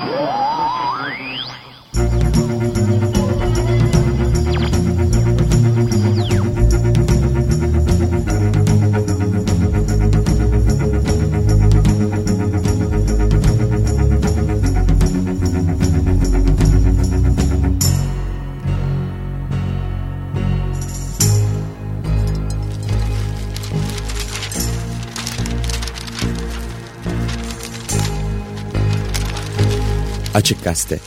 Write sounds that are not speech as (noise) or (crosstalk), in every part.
Oh! Açık Gazete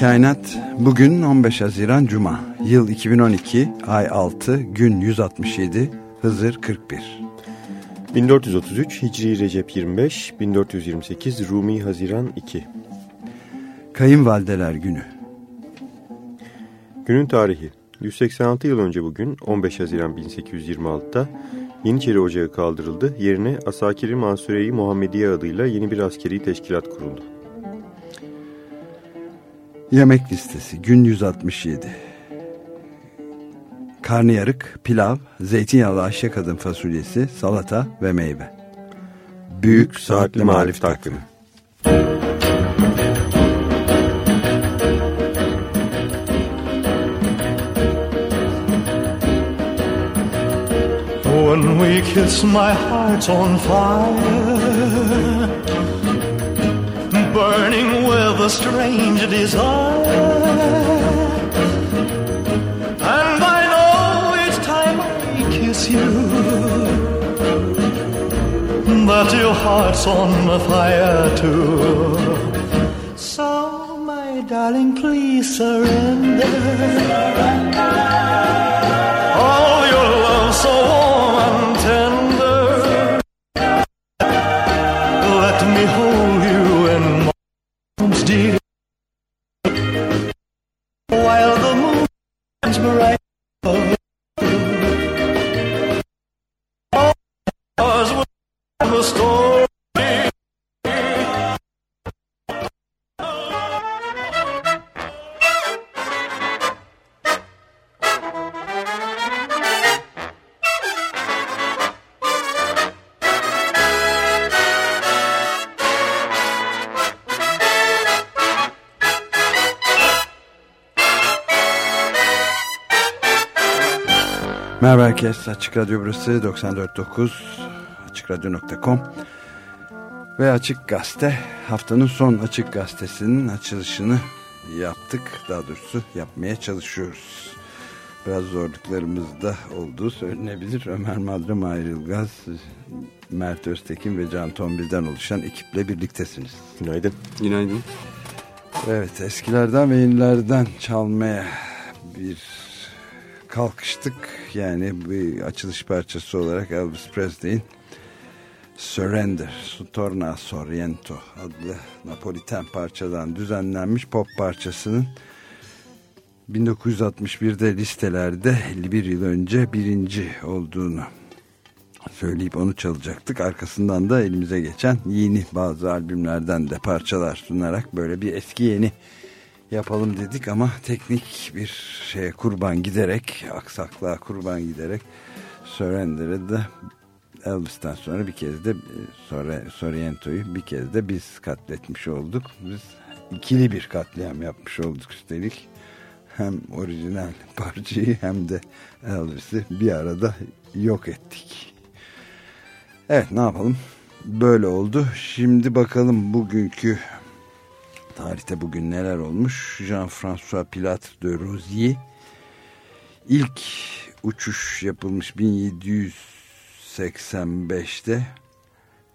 Kainat. Bugün 15 Haziran Cuma. Yıl 2012, ay 6, gün 167, Hızır 41. 1433 Hicri Recep 25, 1428 Rumi Haziran 2. Kayınvalideler Günü. Günün tarihi. 186 yıl önce bugün 15 Haziran 1826'da Yeniçeri Ocağı kaldırıldı. Yerine Asakiri Mansure-i Muhammediye adıyla yeni bir askeri teşkilat kuruldu. Yemek listesi gün 167. Karnıyarık, pilav, zeytinyağlı ayşe kadın fasulyesi, salata ve meyve. Büyük Saatli Marif Takvimi. When we kiss my heart's on fire Burning with a strange desire. And I know each time I kiss you That your heart's on fire too. So my darling please surrender. Oh your love so warm and tender. Let me hold right. Herkes. Açık Radyo burası 94.9 AçıkRadyo.com ve Açık Gazete haftanın son Açık Gazetesi'nin açılışını yaptık. Daha doğrusu yapmaya çalışıyoruz. Biraz zorluklarımız da olduğu söylenebilir. Ömer Madre, Mahir Ilgaz, Mert Öztekin ve Can Tombil'den oluşan ekiple birliktesiniz. Günaydın. Günaydın. Evet eskilerden ve yenilerden çalmaya bir kalkıştık. Yani bir açılış parçası olarak Elvis Presley'in Surrender, Sutorna Sorrento adlı Napoliten parçadan düzenlenmiş pop parçasının 1961'de listelerde 51 yıl önce birinci olduğunu söyleyip onu çalacaktık. Arkasından da elimize geçen yeni bazı albümlerden de parçalar sunarak böyle bir eski yeni yapalım dedik ama teknik bir şeye kurban giderek aksaklığa kurban giderek Surrender'ı da Elvis'ten sonra bir kez de sonra Sorrento'yu bir kez de biz katletmiş olduk. Biz ikili bir katliam yapmış olduk üstelik. Hem orijinal parçayı hem de Elvis'i bir arada yok ettik. Evet ne yapalım? Böyle oldu. Şimdi bakalım bugünkü Tarihte bugün neler olmuş? Jean-François Pilat de Rosier ilk uçuş yapılmış 1785'te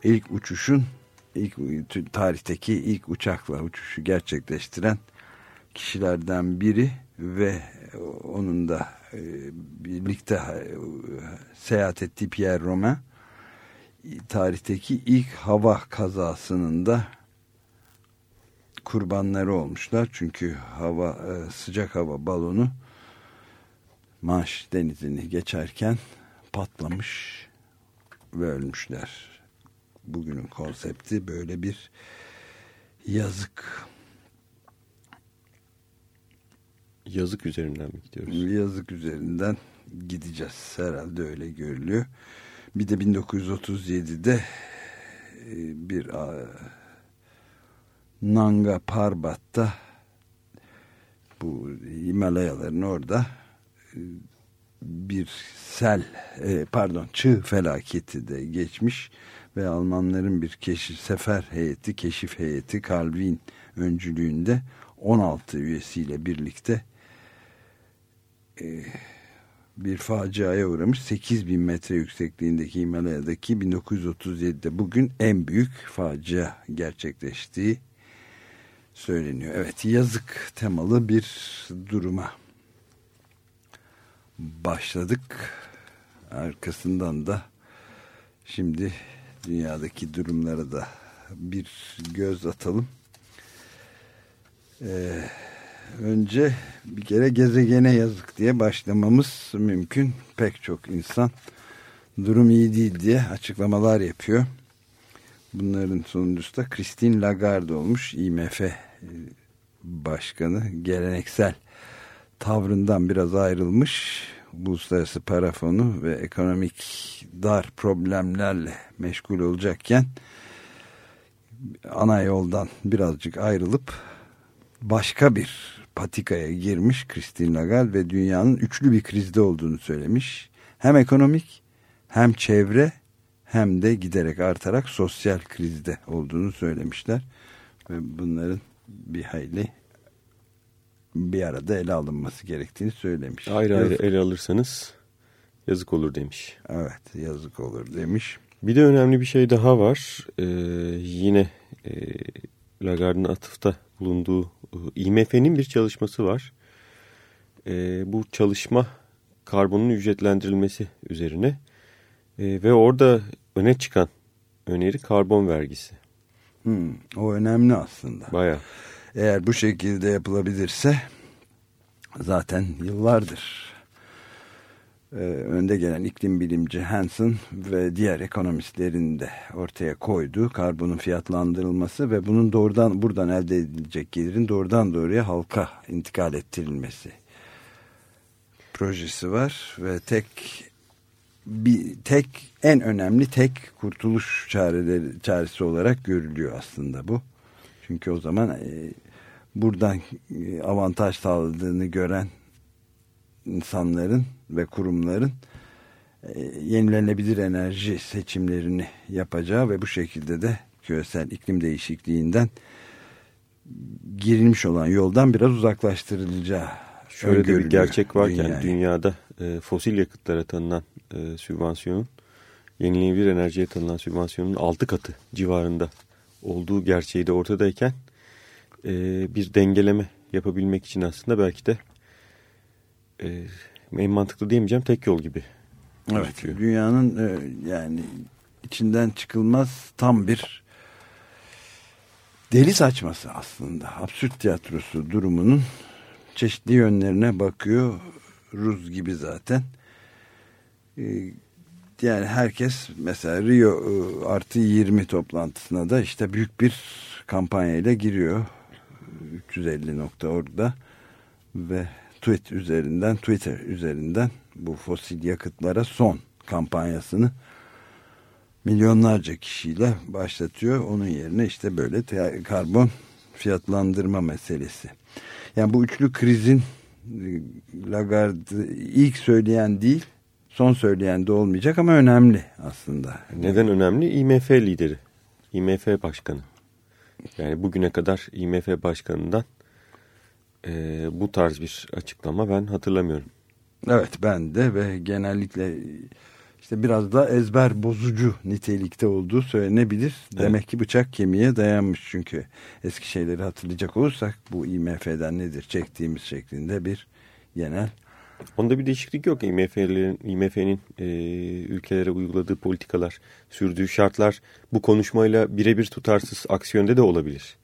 ilk uçuşun ilk tarihteki ilk uçakla uçuşu gerçekleştiren kişilerden biri ve onun da e, birlikte e, seyahat ettiği Pierre Romain tarihteki ilk hava kazasının da kurbanları olmuşlar. Çünkü hava e, sıcak hava balonu Manş denizini geçerken patlamış ve ölmüşler. Bugünün konsepti böyle bir yazık. Yazık üzerinden mi gidiyoruz? Yazık üzerinden gideceğiz. Herhalde öyle görülüyor. Bir de 1937'de e, bir Nanga Parbat'ta bu Himalayaların orada e, bir sel e, pardon çığ felaketi de geçmiş ve Almanların bir keşif sefer heyeti keşif heyeti Calvin öncülüğünde 16 üyesiyle birlikte bir faciaya uğramış. 8000 metre yüksekliğindeki Himalaya'daki 1937'de bugün en büyük facia gerçekleştiği söyleniyor. Evet yazık temalı bir duruma başladık. Arkasından da şimdi dünyadaki durumlara da bir göz atalım. Ee, önce bir kere gezegene yazık diye başlamamız mümkün. Pek çok insan durum iyi değil diye açıklamalar yapıyor. Bunların sonuncusu da Christine Lagarde olmuş. IMF başkanı geleneksel tavrından biraz ayrılmış. Uluslararası Para Fonu ve ekonomik dar problemlerle meşgul olacakken ana yoldan birazcık ayrılıp başka bir patikaya girmiş Christine Lagarde ve dünyanın üçlü bir krizde olduğunu söylemiş. Hem ekonomik hem çevre hem de giderek artarak sosyal krizde olduğunu söylemişler. Ve bunların bir hayli bir arada ele alınması gerektiğini söylemiş. Ayrı yazık. ayrı ele alırsanız yazık olur demiş. Evet yazık olur demiş. Bir de önemli bir şey daha var. Ee, yine e, Lagarde'ın atıfta bulunduğu e, IMF'nin bir çalışması var. Ee, bu çalışma karbonun ücretlendirilmesi üzerine e, ve orada öne çıkan öneri karbon vergisi. Hmm, o önemli aslında. Baya. Eğer bu şekilde yapılabilirse zaten yıllardır e, önde gelen iklim bilimci Hansen ve diğer ekonomistlerin de ortaya koyduğu karbonun fiyatlandırılması ve bunun doğrudan buradan elde edilecek gelirin doğrudan doğruya halka intikal ettirilmesi projesi var ve tek bir tek en önemli tek kurtuluş çareleri çaresi olarak görülüyor aslında bu. Çünkü o zaman e, buradan e, avantaj sağladığını gören insanların ve kurumların e, yenilenebilir enerji seçimlerini yapacağı ve bu şekilde de küresel iklim değişikliğinden girilmiş olan yoldan biraz uzaklaştırılacağı Şöyle de bir gerçek varken dünyaya. dünyada e, fosil yakıtlara tanınan e, sübvansiyonun yenilenebilir enerjiye tanınan sübvansiyonun 6 katı civarında olduğu gerçeği de ortadayken e, bir dengeleme yapabilmek için aslında belki de e, en mantıklı diyemeyeceğim tek yol gibi. Evet gözüküyor. dünyanın e, yani içinden çıkılmaz tam bir deli saçması aslında absürt tiyatrosu durumunun çeşitli yönlerine bakıyor Rus gibi zaten ee, yani herkes mesela Rio e, artı 20 toplantısına da işte büyük bir kampanyayla giriyor 350.org'da ve tweet üzerinden Twitter üzerinden bu fosil yakıtlara son kampanyasını milyonlarca kişiyle başlatıyor. Onun yerine işte böyle karbon fiyatlandırma meselesi. Yani bu üçlü krizin e, Lagarde ilk söyleyen değil son söyleyen de olmayacak ama önemli aslında. Neden önemli? IMF lideri, IMF başkanı. Yani bugüne kadar IMF Başkanı'ndan e, bu tarz bir açıklama ben hatırlamıyorum. Evet ben de ve genellikle işte biraz da ezber bozucu nitelikte olduğu söylenebilir. Evet. Demek ki bıçak kemiğe dayanmış çünkü eski şeyleri hatırlayacak olursak bu IMF'den nedir çektiğimiz şeklinde bir genel. Onda bir değişiklik yok. IMF'nin IMF'nin e, ülkelere uyguladığı politikalar, sürdüğü şartlar bu konuşmayla birebir tutarsız aksiyonda da olabilir.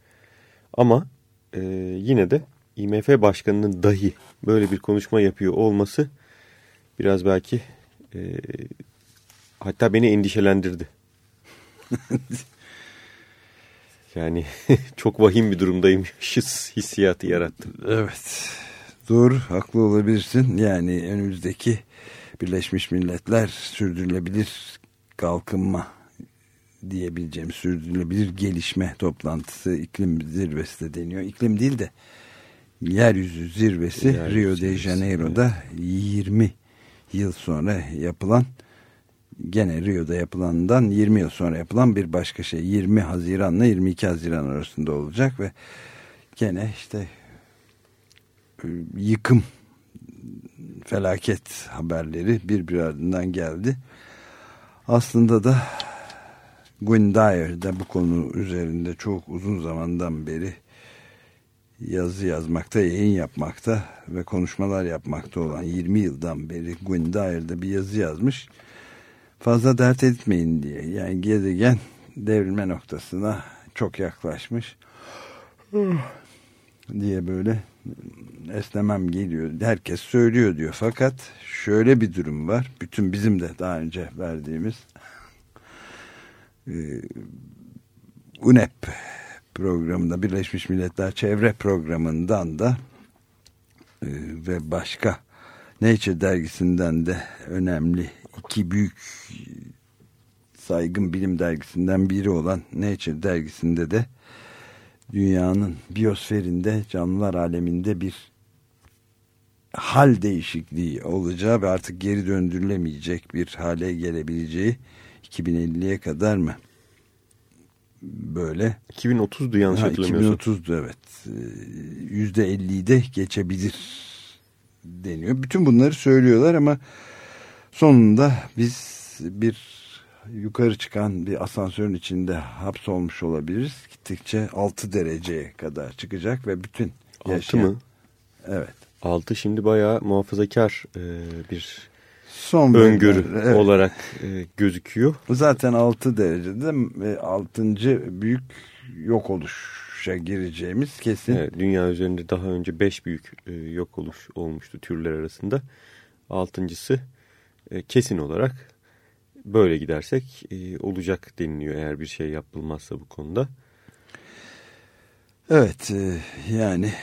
Ama e, yine de IMF başkanının dahi böyle bir konuşma yapıyor olması biraz belki e, hatta beni endişelendirdi. (laughs) yani (laughs) çok vahim bir durumdaymışız hissiyatı yarattı. Evet doğru haklı olabilirsin. Yani önümüzdeki Birleşmiş Milletler sürdürülebilir kalkınma diyebileceğim sürdürülebilir gelişme toplantısı iklim zirvesi de deniyor. İklim değil de yeryüzü zirvesi yeryüzü Rio de Janeiro'da evet. 20 yıl sonra yapılan gene Rio'da yapılandan 20 yıl sonra yapılan bir başka şey 20 Haziran'la 22 Haziran arasında olacak ve gene işte e, yıkım felaket haberleri bir bir ardından geldi. Aslında da Gwyn Dyer de bu konu üzerinde çok uzun zamandan beri yazı yazmakta, yayın yapmakta ve konuşmalar yapmakta olan 20 yıldan beri Gwyn Dyer'da bir yazı yazmış. Fazla dert etmeyin diye. Yani gezegen devrilme noktasına çok yaklaşmış diye böyle esnemem geliyor. Herkes söylüyor diyor. Fakat şöyle bir durum var. Bütün bizim de daha önce verdiğimiz e, UNEP programında Birleşmiş Milletler Çevre Programı'ndan da e, ve başka Nature dergisinden de önemli iki büyük saygın bilim dergisinden biri olan Nature dergisinde de dünyanın biyosferinde canlılar aleminde bir hal değişikliği olacağı ve artık geri döndürülemeyecek bir hale gelebileceği 2050'ye kadar mı böyle 2030'du yanlış ha, hatırlamıyorsam. 2030'du evet. %50'yi ee, de geçebilir deniyor. Bütün bunları söylüyorlar ama sonunda biz bir yukarı çıkan bir asansörün içinde hapsolmuş olabiliriz. Gittikçe 6 dereceye kadar çıkacak ve bütün 6 yaşayan... mı? Evet. 6 şimdi bayağı muhafazakar e, bir son öngörü evet. olarak e, gözüküyor. Zaten 6 derecede 6. büyük yok oluşa gireceğimiz kesin. Evet, dünya üzerinde daha önce 5 büyük e, yok oluş olmuştu türler arasında. Altıncısı e, kesin olarak böyle gidersek e, olacak deniliyor eğer bir şey yapılmazsa bu konuda. Evet e, yani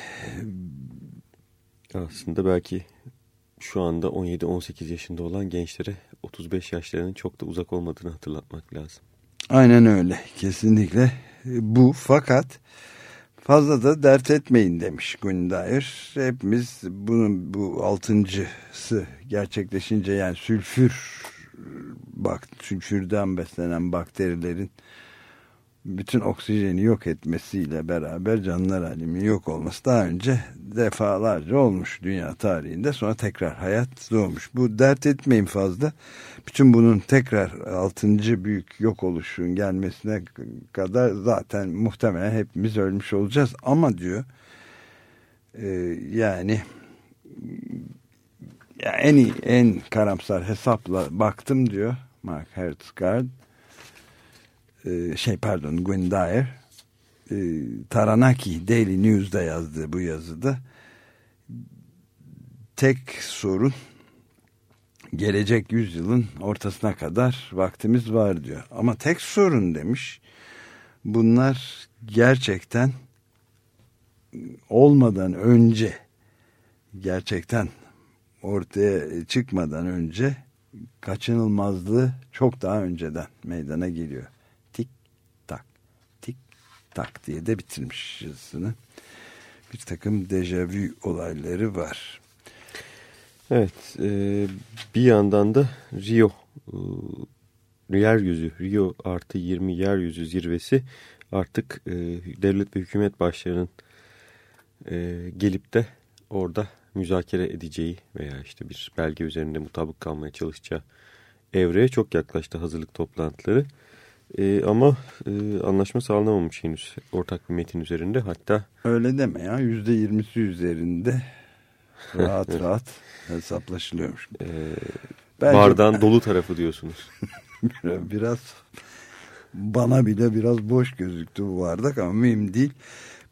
aslında belki şu anda 17-18 yaşında olan gençlere 35 yaşlarının çok da uzak olmadığını hatırlatmak lazım. Aynen öyle kesinlikle bu fakat fazla da dert etmeyin demiş Gündair. Hepimiz bunun bu altıncısı gerçekleşince yani sülfür bak sülfürden beslenen bakterilerin bütün oksijeni yok etmesiyle beraber canlılar alemi yok olması daha önce defalarca olmuş dünya tarihinde sonra tekrar hayat doğmuş. Bu dert etmeyin fazla. Bütün bunun tekrar altıncı büyük yok oluşun gelmesine kadar zaten muhtemelen hepimiz ölmüş olacağız. Ama diyor e, yani ya en iyi, en karamsar hesapla baktım diyor Mark Hertzgard. E, şey pardon Gwen Dyer. E, Taranaki Daily News'da yazdığı bu yazıda tek sorun gelecek yüzyılın ortasına kadar vaktimiz var diyor. Ama tek sorun demiş bunlar gerçekten olmadan önce gerçekten ortaya çıkmadan önce kaçınılmazlığı çok daha önceden meydana geliyor tak diye de bitirmiş yazısını. Bir takım dejavü olayları var. Evet e, bir yandan da Rio e, yeryüzü Rio artı 20 yeryüzü zirvesi artık e, devlet ve hükümet başlarının e, gelip de orada müzakere edeceği veya işte bir belge üzerinde mutabık kalmaya çalışacağı evreye çok yaklaştı hazırlık toplantıları. E, ama e, anlaşma sağlanamamış henüz ortak bir metin üzerinde. Hatta öyle deme ya yüzde yirmisi üzerinde (laughs) rahat rahat hesaplaşılıyormuş. E, Bence... Bardağın dolu tarafı diyorsunuz. (laughs) biraz bana bile biraz boş gözüktü bu bardak ama mühim değil.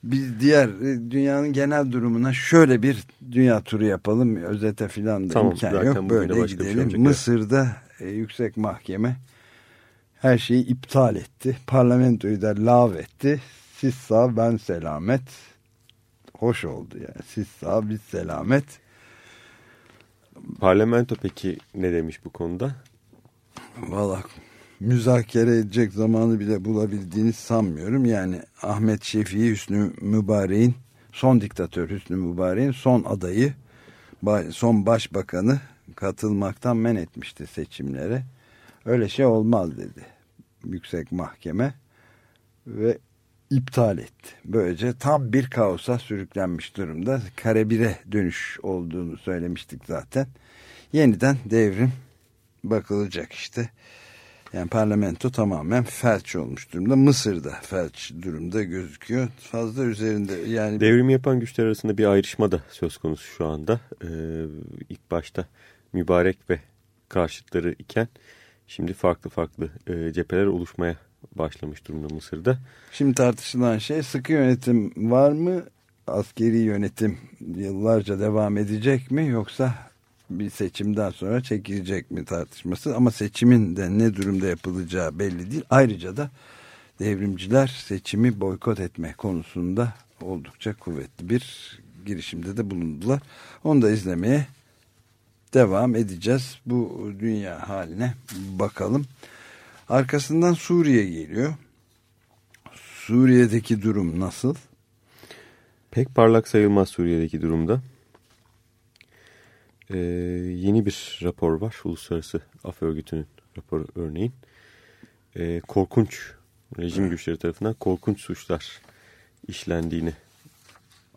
Biz diğer e, dünyanın genel durumuna şöyle bir dünya turu yapalım. Özete filan da tamam, imkan yok. Böyle şey gidelim. Şey Mısır'da e, yüksek mahkeme her şeyi iptal etti. Parlamentoyu da lav etti. Siz sağ ben selamet. Hoş oldu yani. Siz sağ biz selamet. Parlamento peki ne demiş bu konuda? Valla müzakere edecek zamanı bile bulabildiğini sanmıyorum. Yani Ahmet Şefii Hüsnü Mübarek'in son diktatör Hüsnü Mübarek'in son adayı son başbakanı katılmaktan men etmişti seçimlere. Öyle şey olmaz dedi yüksek mahkeme ve iptal etti. Böylece tam bir kaosa sürüklenmiş durumda. Kare bire dönüş olduğunu söylemiştik zaten. Yeniden devrim bakılacak işte. Yani parlamento tamamen felç olmuş durumda. Mısır'da felç durumda gözüküyor. Fazla üzerinde yani... Devrim yapan güçler arasında bir ayrışma da söz konusu şu anda. Ee, ilk başta mübarek ve karşıtları iken şimdi farklı farklı e, cepheler oluşmaya başlamış durumda Mısır'da. Şimdi tartışılan şey sıkı yönetim var mı? Askeri yönetim yıllarca devam edecek mi yoksa bir seçimden sonra çekilecek mi tartışması ama seçimin de ne durumda yapılacağı belli değil. Ayrıca da devrimciler seçimi boykot etme konusunda oldukça kuvvetli bir girişimde de bulundular. Onu da izlemeye devam edeceğiz. Bu dünya haline bakalım. Arkasından Suriye geliyor. Suriye'deki durum nasıl? Pek parlak sayılmaz Suriye'deki durumda. Ee, yeni bir rapor var. Uluslararası Af Örgütü'nün raporu örneğin. Ee, korkunç rejim güçleri tarafından korkunç suçlar işlendiğini.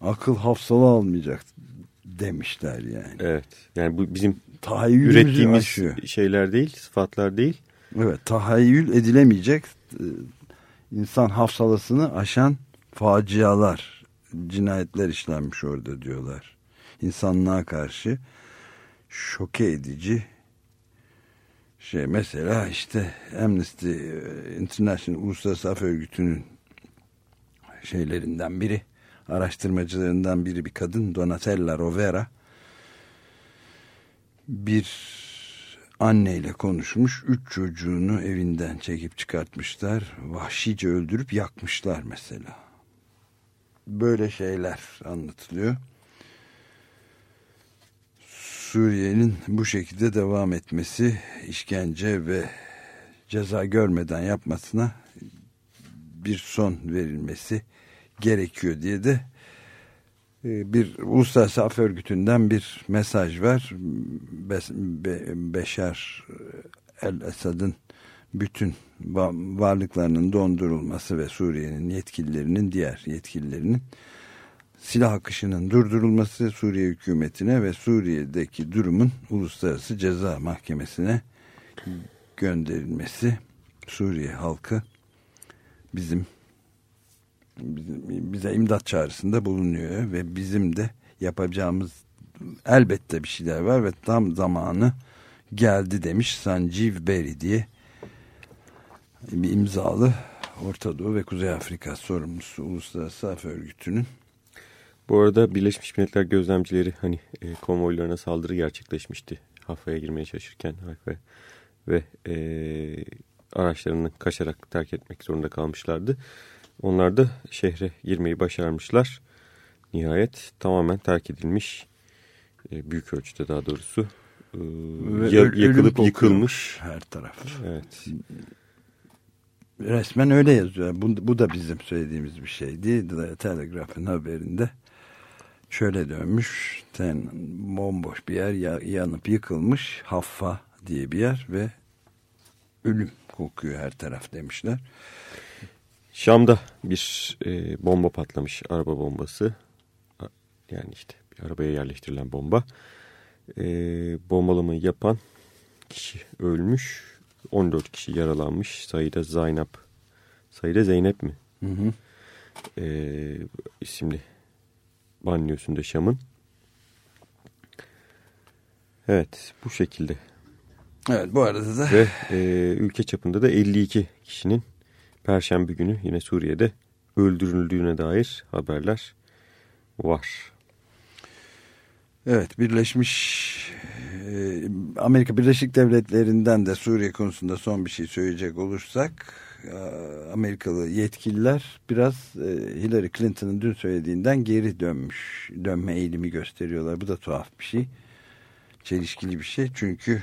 Akıl hafsalı almayacak demişler yani. Evet. Yani bu bizim ürettiğimiz aşıyor. şeyler değil, sıfatlar değil. Evet, tahayyül edilemeyecek e, insan hafsalasını aşan facialar, cinayetler işlenmiş orada diyorlar. İnsanlığa karşı şoke edici şey mesela işte Amnesty International Uluslararası Af Örgütü'nün şeylerinden biri araştırmacılarından biri bir kadın Donatella Rovera bir anneyle konuşmuş. Üç çocuğunu evinden çekip çıkartmışlar. Vahşice öldürüp yakmışlar mesela. Böyle şeyler anlatılıyor. Suriye'nin bu şekilde devam etmesi, işkence ve ceza görmeden yapmasına bir son verilmesi gerekiyor diye de bir uluslararası af örgütünden bir mesaj var. Be, Be, Beşar el-Esad'ın bütün varlıklarının dondurulması ve Suriye'nin yetkililerinin diğer yetkililerinin silah akışının durdurulması Suriye hükümetine ve Suriye'deki durumun uluslararası ceza mahkemesine gönderilmesi Suriye halkı bizim bize imdat çağrısında bulunuyor ve bizim de yapacağımız elbette bir şeyler var ve tam zamanı geldi demiş Sanjiv Beri diye bir imzalı Orta Doğu ve Kuzey Afrika sorumlusu Uluslararası Af Örgütü'nün bu arada Birleşmiş Milletler gözlemcileri hani e, konvoylarına saldırı gerçekleşmişti. Hafaya girmeye çalışırken Hafaya ve e, araçlarını kaçarak terk etmek zorunda kalmışlardı. Onlar da şehre girmeyi başarmışlar. Nihayet tamamen terk edilmiş. E, büyük ölçüde daha doğrusu. E, yakılıp yıkılmış. Her taraf. Evet. Resmen öyle yazıyor. Bu, bu da bizim söylediğimiz bir şeydi. The Telegraph'ın haberinde. Şöyle dönmüş. Ten, bomboş bir yer yanıp yıkılmış. Haffa diye bir yer ve ölüm kokuyor her taraf demişler. Şam'da bir e, bomba patlamış, araba bombası. Yani işte bir arabaya yerleştirilen bomba. E, bombalamayı yapan kişi ölmüş. 14 kişi yaralanmış. Sayıda Zeynep. Sayıda Zeynep mi? Hı hı. E, isimli banliyosunda Şam'ın. Evet bu şekilde. Evet bu arada da. Ve e, ülke çapında da 52 kişinin Perşembe günü yine Suriye'de öldürüldüğüne dair haberler var. Evet Birleşmiş e, Amerika Birleşik Devletleri'nden de Suriye konusunda son bir şey söyleyecek olursak e, Amerikalı yetkililer biraz e, Hillary Clinton'ın dün söylediğinden geri dönmüş dönme eğilimi gösteriyorlar. Bu da tuhaf bir şey. Çelişkili bir şey çünkü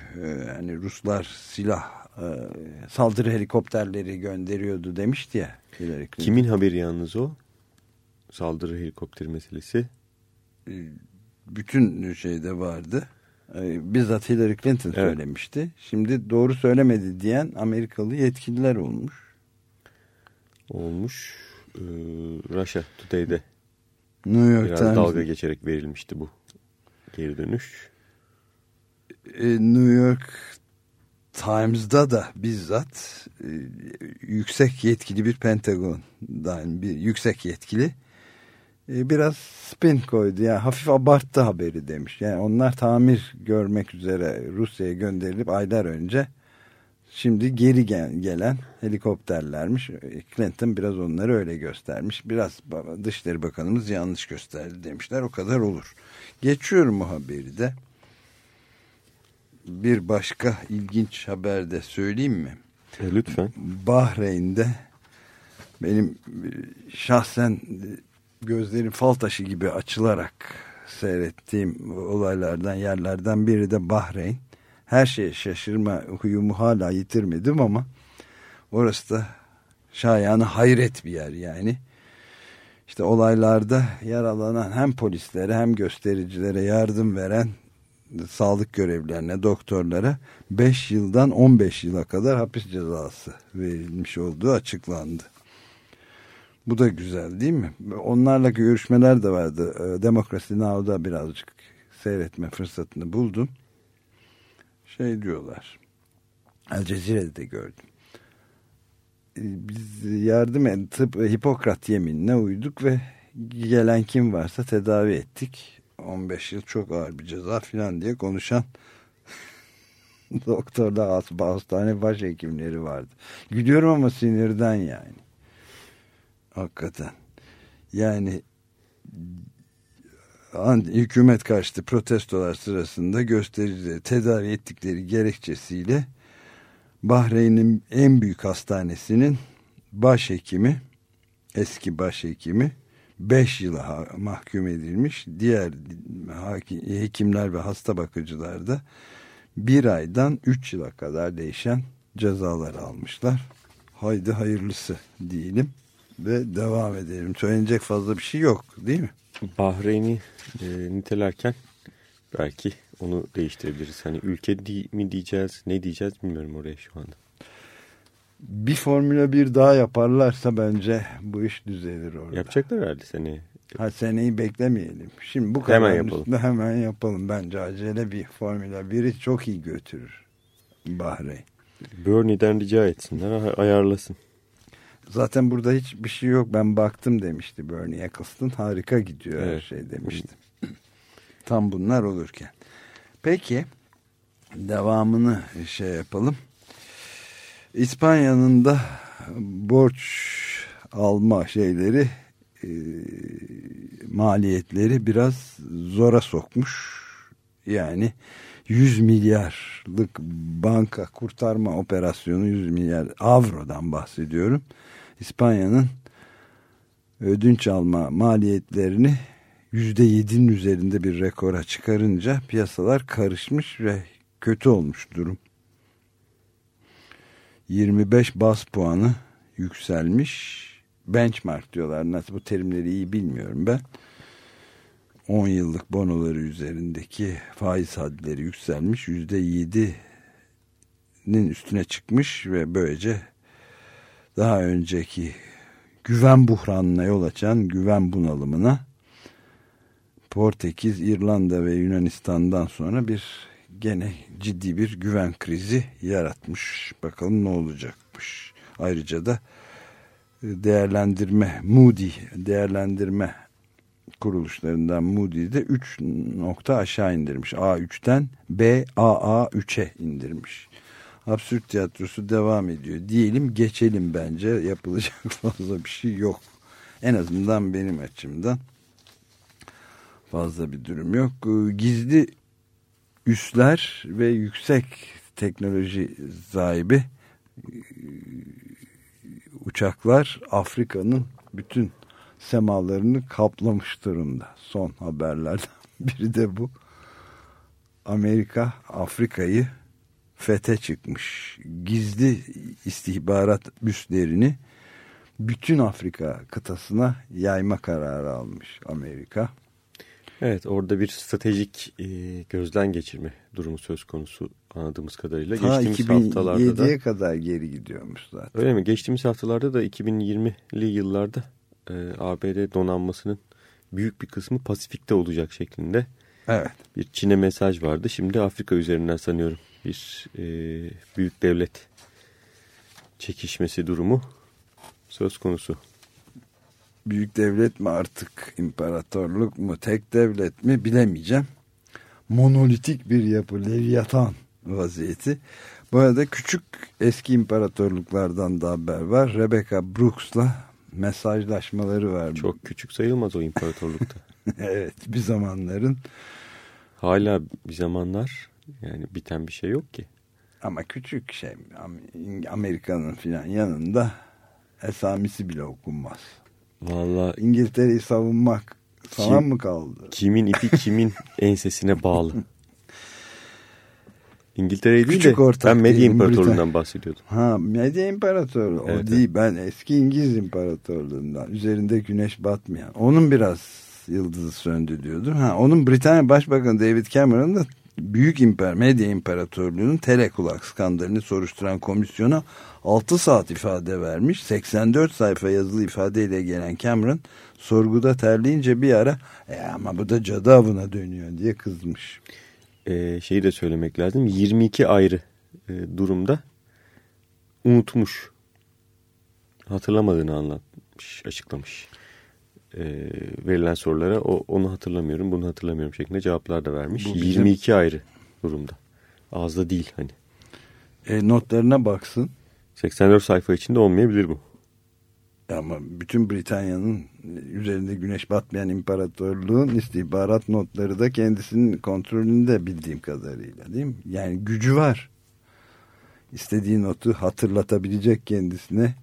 hani Ruslar silah saldırı helikopterleri gönderiyordu demişti ya Hillary. Kimin haberi yalnız o? Saldırı helikopteri meselesi bütün şeyde vardı. Bizzat Hillary Clinton evet. söylemişti. Şimdi doğru söylemedi diyen Amerikalı yetkililer olmuş. Olmuş. Ee, Russia Today'de New York biraz Times. dalga geçerek verilmişti bu geri dönüş. Ee, New York Times'da da bizzat e, yüksek yetkili bir Pentagon'dan bir yüksek yetkili e, biraz spin koydu. Yani hafif abarttı haberi demiş. Yani onlar tamir görmek üzere Rusya'ya gönderilip aylar önce şimdi geri gel gelen helikopterlermiş. E, Clinton biraz onları öyle göstermiş. Biraz Dışişleri Bakanımız yanlış gösterdi demişler. O kadar olur. Geçiyorum o haberi de. Bir başka ilginç haber de söyleyeyim mi? E, lütfen. Bahreyn'de benim şahsen gözlerim fal taşı gibi açılarak seyrettiğim olaylardan yerlerden biri de Bahreyn. Her şeye şaşırma huyumu hala yitirmedim ama orası da şayanı hayret bir yer yani. İşte olaylarda yaralanan hem polislere hem göstericilere yardım veren sağlık görevlilerine, doktorlara 5 yıldan 15 yıla kadar hapis cezası verilmiş olduğu açıklandı. Bu da güzel değil mi? Onlarla görüşmeler de vardı. Ee, Demokrasi Now'da birazcık seyretme fırsatını buldum. Şey diyorlar. El Cezire'de de gördüm. Ee, biz yardım et, Hipokrat yeminine uyduk ve gelen kim varsa tedavi ettik. 15 yıl çok ağır bir ceza filan diye konuşan (laughs) doktorda hastane başhekimleri vardı. Gülüyorum ama sinirden yani. Hakikaten. Yani hükümet karşıtı protestolar sırasında gösterici tedavi ettikleri gerekçesiyle Bahreyn'in en büyük hastanesinin başhekimi eski başhekimi 5 yıla mahkum edilmiş. Diğer hekimler ve hasta bakıcılar da bir aydan 3 yıla kadar değişen cezalar almışlar. Haydi hayırlısı diyelim ve devam edelim. Söylenecek fazla bir şey yok değil mi? Bahreyn'i e, nitelerken belki onu değiştirebiliriz. Hani ülke mi diyeceğiz, ne diyeceğiz bilmiyorum oraya şu anda. Bir Formula 1 daha yaparlarsa bence bu iş düzelir orada. Yapacaklar herhalde seneye. Ha seneyi beklemeyelim. Şimdi bu kadar hemen yapalım. Hemen yapalım. Bence acele bir Formula 1'i çok iyi götürür Bahreyn. Bernie'den rica etsinler ayarlasın. Zaten burada hiçbir şey yok. Ben baktım demişti Bernie Eccleston. Harika gidiyor evet. her şey demişti. Tam bunlar olurken. Peki devamını şey yapalım. İspanya'nın da borç alma şeyleri e, maliyetleri biraz zora sokmuş. Yani 100 milyarlık banka kurtarma operasyonu 100 milyar avrodan bahsediyorum. İspanya'nın ödünç alma maliyetlerini %7'nin üzerinde bir rekora çıkarınca piyasalar karışmış ve kötü olmuş durum. 25 bas puanı yükselmiş. Benchmark diyorlar. Nasıl bu terimleri iyi bilmiyorum ben. 10 yıllık bonoları üzerindeki faiz hadleri yükselmiş. %7'nin üstüne çıkmış ve böylece daha önceki güven buhranına yol açan güven bunalımına Portekiz, İrlanda ve Yunanistan'dan sonra bir gene ciddi bir güven krizi yaratmış. Bakalım ne olacakmış. Ayrıca da e, değerlendirme Moody değerlendirme kuruluşlarından Moody'de 3 nokta aşağı indirmiş. A3'ten B AA3'e indirmiş. Absürt tiyatrosu devam ediyor. Diyelim geçelim bence. Yapılacak (laughs) fazla bir şey yok. En azından benim açımdan fazla bir durum yok. Gizli üsler ve yüksek teknoloji sahibi e, uçaklar Afrika'nın bütün semalarını kaplamış durumda. Son haberlerden (laughs) biri de bu. Amerika Afrika'yı fete çıkmış. Gizli istihbarat üslerini bütün Afrika kıtasına yayma kararı almış Amerika. Evet orada bir stratejik e, gözden geçirme durumu söz konusu anladığımız kadarıyla. Ta Geçtiğimiz haftalarda da kadar geri gidiyormuş zaten. Öyle mi? Geçtiğimiz haftalarda da 2020'li yıllarda e, ABD donanmasının büyük bir kısmı Pasifik'te olacak şeklinde evet. bir Çin'e mesaj vardı. Şimdi Afrika üzerinden sanıyorum bir e, büyük devlet çekişmesi durumu söz konusu büyük devlet mi artık imparatorluk mu tek devlet mi bilemeyeceğim. Monolitik bir yapı Leviathan vaziyeti. Bu arada küçük eski imparatorluklardan da haber var. Rebecca Brooks'la mesajlaşmaları var. Çok küçük sayılmaz o imparatorlukta. (laughs) evet bir zamanların. Hala bir zamanlar yani biten bir şey yok ki. Ama küçük şey Amerika'nın filan yanında esamisi bile okunmaz. Valla İngiltere'yi savunmak sana kim, mı kaldı? Kimin ipi kimin (laughs) ensesine bağlı. İngiltere değil de ben Medya İmparatorluğu'ndan bahsediyordum. Ha Medya İmparatorluğu evet, o değil ben eski İngiliz İmparatorluğu'ndan üzerinde güneş batmayan onun biraz yıldızı söndü diyordu. Ha, onun Britanya Başbakanı David Cameron da Büyük İmper Medya İmparatorluğu'nun telekulak skandalını soruşturan komisyona 6 saat ifade vermiş. 84 sayfa yazılı ifadeyle gelen Cameron sorguda terleyince bir ara e ama bu da cadı avına dönüyor diye kızmış. Ee, şeyi de söylemek lazım 22 ayrı e, durumda unutmuş hatırlamadığını anlatmış açıklamış e, verilen sorulara o, onu hatırlamıyorum bunu hatırlamıyorum şeklinde cevaplar da vermiş. Bu 22 ayrı durumda. Az da değil hani. E, notlarına baksın. 84 sayfa içinde olmayabilir bu. Ama bütün Britanya'nın üzerinde güneş batmayan imparatorluğun istihbarat notları da kendisinin kontrolünde bildiğim kadarıyla değil mi? Yani gücü var. İstediği notu hatırlatabilecek kendisine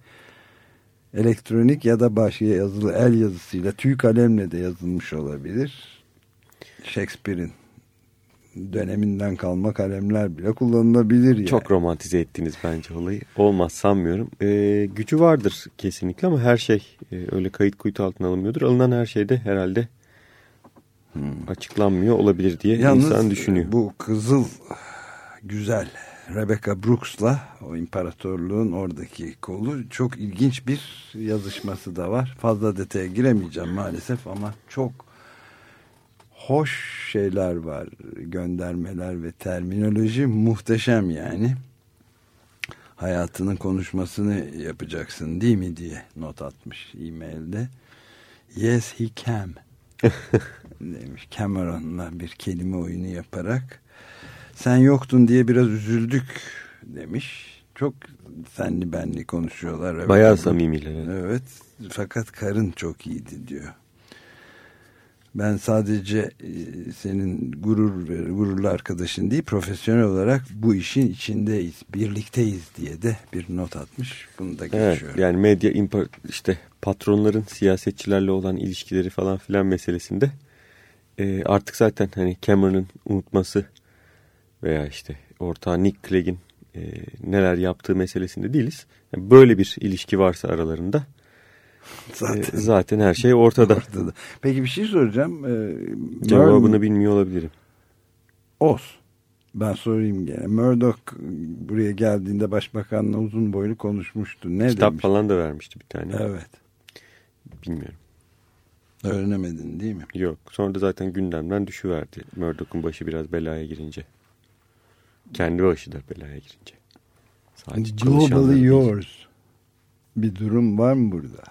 elektronik ya da başka yazılı el yazısıyla tüy kalemle de yazılmış olabilir. Shakespeare'in döneminden kalma kalemler bile kullanılabilir. Yani. Çok romantize ettiniz bence olayı. Olmaz sanmıyorum. Ee, gücü vardır kesinlikle ama her şey e, öyle kayıt kuyut altına alınmıyordur. Alınan her şey de herhalde hmm. açıklanmıyor olabilir diye Yalnız, insan düşünüyor. bu kızıl güzel Rebecca Brooks'la o imparatorluğun oradaki kolu çok ilginç bir yazışması da var. Fazla detaya giremeyeceğim maalesef ama çok hoş şeyler var. Göndermeler ve terminoloji muhteşem yani. Hayatının konuşmasını yapacaksın değil mi diye not atmış e-mailde. Yes he can (laughs) demiş Cameron'la bir kelime oyunu yaparak sen yoktun diye biraz üzüldük demiş. Çok senli benli konuşuyorlar. Evet. Bayağı samimiler. Evet. Fakat karın çok iyiydi diyor. Ben sadece e, senin gurur ve gururlu arkadaşın değil profesyonel olarak bu işin içindeyiz, birlikteyiz diye de bir not atmış. Bunu da geçiyorum. Evet, yani medya işte patronların siyasetçilerle olan ilişkileri falan filan meselesinde e, artık zaten hani Cameron'ın unutması veya işte ortağı Nick Clegg'in e, neler yaptığı meselesinde değiliz. Yani böyle bir ilişki varsa aralarında (laughs) zaten, e, zaten her şey ortada. (laughs) ortada. Peki bir şey soracağım. Ee, Cevabını Mur bilmiyor olabilirim. Os. Ben sorayım gene. Murdoch buraya geldiğinde başbakanla uzun boylu konuşmuştu. Ne Kitap demiş? falan da vermişti bir tane. Evet. bilmiyorum. Öğrenemedin değil mi? Yok. Sonra da zaten gündemden düşüverdi. Murdoch'un başı biraz belaya girince. Kendi başı da belaya girince. Sadece Globally yours. Bir durum var mı burada?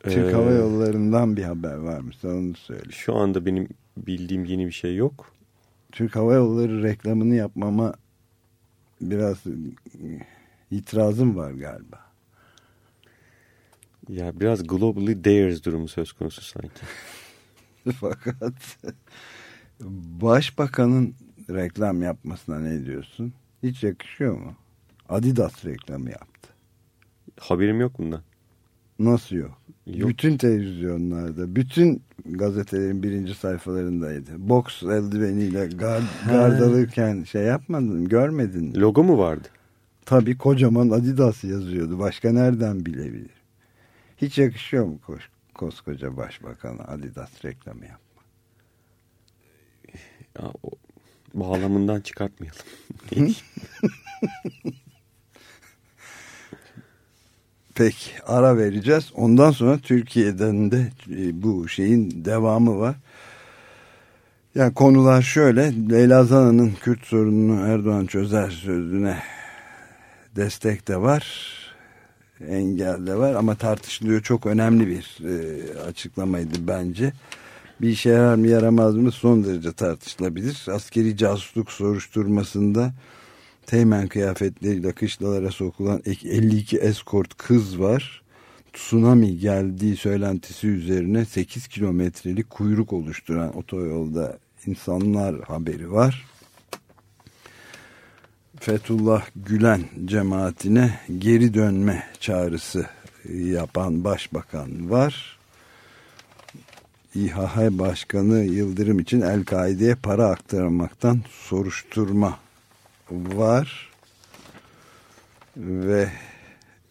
Türk ee, Hava Yolları'ndan bir haber var mı? Sen onu söyle. Şu anda benim bildiğim yeni bir şey yok. Türk Hava Yolları reklamını yapmama biraz itirazım var galiba. Ya biraz globally theirs durumu söz konusu sanki. (laughs) Fakat başbakanın reklam yapmasına ne diyorsun? Hiç yakışıyor mu? Adidas reklamı yaptı. Haberim yok bundan. Nasıl yok? yok? Bütün televizyonlarda, bütün gazetelerin birinci sayfalarındaydı. Boks eldiveniyle gard, gard alırken şey yapmadın, görmedin mi? Logo mu vardı? Tabii kocaman Adidas yazıyordu. Başka nereden bilebilir? Hiç yakışıyor mu kos koskoca başbakana Adidas reklamı yapmak? Ya, o, bağlamından çıkartmayalım. (laughs) Peki ara vereceğiz. Ondan sonra Türkiye'den de e, bu şeyin devamı var. Yani konular şöyle. Leyla Zana'nın Kürt sorununu Erdoğan çözer sözüne destek de var. Engel de var ama tartışılıyor. Çok önemli bir e, açıklamaydı bence. Bir işe yarar mı yaramaz mı son derece tartışılabilir. Askeri casusluk soruşturmasında teğmen kıyafetleriyle kışlalara sokulan 52 eskort kız var. Tsunami geldiği söylentisi üzerine 8 kilometrelik kuyruk oluşturan otoyolda insanlar haberi var. Fethullah Gülen cemaatine geri dönme çağrısı yapan başbakan var. İHH Başkanı Yıldırım için El-Kaide'ye para aktarmaktan soruşturma var ve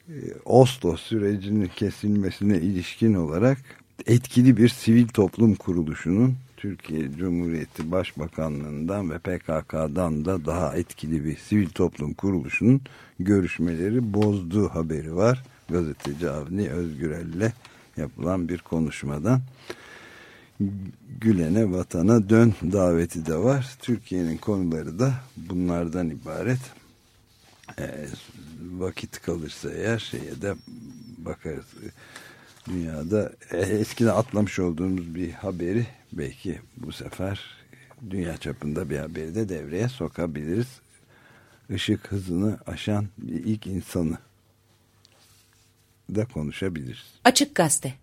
e, Oslo sürecinin kesilmesine ilişkin olarak etkili bir sivil toplum kuruluşunun Türkiye Cumhuriyeti Başbakanlığından ve PKK'dan da daha etkili bir sivil toplum kuruluşunun görüşmeleri bozduğu haberi var. Gazeteci Avni Özgürel'le yapılan bir konuşmadan. Gülen'e vatana dön daveti de var. Türkiye'nin konuları da bunlardan ibaret. E, vakit kalırsa eğer şeye de bakarız. Dünyada e, eskiden atlamış olduğumuz bir haberi belki bu sefer dünya çapında bir haberi de devreye sokabiliriz. Işık hızını aşan bir ilk insanı da konuşabiliriz. Açık Gazete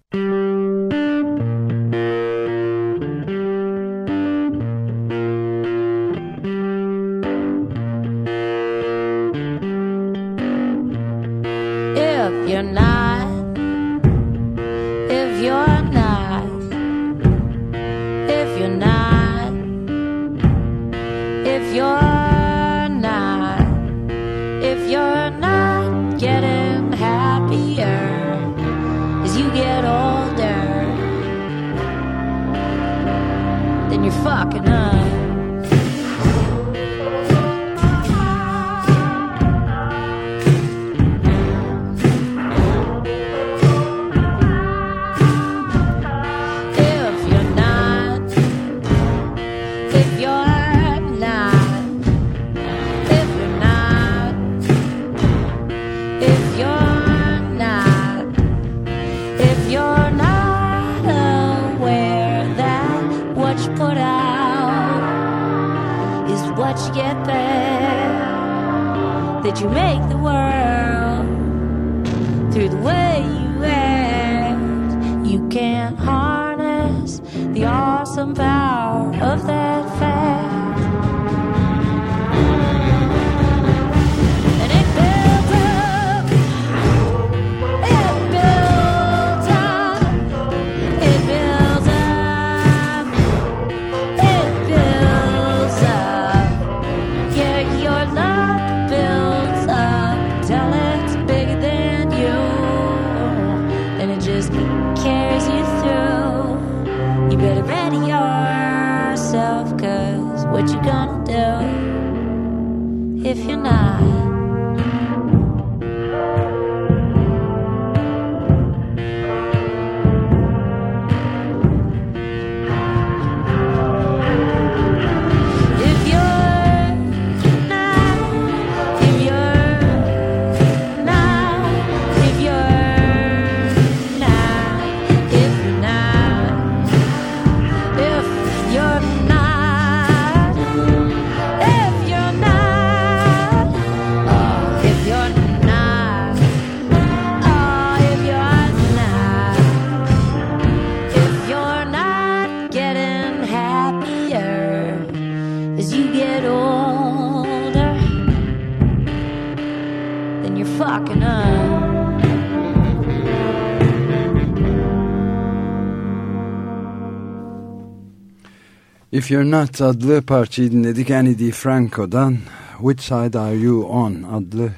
If You're Not adlı parçayı dinledik Annie D. Franco'dan Which Side Are You On adlı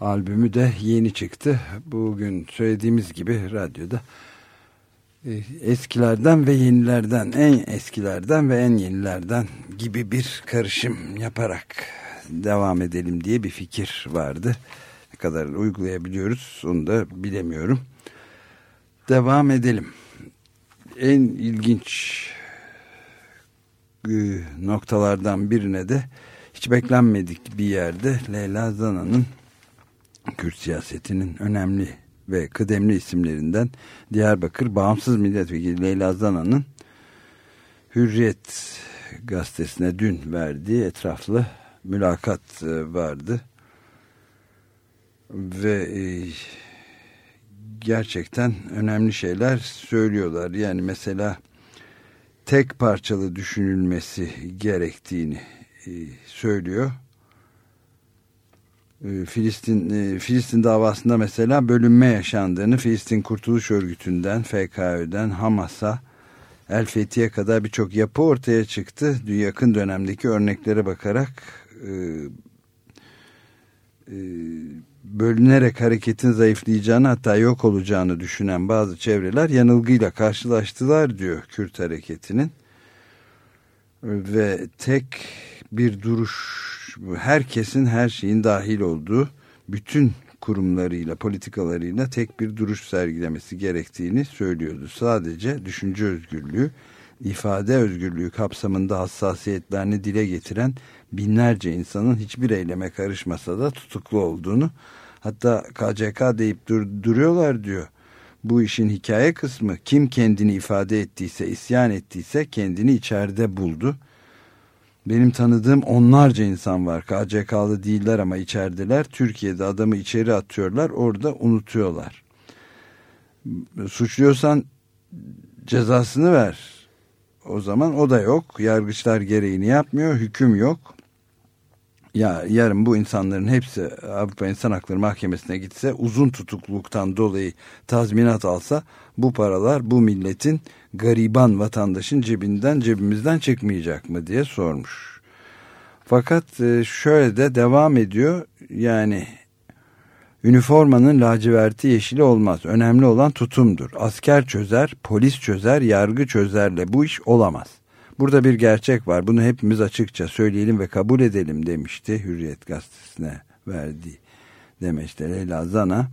albümü de yeni çıktı. Bugün söylediğimiz gibi radyoda e, eskilerden ve yenilerden, en eskilerden ve en yenilerden gibi bir karışım yaparak devam edelim diye bir fikir vardı. Ne kadar uygulayabiliyoruz onu da bilemiyorum. Devam edelim. En ilginç noktalardan birine de hiç beklenmedik bir yerde Leyla Zana'nın Kürt siyasetinin önemli ve kıdemli isimlerinden Diyarbakır Bağımsız Milletvekili Leyla Zana'nın Hürriyet gazetesine dün verdiği etraflı mülakat e, vardı. Ve e, gerçekten önemli şeyler söylüyorlar. Yani mesela tek parçalı düşünülmesi gerektiğini e, söylüyor. E, Filistin e, Filistin davasında mesela bölünme yaşandığını Filistin Kurtuluş Örgütü'nden, FKÖ'den, Hamas'a, El Fethi'ye kadar birçok yapı ortaya çıktı. Yakın dönemdeki örneklere bakarak e, e, bölünerek hareketin zayıflayacağını hatta yok olacağını düşünen bazı çevreler yanılgıyla karşılaştılar diyor Kürt hareketinin. Ve tek bir duruş herkesin her şeyin dahil olduğu bütün kurumlarıyla politikalarıyla tek bir duruş sergilemesi gerektiğini söylüyordu. Sadece düşünce özgürlüğü, ifade özgürlüğü kapsamında hassasiyetlerini dile getiren binlerce insanın hiçbir eyleme karışmasa da tutuklu olduğunu hatta KCK deyip dur duruyorlar diyor. Bu işin hikaye kısmı kim kendini ifade ettiyse isyan ettiyse kendini içeride buldu. Benim tanıdığım onlarca insan var. KCK'lı değiller ama içerideler. Türkiye'de adamı içeri atıyorlar. Orada unutuyorlar. Suçluyorsan cezasını ver. O zaman o da yok. Yargıçlar gereğini yapmıyor. Hüküm yok ya yarın bu insanların hepsi Avrupa İnsan Hakları Mahkemesi'ne gitse uzun tutukluktan dolayı tazminat alsa bu paralar bu milletin gariban vatandaşın cebinden cebimizden çıkmayacak mı diye sormuş. Fakat e, şöyle de devam ediyor yani üniformanın laciverti yeşili olmaz. Önemli olan tutumdur. Asker çözer, polis çözer, yargı çözerle bu iş olamaz. Burada bir gerçek var. Bunu hepimiz açıkça söyleyelim ve kabul edelim demişti Hürriyet gazetesine verdiği demeçte Leyla Zana.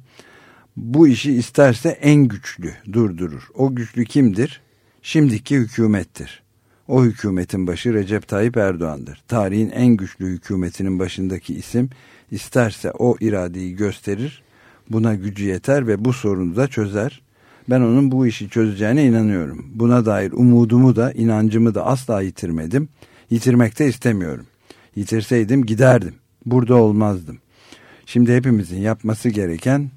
Bu işi isterse en güçlü durdurur. O güçlü kimdir? Şimdiki hükümettir. O hükümetin başı Recep Tayyip Erdoğan'dır. Tarihin en güçlü hükümetinin başındaki isim isterse o iradeyi gösterir, buna gücü yeter ve bu sorunu da çözer. Ben onun bu işi çözeceğine inanıyorum. Buna dair umudumu da inancımı da asla yitirmedim. Yitirmek de istemiyorum. Yitirseydim giderdim. Burada olmazdım. Şimdi hepimizin yapması gereken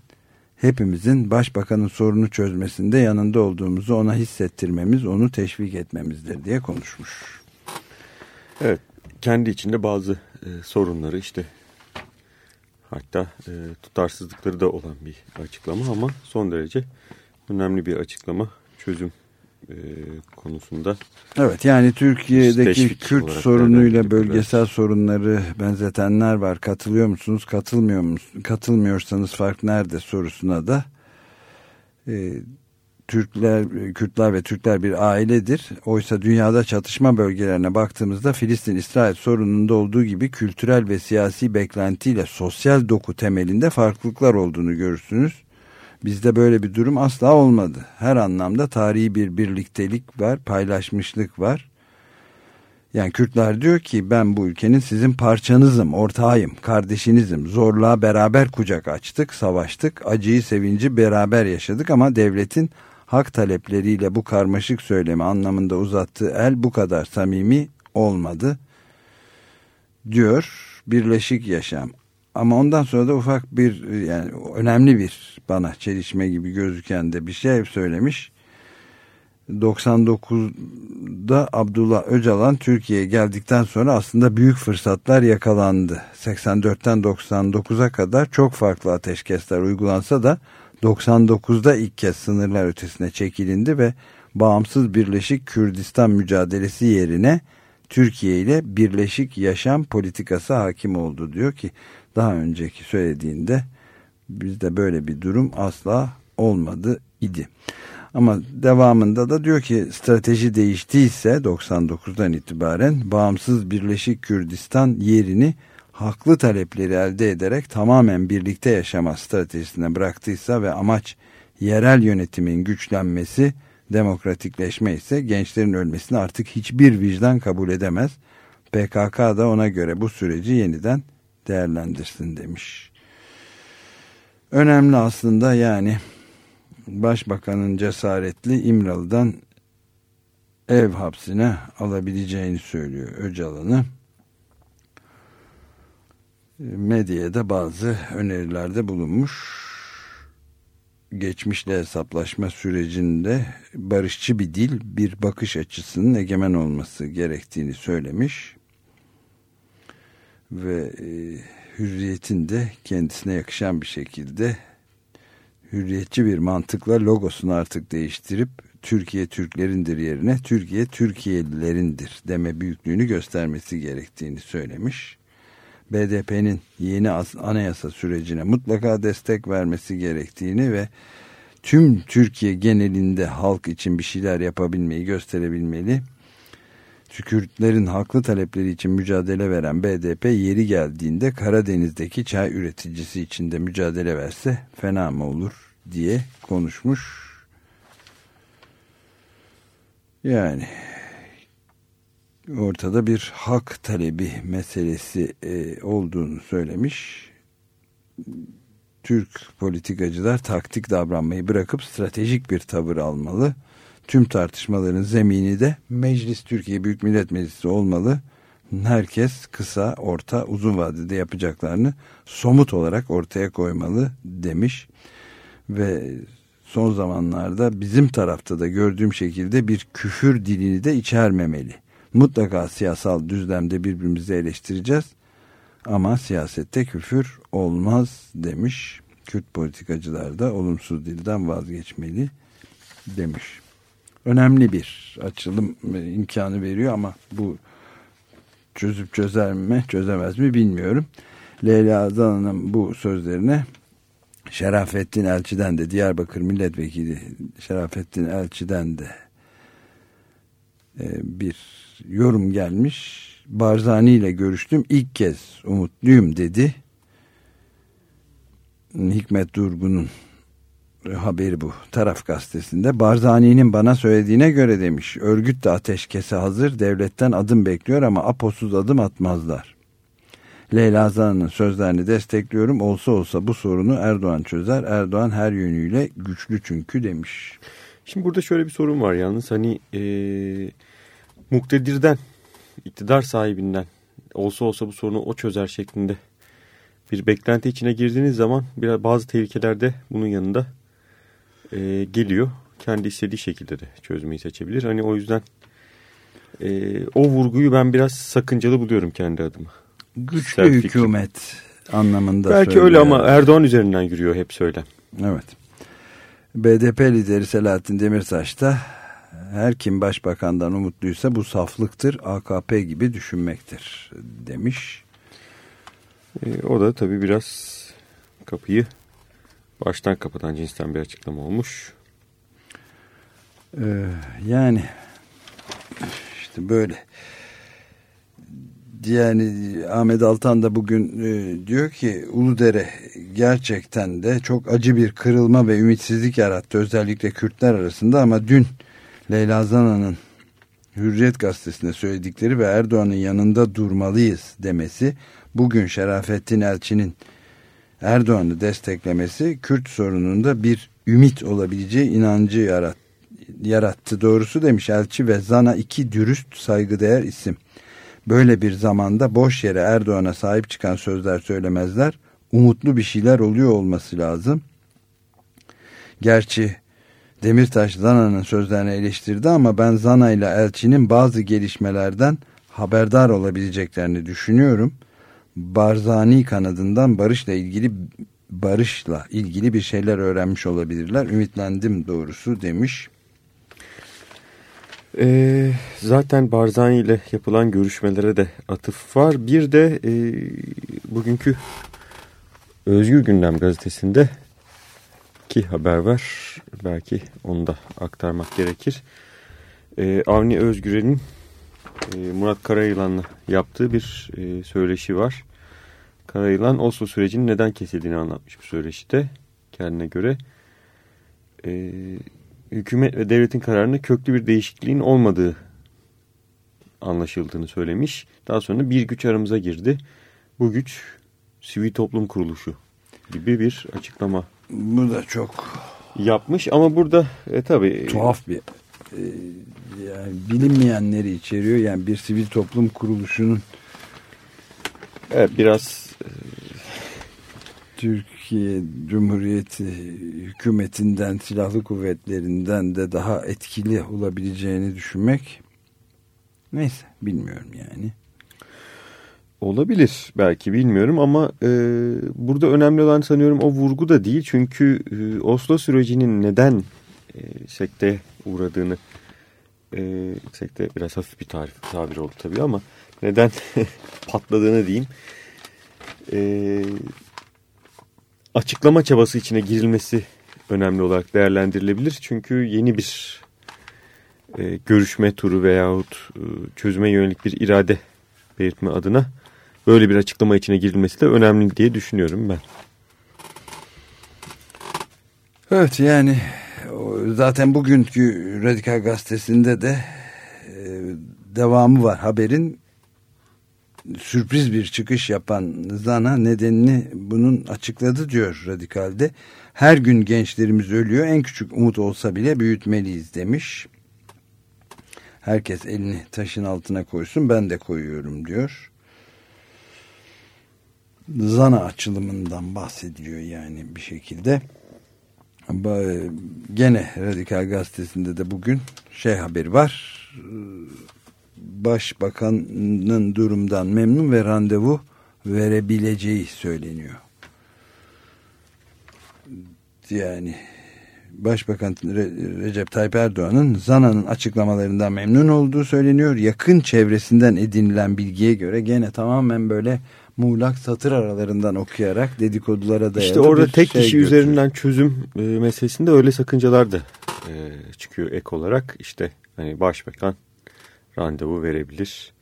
hepimizin başbakanın sorunu çözmesinde yanında olduğumuzu ona hissettirmemiz, onu teşvik etmemizdir diye konuşmuş. Evet, kendi içinde bazı e, sorunları işte hatta e, tutarsızlıkları da olan bir açıklama ama son derece önemli bir açıklama çözüm e, konusunda. Evet yani Türkiye'deki Kürt sorunuyla bölgesel sorunları benzetenler var. Katılıyor musunuz? Katılmıyor musunuz? Katılmıyorsanız fark nerede sorusuna da e, Türkler, Kürtler ve Türkler bir ailedir. Oysa dünyada çatışma bölgelerine baktığımızda Filistin-İsrail sorununda olduğu gibi kültürel ve siyasi beklentiyle sosyal doku temelinde farklılıklar olduğunu görürsünüz. Bizde böyle bir durum asla olmadı. Her anlamda tarihi bir birliktelik var, paylaşmışlık var. Yani Kürtler diyor ki ben bu ülkenin sizin parçanızım, ortağıyım, kardeşinizim. Zorluğa beraber kucak açtık, savaştık, acıyı sevinci beraber yaşadık ama devletin hak talepleriyle bu karmaşık söylemi anlamında uzattığı el bu kadar samimi olmadı diyor Birleşik Yaşam. Ama ondan sonra da ufak bir yani önemli bir bana çelişme gibi gözüken de bir şey söylemiş. 99 da Abdullah Öcalan Türkiye'ye geldikten sonra aslında büyük fırsatlar yakalandı. 84'ten 99'a kadar çok farklı ateşkesler uygulansa da 99'da ilk kez sınırlar ötesine çekilindi ve bağımsız Birleşik Kürdistan mücadelesi yerine Türkiye ile birleşik yaşam politikası hakim oldu diyor ki daha önceki söylediğinde bizde böyle bir durum asla olmadı idi. Ama devamında da diyor ki strateji değiştiyse 99'dan itibaren bağımsız Birleşik Kürdistan yerini haklı talepleri elde ederek tamamen birlikte yaşama stratejisine bıraktıysa ve amaç yerel yönetimin güçlenmesi, demokratikleşme ise gençlerin ölmesini artık hiçbir vicdan kabul edemez. PKK da ona göre bu süreci yeniden değerlendirsin demiş. Önemli aslında yani başbakanın cesaretli İmralı'dan ev hapsine alabileceğini söylüyor Öcalan'ı. Medyaya bazı önerilerde bulunmuş. Geçmişle hesaplaşma sürecinde barışçı bir dil, bir bakış açısının egemen olması gerektiğini söylemiş. Ve e, hürriyetin de kendisine yakışan bir şekilde hürriyetçi bir mantıkla logosunu artık değiştirip Türkiye Türklerindir yerine Türkiye Türkiye'lilerindir deme büyüklüğünü göstermesi gerektiğini söylemiş. BDP'nin yeni anayasa sürecine mutlaka destek vermesi gerektiğini ve tüm Türkiye genelinde halk için bir şeyler yapabilmeyi gösterebilmeli. Kürtlerin haklı talepleri için mücadele veren BDP yeri geldiğinde Karadeniz'deki çay üreticisi için de mücadele verse fena mı olur diye konuşmuş. Yani ortada bir hak talebi meselesi e, olduğunu söylemiş. Türk politikacılar taktik davranmayı bırakıp stratejik bir tavır almalı. Tüm tartışmaların zemini de Meclis Türkiye Büyük Millet Meclisi olmalı. Herkes kısa, orta, uzun vadede yapacaklarını somut olarak ortaya koymalı demiş. Ve son zamanlarda bizim tarafta da gördüğüm şekilde bir küfür dilini de içermemeli. Mutlaka siyasal düzlemde birbirimizi eleştireceğiz ama siyasette küfür olmaz demiş. Kürt politikacılar da olumsuz dilden vazgeçmeli demiş. Önemli bir açılım imkanı veriyor ama bu çözüp çözer mi çözemez mi bilmiyorum. Leyla Zana'nın bu sözlerine Şerafettin Elçi'den de Diyarbakır Milletvekili Şerafettin Elçi'den de e, bir yorum gelmiş. Barzani ile görüştüm. İlk kez umutluyum dedi. Hikmet Durgun'un haberi bu. Taraf gazetesinde. Barzani'nin bana söylediğine göre demiş. Örgüt de ateşkese hazır. Devletten adım bekliyor ama aposuz adım atmazlar. Leyla Zana'nın sözlerini destekliyorum. Olsa olsa bu sorunu Erdoğan çözer. Erdoğan her yönüyle güçlü çünkü demiş. Şimdi burada şöyle bir sorun var yalnız. Hani e, muktedirden, iktidar sahibinden olsa olsa bu sorunu o çözer şeklinde bir beklenti içine girdiğiniz zaman biraz bazı tehlikeler de bunun yanında e, geliyor. Kendi istediği şekilde de çözmeyi seçebilir. Hani o yüzden e, o vurguyu ben biraz sakıncalı buluyorum kendi adıma. Güçlü Self hükümet fikrim. anlamında Belki söylüyor. öyle ama Erdoğan üzerinden yürüyor hep söylem. Evet. BDP lideri Selahattin Demirtaş da her kim başbakandan umutluysa bu saflıktır, AKP gibi düşünmektir demiş. E, o da tabii biraz kapıyı baştan kapatan cinsten bir açıklama olmuş. Ee, yani işte böyle. Yani Ahmet Altan da bugün e, diyor ki Uludere gerçekten de çok acı bir kırılma ve ümitsizlik yarattı özellikle Kürtler arasında ama dün Leyla Zana'nın Hürriyet gazetesinde söyledikleri ve Erdoğan'ın yanında durmalıyız demesi bugün Şerafettin Elçi'nin Erdoğan'ı desteklemesi Kürt sorununda bir ümit olabileceği inancı yarat, yarattı. Doğrusu demiş Elçi ve Zana iki dürüst saygıdeğer isim. Böyle bir zamanda boş yere Erdoğan'a sahip çıkan sözler söylemezler. Umutlu bir şeyler oluyor olması lazım. Gerçi Demirtaş Zana'nın sözlerini eleştirdi ama ben Zana ile Elçi'nin bazı gelişmelerden haberdar olabileceklerini düşünüyorum. Barzani kanadından barışla ilgili barışla ilgili bir şeyler öğrenmiş olabilirler. Ümitlendim doğrusu demiş. E, zaten Barzani ile yapılan görüşmelere de atıf var. Bir de e, bugünkü Özgür Gündem gazetesinde ki haber var. Belki onu da aktarmak gerekir. E, Avni Özgür'ün e, Murat Karayılan'la yaptığı bir e, söyleşi var. Karayılan Oslo sürecinin neden kesildiğini anlatmış bu söyleşide kendine göre. E, hükümet ve devletin kararında köklü bir değişikliğin olmadığı anlaşıldığını söylemiş. Daha sonra bir güç aramıza girdi. Bu güç sivil toplum kuruluşu gibi bir açıklama. Bu da çok yapmış ama burada e, tabii tuhaf bir e, yani bilinmeyenleri içeriyor. Yani bir sivil toplum kuruluşunun evet, biraz e, Türkiye Cumhuriyeti hükümetinden, silahlı kuvvetlerinden de daha etkili olabileceğini düşünmek neyse bilmiyorum yani. Olabilir belki bilmiyorum ama e, burada önemli olan sanıyorum o vurgu da değil. Çünkü e, Oslo sürecinin neden e, sekteye uğradığını e, sekte biraz hafif bir tarif, tabir oldu tabii ama neden (laughs) patladığını diyeyim. E, açıklama çabası içine girilmesi önemli olarak değerlendirilebilir. Çünkü yeni bir e, görüşme turu veyahut e, çözüme yönelik bir irade belirtme adına böyle bir açıklama içine girilmesi de önemli diye düşünüyorum ben. Evet yani zaten bugünkü Radikal Gazetesi'nde de e, devamı var haberin sürpriz bir çıkış yapan Zana nedenini bunun açıkladı diyor Radikal'de. Her gün gençlerimiz ölüyor en küçük umut olsa bile büyütmeliyiz demiş. Herkes elini taşın altına koysun ben de koyuyorum diyor. Zana açılımından bahsediliyor yani bir şekilde. Gene Radikal Gazetesi'nde de bugün şey haberi var. Başbakanın durumdan memnun ve randevu verebileceği söyleniyor. Yani Başbakan Recep Tayyip Erdoğan'ın Zana'nın açıklamalarından memnun olduğu söyleniyor. Yakın çevresinden edinilen bilgiye göre gene tamamen böyle muğlak satır aralarından okuyarak dedikodulara dayalı İşte orada tek şey kişi götürüyor. üzerinden çözüm e, meselesinde öyle sakıncalar da e, çıkıyor ek olarak. İşte hani başbakan randevu verebilir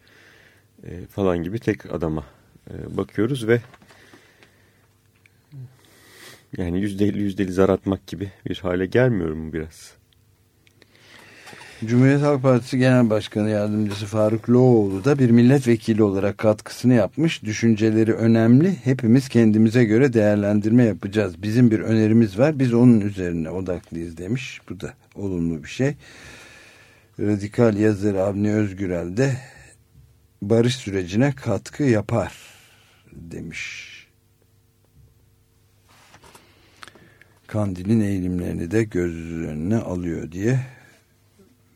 e, falan gibi tek adama e, bakıyoruz ve yani yüzde elli yüzde elli zar atmak gibi bir hale gelmiyor mu biraz? Cumhuriyet Halk Partisi Genel Başkanı Yardımcısı Faruk Loğoğlu da bir milletvekili olarak katkısını yapmış. Düşünceleri önemli. Hepimiz kendimize göre değerlendirme yapacağız. Bizim bir önerimiz var. Biz onun üzerine odaklıyız demiş. Bu da olumlu bir şey. Radikal yazar Avni Özgürel de barış sürecine katkı yapar demiş. Kandil'in eğilimlerini de göz önüne alıyor diye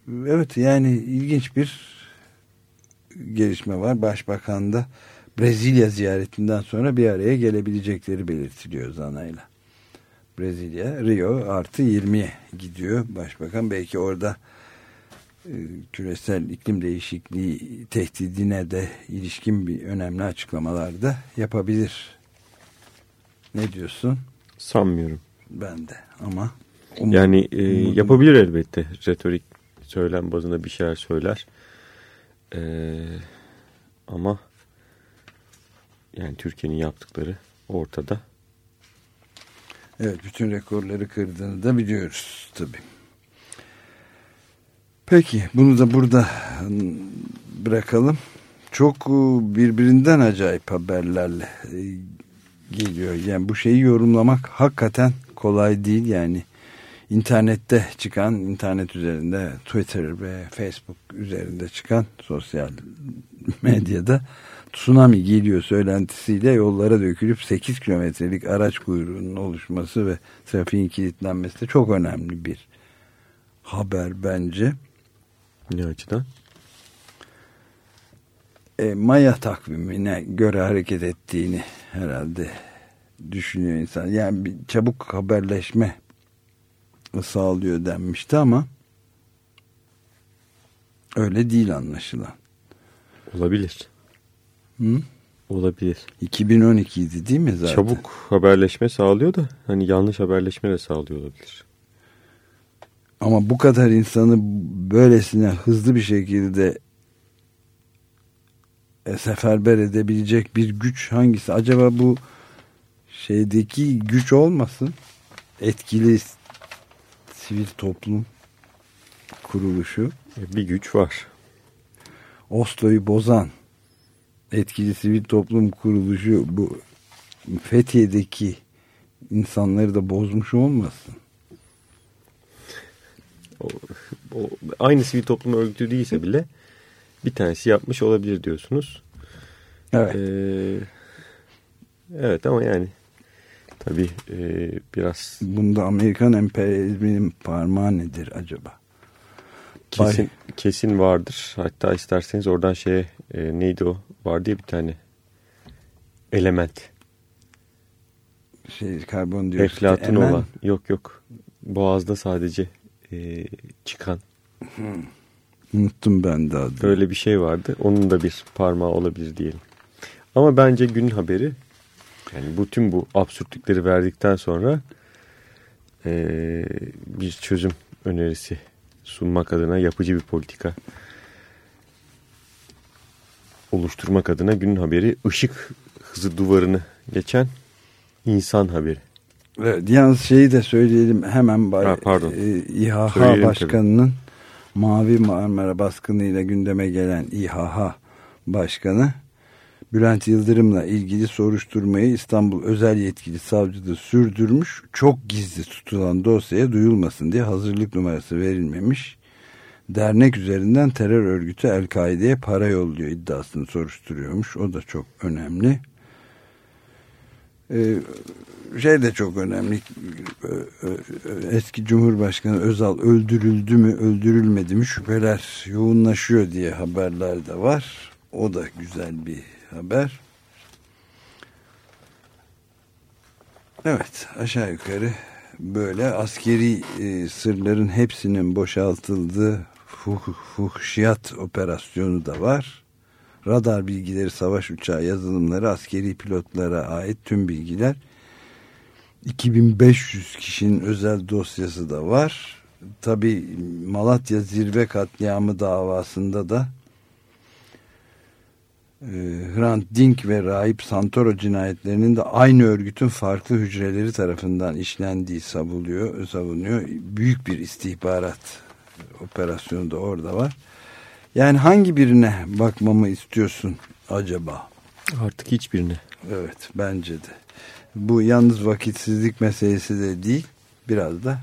Evet yani ilginç bir gelişme var. Başbakan da Brezilya ziyaretinden sonra bir araya gelebilecekleri belirtiliyor Zana'yla. Brezilya, Rio artı 20'ye gidiyor başbakan. Belki orada e, küresel iklim değişikliği tehdidine de ilişkin bir önemli açıklamalar da yapabilir. Ne diyorsun? Sanmıyorum. Ben de ama umut, yani e, yapabilir elbette retorik söylem bazında bir şeyler söyler. Ee, ama yani Türkiye'nin yaptıkları ortada. Evet bütün rekorları kırdığını da biliyoruz tabii. Peki bunu da burada bırakalım. Çok e, birbirinden acayip haberlerle e, geliyor. Yani bu şeyi yorumlamak hakikaten kolay değil yani internette çıkan, internet üzerinde Twitter ve Facebook üzerinde çıkan sosyal medyada tsunami geliyor söylentisiyle yollara dökülüp 8 kilometrelik araç kuyruğunun oluşması ve trafiğin kilitlenmesi de çok önemli bir haber bence. Ne açıdan? E, Maya takvimine göre hareket ettiğini herhalde düşünüyor insan. Yani bir çabuk haberleşme sağlıyor denmişti ama öyle değil anlaşılan. Olabilir. Hı? Olabilir. 2012 idi değil mi zaten? Çabuk haberleşme sağlıyor da hani yanlış haberleşme de sağlıyor olabilir. Ama bu kadar insanı böylesine hızlı bir şekilde seferber edebilecek bir güç hangisi? Acaba bu şeydeki güç olmasın? Etkili sivil toplum kuruluşu. E, bir güç var. Oslo'yu bozan etkili sivil toplum kuruluşu bu Fethiye'deki insanları da bozmuş olmasın? O, o, aynı sivil toplum örgütü değilse bile bir tanesi yapmış olabilir diyorsunuz. Evet. Ee, evet ama yani tabii e, biraz... Bunda Amerikan emperyalizminin parmağı nedir acaba? Kesin, Bay... kesin vardır. Hatta isterseniz oradan şeye e, neydi o? Vardı ya bir tane element. Şey karbondioksit. Eflatun olan. Yok yok. Boğazda sadece e, çıkan. Hmm. Unuttum ben de adını. Böyle bir şey vardı. Onun da bir parmağı olabilir diyelim. Ama bence gün haberi yani bütün bu absürtlükleri verdikten sonra e, bir çözüm önerisi sunmak adına yapıcı bir politika oluşturmak adına gün haberi ışık hızı duvarını geçen insan haberi. Evet, yalnız şeyi de söyleyelim hemen ha, pardon. E, İHH Başkanı'nın Mavi Marmara baskınıyla gündeme gelen İHH Başkanı Bülent Yıldırım'la ilgili soruşturmayı İstanbul Özel Yetkili Savcılığı sürdürmüş. Çok gizli tutulan dosyaya duyulmasın diye hazırlık numarası verilmemiş. Dernek üzerinden terör örgütü El-Kaide'ye para yolluyor iddiasını soruşturuyormuş. O da çok önemli. Ee, şey de çok önemli. Eski Cumhurbaşkanı Özal öldürüldü mü öldürülmedi mi şüpheler yoğunlaşıyor diye haberler de var. O da güzel bir haber. Evet aşağı yukarı böyle askeri e, sırların hepsinin boşaltıldığı fuh, fuhşiyat operasyonu da var. Radar bilgileri, savaş uçağı yazılımları, askeri pilotlara ait tüm bilgiler 2500 kişinin özel dosyası da var. Tabi Malatya zirve katliamı davasında da e, Hrant Dink ve Rahip Santoro cinayetlerinin de aynı örgütün farklı hücreleri tarafından işlendiği savunuyor. savunuyor. Büyük bir istihbarat operasyonu da orada var. Yani hangi birine bakmamı istiyorsun acaba? Artık hiçbirine. Evet bence de. Bu yalnız vakitsizlik meselesi de değil. Biraz da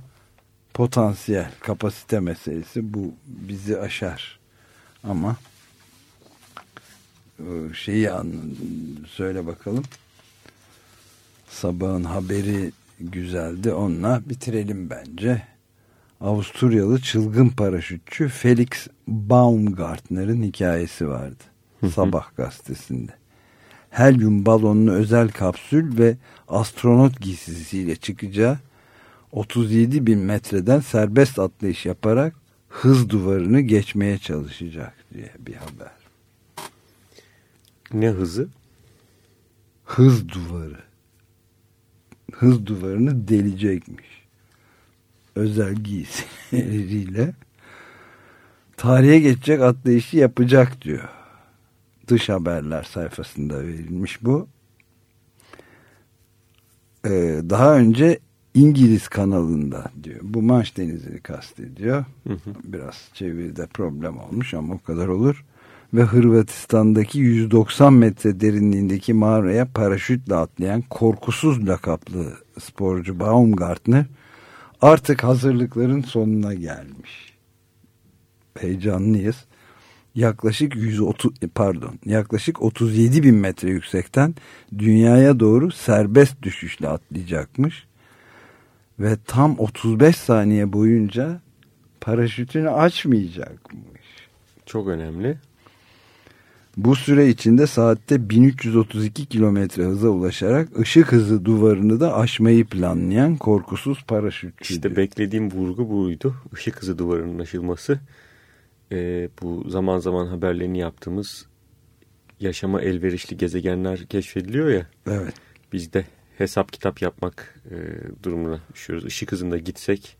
potansiyel, kapasite meselesi. Bu bizi aşar. Ama şeyi söyle bakalım. Sabahın haberi güzeldi. Onunla bitirelim bence. Avusturyalı çılgın paraşütçü Felix Baumgartner'ın hikayesi vardı. Sabah gazetesinde. Helyum balonunu özel kapsül ve astronot giysisiyle çıkacağı 37 bin metreden serbest atlayış yaparak hız duvarını geçmeye çalışacak diye bir haber. Ne hızı? Hız duvarı. Hız duvarını delecekmiş. Özel giysileriyle tarihe geçecek atlayışı yapacak diyor. Dış haberler sayfasında verilmiş bu. Ee, daha önce İngiliz kanalında diyor. Bu Manş Denizi'ni kastediyor. Hı hı. Biraz çeviride problem olmuş ama o kadar olur. Ve Hırvatistan'daki 190 metre derinliğindeki mağaraya paraşütle atlayan korkusuz lakaplı sporcu Baumgartner artık hazırlıkların sonuna gelmiş. Heyecanlıyız yaklaşık 130 pardon yaklaşık 37 bin metre yüksekten dünyaya doğru serbest düşüşle atlayacakmış ve tam 35 saniye boyunca paraşütünü açmayacakmış. Çok önemli. Bu süre içinde saatte 1332 kilometre hıza ulaşarak ışık hızı duvarını da aşmayı planlayan korkusuz paraşütçüydü. İşte beklediğim vurgu buydu. Işık hızı duvarının aşılması. Ee, bu zaman zaman haberlerini yaptığımız yaşama elverişli gezegenler keşfediliyor ya. Evet. Biz de hesap kitap yapmak e, durumuna düşüyoruz. Işık hızında gitsek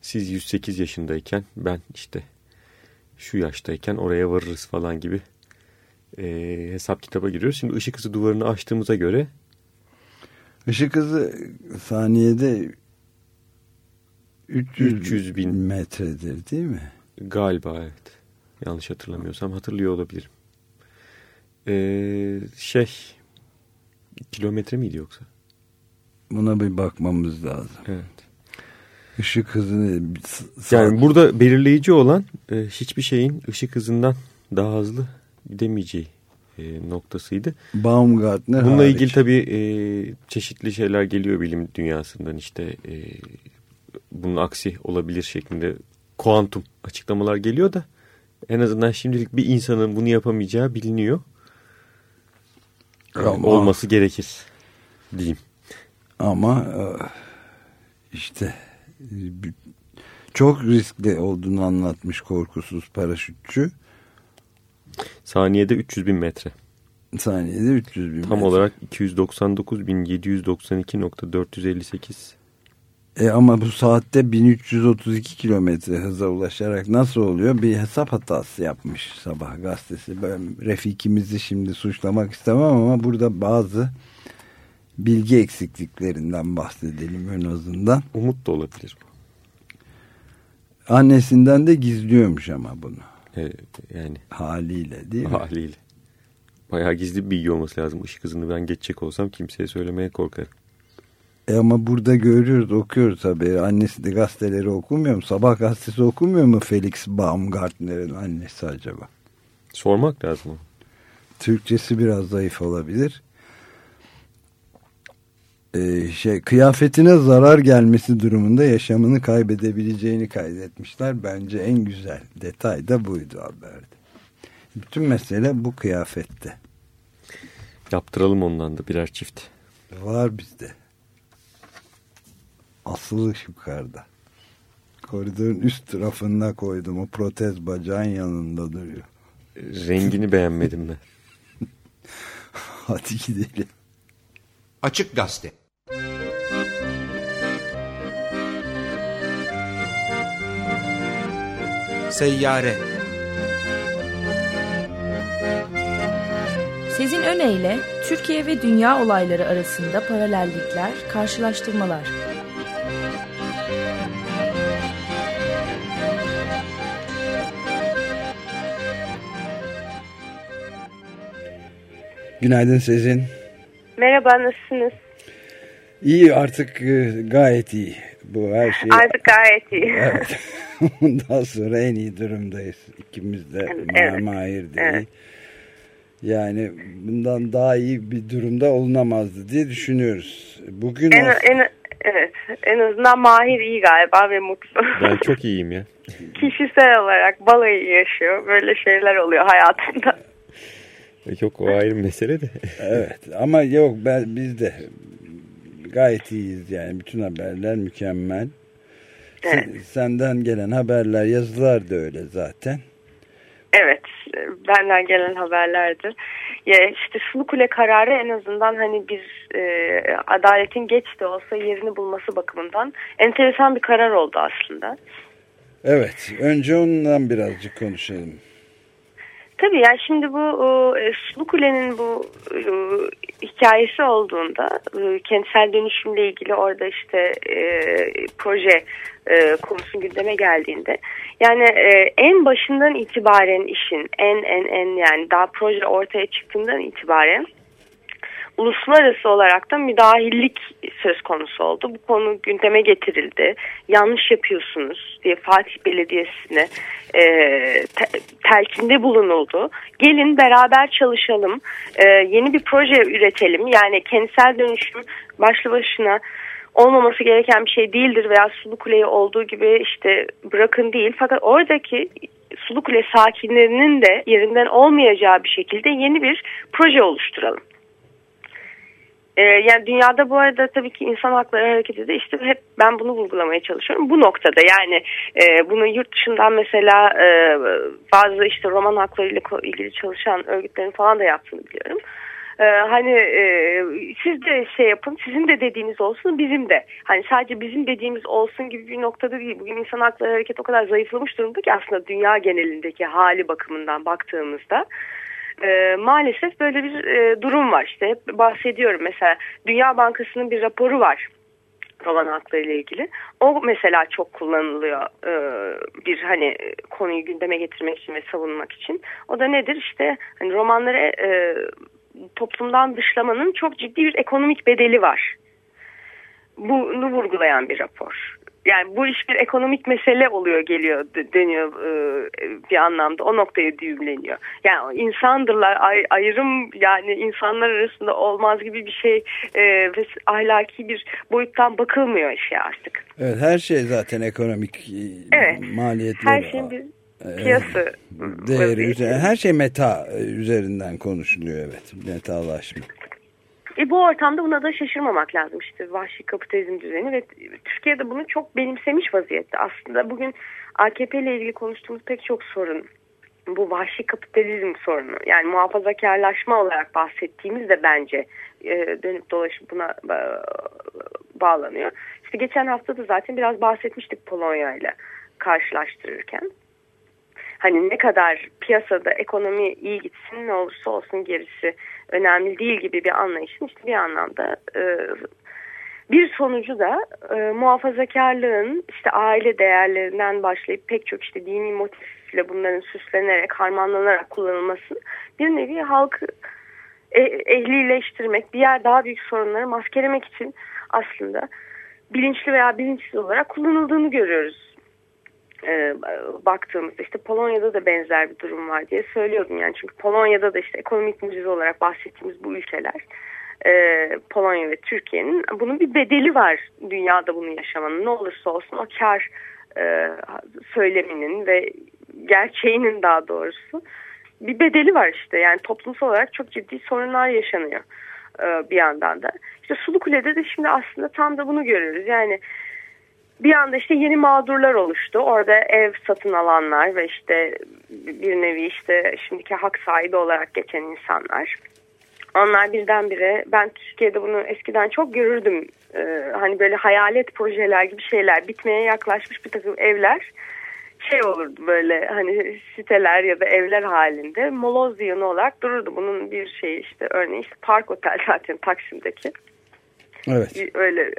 siz 108 yaşındayken ben işte şu yaştayken oraya varırız falan gibi e, hesap kitaba giriyoruz. Şimdi ışık hızı duvarını açtığımıza göre ışık hızı saniyede 300, 300 bin metredir değil mi? Galiba evet. Yanlış hatırlamıyorsam hatırlıyor olabilirim. Ee, şey kilometre miydi yoksa? Buna bir bakmamız lazım. Evet. Işık hızını... Yani burada belirleyici olan e, hiçbir şeyin ışık hızından daha hızlı gidemeyeceği e, noktasıydı. Baumgartner Bununla hariç. ilgili tabii e, çeşitli şeyler geliyor bilim dünyasından işte e, bunun aksi olabilir şeklinde kuantum açıklamalar geliyor da en azından şimdilik bir insanın bunu yapamayacağı biliniyor. Ama, olması gerekir diyeyim. Ama işte çok riskli olduğunu anlatmış korkusuz paraşütçü. Saniyede 300 bin metre. Saniyede 300 bin Tam metre. olarak 299.792.458 e ama bu saatte 1332 kilometre hıza ulaşarak nasıl oluyor? Bir hesap hatası yapmış sabah gazetesi. Ben Refikimizi şimdi suçlamak istemem ama burada bazı bilgi eksikliklerinden bahsedelim en azından. Umut da olabilir bu. Annesinden de gizliyormuş ama bunu. Evet, yani haliyle değil mi? Haliyle. Bayağı gizli bir bilgi olması lazım. Işık hızını ben geçecek olsam kimseye söylemeye korkarım. E ama burada görüyoruz, okuyoruz haberi. Annesi de gazeteleri okumuyor mu? Sabah gazetesi okumuyor mu Felix Baumgartner'in annesi acaba? Sormak lazım. Türkçesi biraz zayıf olabilir. Ee, şey kıyafetine zarar gelmesi durumunda yaşamını kaybedebileceğini kaydetmişler. Bence en güzel detay da buydu haberde. Bütün mesele bu kıyafette. Yaptıralım ondan da birer çift. Var bizde. Asılı yukarıda. Koridorun üst tarafına koydum. O protez bacağın yanında duruyor. Rengini beğenmedim ben. (laughs) Hadi gidelim. Açık Gazete Seyyare Sezin Öne Türkiye ve dünya olayları arasında paralellikler, karşılaştırmalar. Günaydın Sezin. Merhaba nasılsınız? İyi artık e, gayet iyi. Bu her şey. Artık gayet iyi. Evet. (laughs) Bundan sonra en iyi durumdayız. İkimiz de Evet. mahir değil. Evet. Yani bundan daha iyi bir durumda olunamazdı diye düşünüyoruz. Bugün En, aslında- en, evet en azından Mahir iyi galiba ve mutlu. Ben çok (laughs) iyiyim ya. Kişisel olarak balayı yaşıyor. Böyle şeyler oluyor hayatında. Yok o ayrı mesele de. Evet ama yok ben biz de gayet iyiyiz yani bütün haberler mükemmel. Sen- Evet. senden gelen haberler yazılar da öyle zaten. Evet benden gelen haberlerdir. Ya işte Sulu Kule kararı en azından hani bir e, adaletin geç de olsa yerini bulması bakımından enteresan bir karar oldu aslında. Evet önce ondan birazcık konuşalım. Tabii yani şimdi bu e, Sulu Kule'nin bu e, hikayesi olduğunda e, kentsel dönüşümle ilgili orada işte e, proje e, konusu gündeme geldiğinde yani e, en başından itibaren işin en en en yani daha proje ortaya çıktığından itibaren uluslararası olarak da müdahillik söz konusu oldu. Bu konu gündeme getirildi. Yanlış yapıyorsunuz diye Fatih Belediyesi'ne e, te- telkinde bulunuldu. Gelin beraber çalışalım. E, yeni bir proje üretelim. Yani kentsel dönüşüm başlı başına olmaması gereken bir şey değildir veya Sulu Kule'yi olduğu gibi işte bırakın değil. Fakat oradaki Sulu Kule sakinlerinin de yerinden olmayacağı bir şekilde yeni bir proje oluşturalım. Ee, yani dünyada bu arada tabii ki insan hakları hareketi de işte hep ben bunu vurgulamaya çalışıyorum. Bu noktada yani e, bunu yurt dışından mesela e, bazı işte roman hakları ile ilgili çalışan örgütlerin falan da yaptığını biliyorum. Ee, hani e, siz de şey yapın sizin de dediğiniz olsun bizim de hani sadece bizim dediğimiz olsun gibi bir noktada değil bugün insan hakları hareket o kadar zayıflamış durumda ki aslında dünya genelindeki hali bakımından baktığımızda e, maalesef böyle bir e, durum var işte hep bahsediyorum mesela Dünya Bankası'nın bir raporu var roman hakları ile ilgili. O mesela çok kullanılıyor e, bir hani konuyu gündeme getirmek için ve savunmak için. O da nedir işte hani romanları e, toplumdan dışlamanın çok ciddi bir ekonomik bedeli var. Bunu vurgulayan bir rapor. Yani bu iş bir ekonomik mesele oluyor geliyor deniyor e, bir anlamda o noktaya düğümleniyor. Yani insandırlar ay, ayrım yani insanlar arasında olmaz gibi bir şey e, ve ahlaki bir boyuttan bakılmıyor işe artık. Evet her şey zaten ekonomik e, evet, maliyetleri. Her şeyin bir piyasa değeri üzerine, her şey meta üzerinden konuşuluyor evet metalaşma. E bu ortamda buna da şaşırmamak lazım. İşte vahşi kapitalizm düzeni ve Türkiye'de bunu çok benimsemiş vaziyette. Aslında bugün AKP ile ilgili konuştuğumuz pek çok sorun bu vahşi kapitalizm sorunu yani muhafazakarlaşma olarak bahsettiğimiz de bence e, dönüp dolaşıp buna e, bağlanıyor. İşte geçen hafta da zaten biraz bahsetmiştik Polonya ile karşılaştırırken. Hani ne kadar piyasada ekonomi iyi gitsin ne olursa olsun gerisi önemli değil gibi bir anlayışın işte bir anlamda e, bir sonucu da e, muhafazakarlığın işte aile değerlerinden başlayıp pek çok işte dini motifle bunların süslenerek harmanlanarak kullanılması bir nevi halkı e, ehlileştirmek diğer daha büyük sorunları maskelemek için aslında bilinçli veya bilinçsiz olarak kullanıldığını görüyoruz e, baktığımızda işte Polonya'da da benzer bir durum var diye söylüyordum. Yani çünkü Polonya'da da işte ekonomik mucize olarak bahsettiğimiz bu ülkeler e, Polonya ve Türkiye'nin bunun bir bedeli var dünyada bunu yaşamanın. Ne olursa olsun o kar e, söyleminin ve gerçeğinin daha doğrusu bir bedeli var işte. Yani toplumsal olarak çok ciddi sorunlar yaşanıyor e, bir yandan da. İşte Sulukule'de de şimdi aslında tam da bunu görüyoruz. Yani bir anda işte yeni mağdurlar oluştu. Orada ev satın alanlar ve işte bir nevi işte şimdiki hak sahibi olarak geçen insanlar. Onlar birdenbire ben Türkiye'de bunu eskiden çok görürdüm. Ee, hani böyle hayalet projeler gibi şeyler bitmeye yaklaşmış bir takım evler şey olurdu böyle hani siteler ya da evler halinde moloz yığını olarak dururdu. Bunun bir şey işte örneğin işte Park Otel zaten Taksim'deki. Evet. Öyle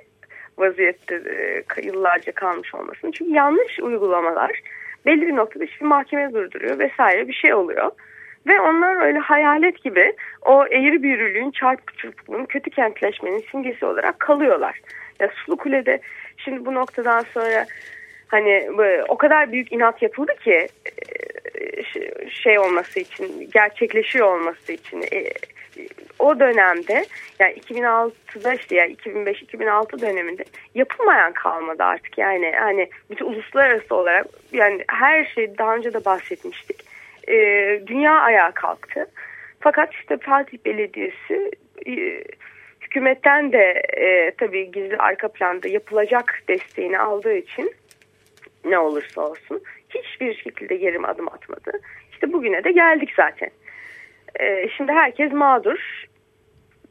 vaziyette e, yıllarca kalmış olmasını. Çünkü yanlış uygulamalar belli bir noktada işte mahkeme durduruyor vesaire bir şey oluyor. Ve onlar öyle hayalet gibi o eğri büğrülüğün, çarpık çırpıklığın, kötü kentleşmenin simgesi olarak kalıyorlar. Ya Sulu Kule'de şimdi bu noktadan sonra hani o kadar büyük inat yapıldı ki e, şey olması için, gerçekleşiyor olması için e, o dönemde yani 2006'da işte yani 2005-2006 döneminde yapılmayan kalmadı artık yani hani bütün uluslararası olarak yani her şey daha önce de bahsetmiştik. Ee, dünya ayağa kalktı. Fakat işte Fatih Belediyesi e, hükümetten de e, tabii gizli arka planda yapılacak desteğini aldığı için ne olursa olsun hiçbir şekilde gerim adım atmadı. İşte bugüne de geldik zaten. Ee, şimdi herkes mağdur.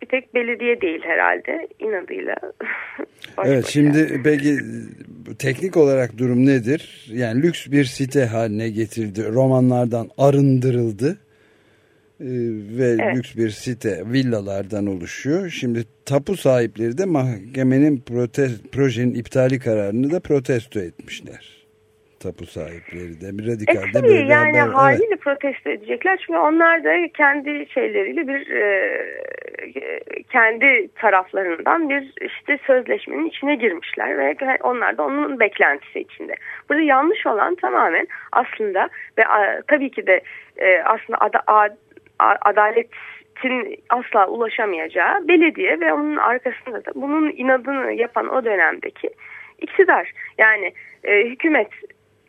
Bir tek belediye değil herhalde inadıyla. (laughs) evet şimdi peki teknik olarak durum nedir? Yani lüks bir site haline getirdi. Romanlardan arındırıldı. Ee, ve evet. lüks bir site villalardan oluşuyor. Şimdi tapu sahipleri de mahkemenin protest, projenin iptali kararını da protesto etmişler tapu sahipleri de bir radikal e, tabii, böyle yani haber, haliyle evet. protesto edecekler çünkü onlar da kendi şeyleriyle bir e, kendi taraflarından bir işte sözleşmenin içine girmişler ve onlar da onun beklentisi içinde. Burada yanlış olan tamamen aslında ve a, tabii ki de e, aslında ada, a, adalet devletin asla ulaşamayacağı belediye ve onun arkasında da bunun inadını yapan o dönemdeki iktidar. Yani e, hükümet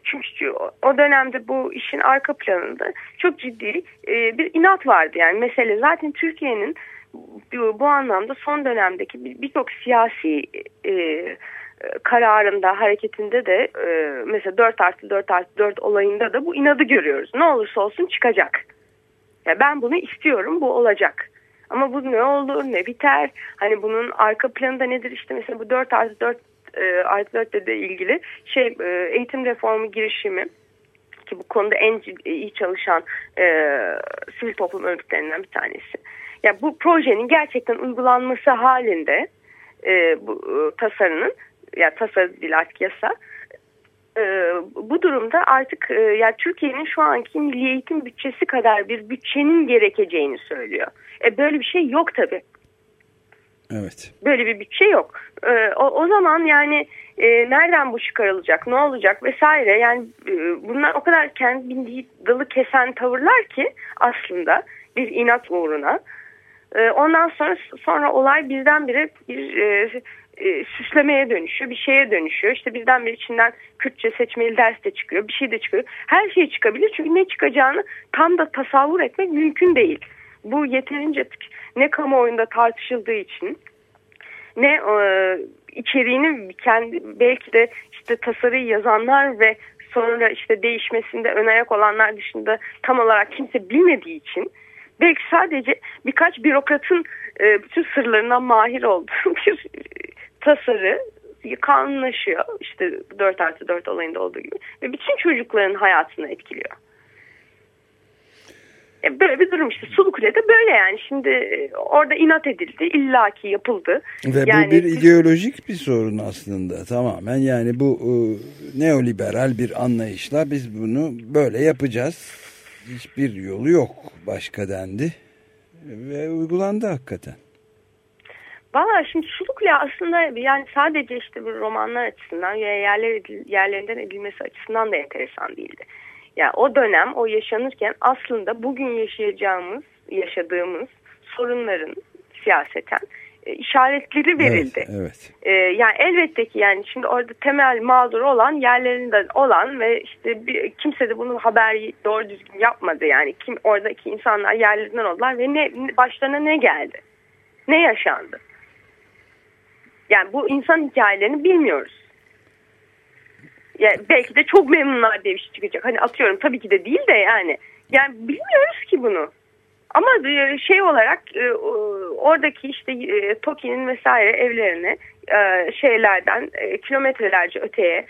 çünkü o dönemde bu işin arka planında çok ciddi e, bir inat vardı. Yani mesele zaten Türkiye'nin bu, anlamda son dönemdeki birçok siyasi e, kararında, hareketinde de e, mesela 4 artı 4 artı 4 olayında da bu inadı görüyoruz. Ne olursa olsun çıkacak. Ya ben bunu istiyorum, bu olacak. Ama bu ne olur, ne biter? Hani bunun arka planında nedir? İşte mesela bu 4 artı 4 e, artı 4 de ilgili şey e, eğitim reformu girişimi ki bu konuda en iyi çalışan e, sivil toplum örgütlerinden bir tanesi. Ya yani bu projenin gerçekten uygulanması halinde e, bu e, tasarının yani tasarı değil artık yasa e, bu durumda artık e, yani Türkiye'nin şu anki milli eğitim bütçesi kadar bir bütçenin gerekeceğini söylüyor. E, böyle bir şey yok tabi. Evet. Böyle bir bütçe yok. E, o, o zaman yani e, nereden bu çıkarılacak, ne olacak vesaire. Yani e, bunlar o kadar kendi dalı kesen tavırlar ki aslında bir inat uğruna. E, ondan sonra sonra olay birdenbire bir e, e, süslemeye dönüşüyor, bir şeye dönüşüyor. İşte birdenbire içinden Kürtçe seçmeli ders de çıkıyor, bir şey de çıkıyor. Her şey çıkabilir çünkü ne çıkacağını tam da tasavvur etmek mümkün değil. Bu yeterince ne kamuoyunda tartışıldığı için ne e, içeriğini kendi belki de işte tasarıyı yazanlar ve sonra işte değişmesinde ön ayak olanlar dışında tam olarak kimse bilmediği için belki sadece birkaç bürokratın e, bütün sırlarından mahir olduğu (laughs) bir tasarı kanunlaşıyor. İşte 4 artı 4 olayında olduğu gibi. Ve bütün çocukların hayatını etkiliyor. E böyle bir durum işte. Sulukule'de böyle yani. Şimdi e, orada inat edildi. illaki yapıldı. Ve yani, bu bir ideolojik bir sorun aslında. Tamamen yani bu e, neoliberal bir anlayışla biz bunu böyle yapacağız. Hiçbir yolu yok başka dendi. Ve uygulandı hakikaten. Valla şimdi Sulukle aslında yani sadece işte bu romanlar açısından yerler edil, yerlerinden edilmesi açısından da enteresan değildi. Yani o dönem o yaşanırken aslında bugün yaşayacağımız, yaşadığımız sorunların siyaseten e, işaretleri verildi. Evet, evet. E, yani elbette ki yani şimdi orada temel mağdur olan yerlerinde olan ve işte bir, kimse de bunu haber doğru düzgün yapmadı yani kim oradaki insanlar yerlerinden oldular ve ne başlarına ne geldi? Ne yaşandı? Yani bu insan hikayelerini bilmiyoruz. Yani belki de çok memnunlar diye bir şey çıkacak. Hani atıyorum tabii ki de değil de yani. Yani bilmiyoruz ki bunu. Ama e, şey olarak e, oradaki işte e, Toki'nin vesaire evlerine şeylerden kilometrelerce öteye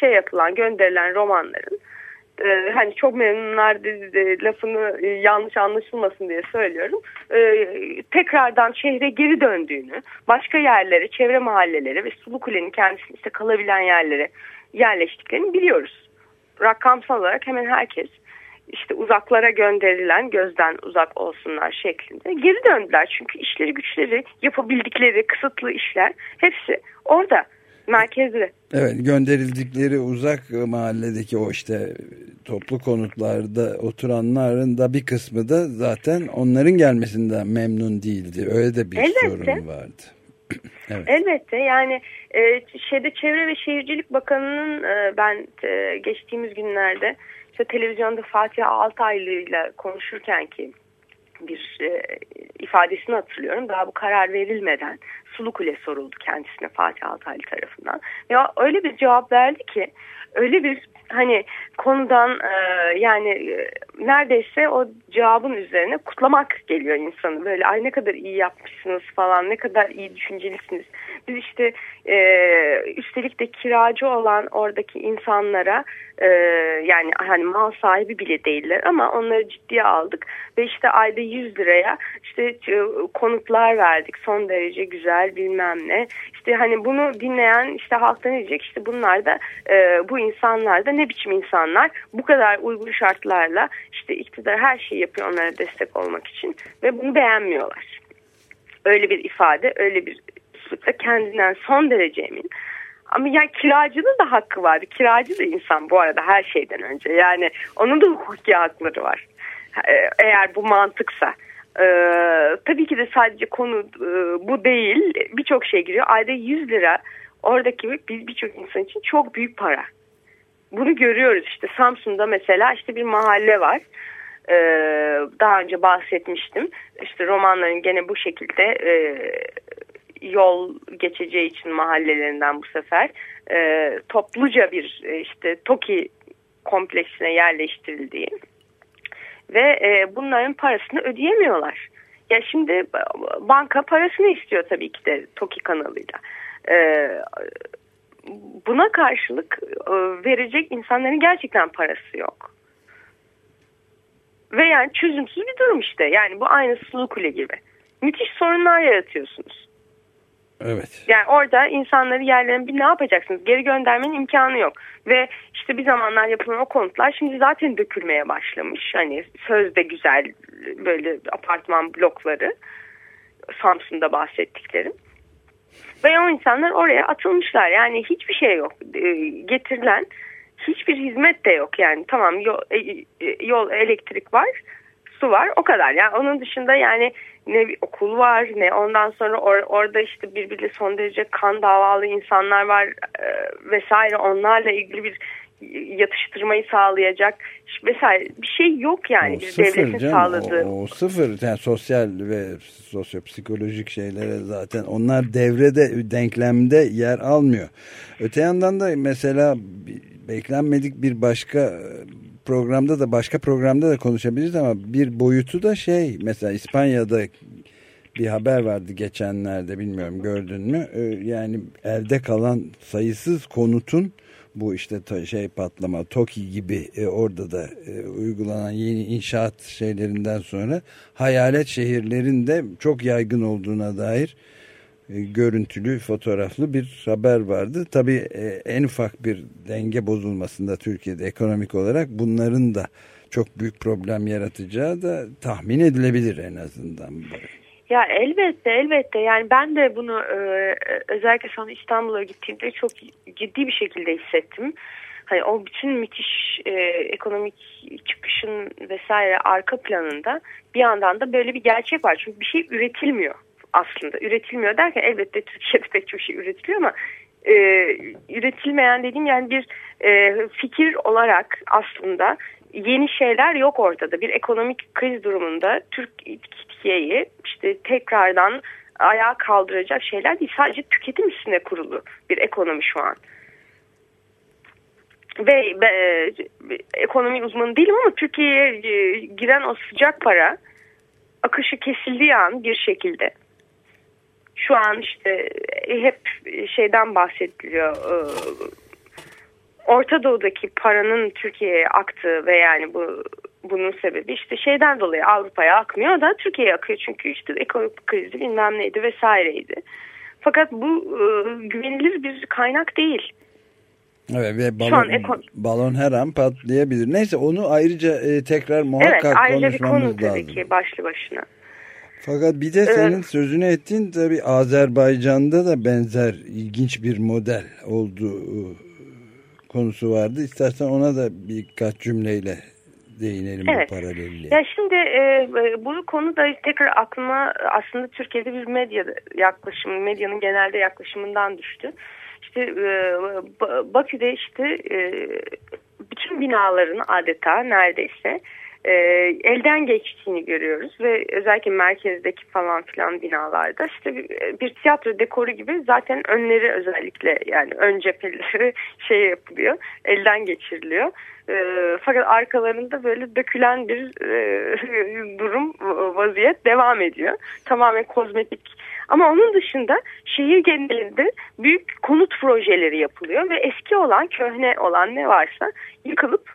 şey yapılan gönderilen romanların hani çok memnunlar lafını yanlış anlaşılmasın diye söylüyorum. Tekrardan şehre geri döndüğünü, başka yerlere, çevre mahalleleri ve Sulu Kule'nin kendisinde işte kalabilen yerlere yerleştiklerini biliyoruz. Rakamsal olarak hemen herkes işte uzaklara gönderilen gözden uzak olsunlar şeklinde geri döndüler. Çünkü işleri güçleri yapabildikleri kısıtlı işler hepsi orada merkezli. Evet gönderildikleri uzak mahalledeki o işte toplu konutlarda oturanların da bir kısmı da zaten onların gelmesinden memnun değildi. Öyle de bir Elbette. sorun vardı. (clears throat) evet. Elbette yani e, şeyde Çevre ve Şehircilik Bakanı'nın e, ben e, geçtiğimiz günlerde işte televizyonda Fatih Altaylı ile konuşurken ki bir e, ifadesini hatırlıyorum. Daha bu karar verilmeden Sulu Kule soruldu kendisine Fatih Altaylı tarafından. Ya öyle bir cevap verdi ki öyle bir hani konudan e, yani e, neredeyse o cevabın üzerine kutlamak geliyor insanı. Böyle ay ne kadar iyi yapmışsınız falan ne kadar iyi düşüncelisiniz. Biz işte e, üstelik de kiracı olan oradaki insanlara e, yani hani mal sahibi bile değiller ama onları ciddiye aldık ve işte ayda 100 liraya işte e, konutlar verdik son derece güzel bilmem ne. İşte hani bunu dinleyen işte halkta ne diyecek işte bunlar da e, bu insanlar da ne biçim insanlar bu kadar uygun şartlarla işte iktidar her şeyi yapıyor onlara destek olmak için ve bunu beğenmiyorlar. Öyle bir ifade öyle bir üslupta kendinden son derece emin. Ama yani kiracının da hakkı var. Kiracı da insan bu arada her şeyden önce. Yani onun da hukuki hakları var. E, eğer bu mantıksa. Ee, tabii ki de sadece konu e, bu değil. Birçok şey giriyor. Ayda 100 lira oradaki birçok bir insan için çok büyük para. Bunu görüyoruz işte Samsun'da mesela işte bir mahalle var. Ee, daha önce bahsetmiştim. İşte romanların gene bu şekilde e, yol geçeceği için mahallelerinden bu sefer e, topluca bir e, işte TOKİ kompleksine yerleştirildiği ve e, bunların parasını ödeyemiyorlar. Ya şimdi banka parasını istiyor tabii ki de TOKİ kanalıyla. E, buna karşılık e, verecek insanların gerçekten parası yok. Ve yani çözümsüz bir durum işte. Yani bu aynı Sulu Kule gibi. Müthiş sorunlar yaratıyorsunuz. Evet. Yani orada insanları yerlerine bir ne yapacaksınız? Geri göndermenin imkanı yok. Ve işte bir zamanlar yapılan o konutlar şimdi zaten dökülmeye başlamış. Hani sözde güzel böyle apartman blokları. Samsun'da bahsettiklerim. Ve o insanlar oraya atılmışlar. Yani hiçbir şey yok. E, getirilen hiçbir hizmet de yok. Yani tamam yol, e, e, yol elektrik var, su var o kadar. Yani onun dışında yani ne bir okul var ne ondan sonra or, orada işte birbiriyle son derece kan davalı insanlar var e, vesaire onlarla ilgili bir yatıştırmayı sağlayacak vesaire bir şey yok yani o bir sıfır devletin canım, sağladığı. O, o sıfır yani sosyal ve sosyopsikolojik şeylere zaten onlar devrede denklemde yer almıyor. Öte yandan da mesela beklenmedik bir başka programda da başka programda da konuşabiliriz ama bir boyutu da şey mesela İspanya'da bir haber vardı geçenlerde bilmiyorum gördün mü ee, yani evde kalan sayısız konutun bu işte şey patlama TOKİ gibi e, orada da e, uygulanan yeni inşaat şeylerinden sonra hayalet şehirlerin de çok yaygın olduğuna dair e, görüntülü fotoğraflı bir haber vardı. Tabii e, en ufak bir denge bozulmasında Türkiye'de ekonomik olarak bunların da çok büyük problem yaratacağı da tahmin edilebilir en azından. Ya elbette elbette yani ben de bunu e, özellikle son İstanbul'a gittiğimde çok ciddi bir şekilde hissettim. Hani o bütün müthiş e, ekonomik çıkışın vesaire arka planında bir yandan da böyle bir gerçek var. Çünkü bir şey üretilmiyor aslında. Üretilmiyor derken elbette Türkiye'de pek çok şey üretiliyor ama e, üretilmeyen dediğim yani bir e, fikir olarak aslında yeni şeyler yok ortada. Bir ekonomik kriz durumunda Türkiye'yi işte tekrardan ayağa kaldıracak şeyler değil. Sadece tüketim üstüne kurulu bir ekonomi şu an. Ve e, ekonomi uzmanı değilim ama Türkiye'ye e, giren o sıcak para akışı kesildiği an bir şekilde şu an işte e, hep şeyden bahsediliyor. Orta Doğu'daki paranın Türkiye'ye aktığı ve yani bu bunun sebebi işte şeyden dolayı Avrupa'ya akmıyor da Türkiye'ye akıyor çünkü işte ekonomik krizi bilmem neydi vesaireydi. Fakat bu e, güvenilir bir kaynak değil. Evet ve balon, balon her an patlayabilir. Neyse onu ayrıca e, tekrar muhakkak evet, ayrıca konuşmamız lazım. Evet ayrıca bir konu tabii ki başlı başına. Fakat bir de senin evet. sözünü ettiğin tabi Azerbaycan'da da benzer ilginç bir model olduğu e, konusu vardı. İstersen ona da birkaç cümleyle değinelim evet. bu paralelliğe. Ya şimdi e, bu konu da tekrar aklıma aslında Türkiye'de bir medya yaklaşımı, medyanın genelde yaklaşımından düştü. İşte e, Bakü'de işte e, bütün binaların adeta neredeyse e, elden geçtiğini görüyoruz ve özellikle merkezdeki falan filan binalarda işte bir, bir tiyatro dekoru gibi zaten önleri özellikle yani ön cepheleri (laughs) şey yapılıyor elden geçiriliyor. E, fakat arkalarında böyle dökülen bir e, (laughs) durum vaziyet devam ediyor. Tamamen kozmetik ama onun dışında şehir genelinde büyük konut projeleri yapılıyor ve eski olan köhne olan ne varsa yıkılıp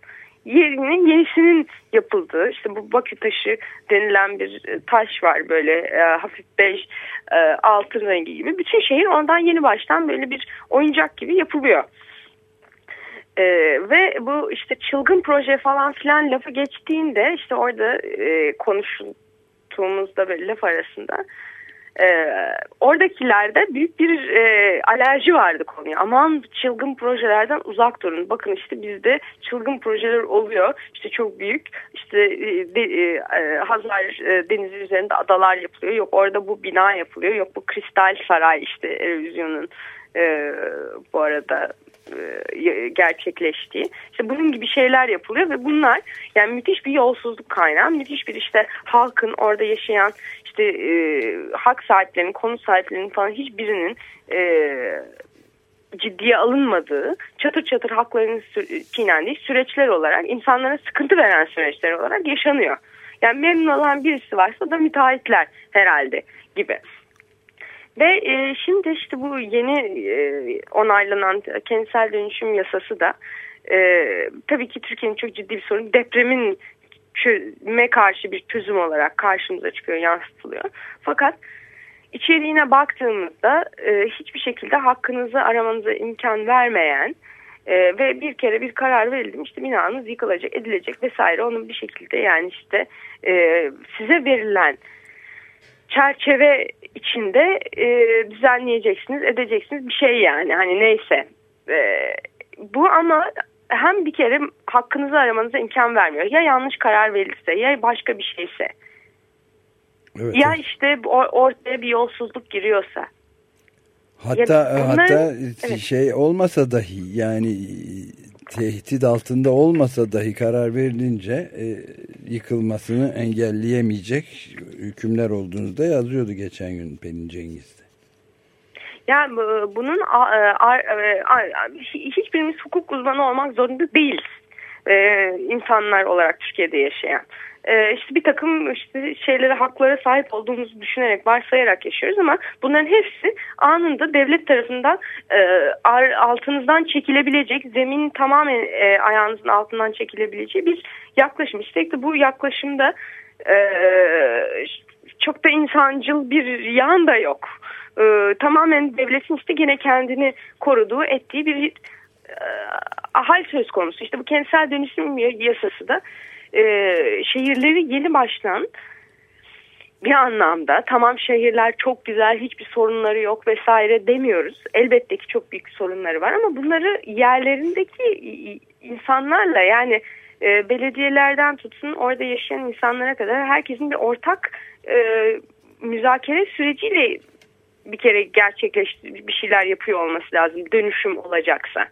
yerine yenisinin yapıldığı işte bu Bakü taşı denilen bir e, taş var böyle e, hafif bej e, altın rengi gibi. Bütün şehir ondan yeni baştan böyle bir oyuncak gibi yapılıyor. E, ve bu işte çılgın proje falan filan lafı geçtiğinde işte orada e, konuştuğumuzda böyle laf arasında e, oradakilerde büyük bir e, alerji vardı konuya. Aman çılgın projelerden uzak durun. Bakın işte bizde çılgın projeler oluyor. İşte çok büyük işte e, de, e, Hazar e, denizi üzerinde adalar yapılıyor. Yok orada bu bina yapılıyor. Yok bu kristal saray işte Erozyon'un e, bu arada e, gerçekleştiği. İşte bunun gibi şeyler yapılıyor ve bunlar yani müthiş bir yolsuzluk kaynağı, müthiş bir işte halkın orada yaşayan işte e, hak sahiplerinin, konu sahiplerinin falan hiçbirinin e, ciddiye alınmadığı, çatır çatır haklarının çiğnendiği süreçler olarak, insanlara sıkıntı veren süreçler olarak yaşanıyor. Yani memnun olan birisi varsa da müteahhitler herhalde gibi. Ve e, şimdi işte bu yeni e, onaylanan kentsel dönüşüm yasası da e, tabii ki Türkiye'nin çok ciddi bir sorunu depremin çözüme karşı bir çözüm olarak karşımıza çıkıyor, yansıtılıyor. Fakat içeriğine baktığımızda e, hiçbir şekilde hakkınızı aramanıza imkan vermeyen e, ve bir kere bir karar verildi işte binanız yıkılacak, edilecek vesaire onun bir şekilde yani işte e, size verilen çerçeve içinde e, düzenleyeceksiniz, edeceksiniz bir şey yani hani neyse. E, bu ama hem bir kere hakkınızı aramanıza imkan vermiyor. Ya yanlış karar verilirse ya başka bir şeyse. Evet, ya evet. işte ortaya bir yolsuzluk giriyorsa. Hatta ya bunlar, hatta evet. şey olmasa dahi yani tehdit altında olmasa dahi karar verilince e, yıkılmasını engelleyemeyecek hükümler olduğunu da yazıyordu geçen gün Pelin Cengiz'de. Yani bunun e, hiçbirimiz hukuk uzmanı olmak zorunda değiliz. İnsanlar olarak Türkiye'de yaşayan e, işte bir takım işte şeylere haklara sahip olduğumuzu düşünerek varsayarak yaşıyoruz ama bunların hepsi anında devlet tarafından e, altınızdan çekilebilecek zemin tamamen e, ayağınızın altından çekilebileceği bir yaklaşım. De bu yaklaşımda e, çok da insancıl bir yan da yok. E, tamamen devletin işte gene kendini koruduğu ettiği bir e, hal söz konusu. İşte bu kentsel dönüşüm yasası da e, şehirleri yeni baştan bir anlamda tamam şehirler çok güzel hiçbir sorunları yok vesaire demiyoruz. Elbette ki çok büyük sorunları var ama bunları yerlerindeki insanlarla yani e, belediyelerden tutsun orada yaşayan insanlara kadar herkesin bir ortak e, müzakere süreciyle bir kere gerçekleşti bir şeyler yapıyor olması lazım dönüşüm olacaksa.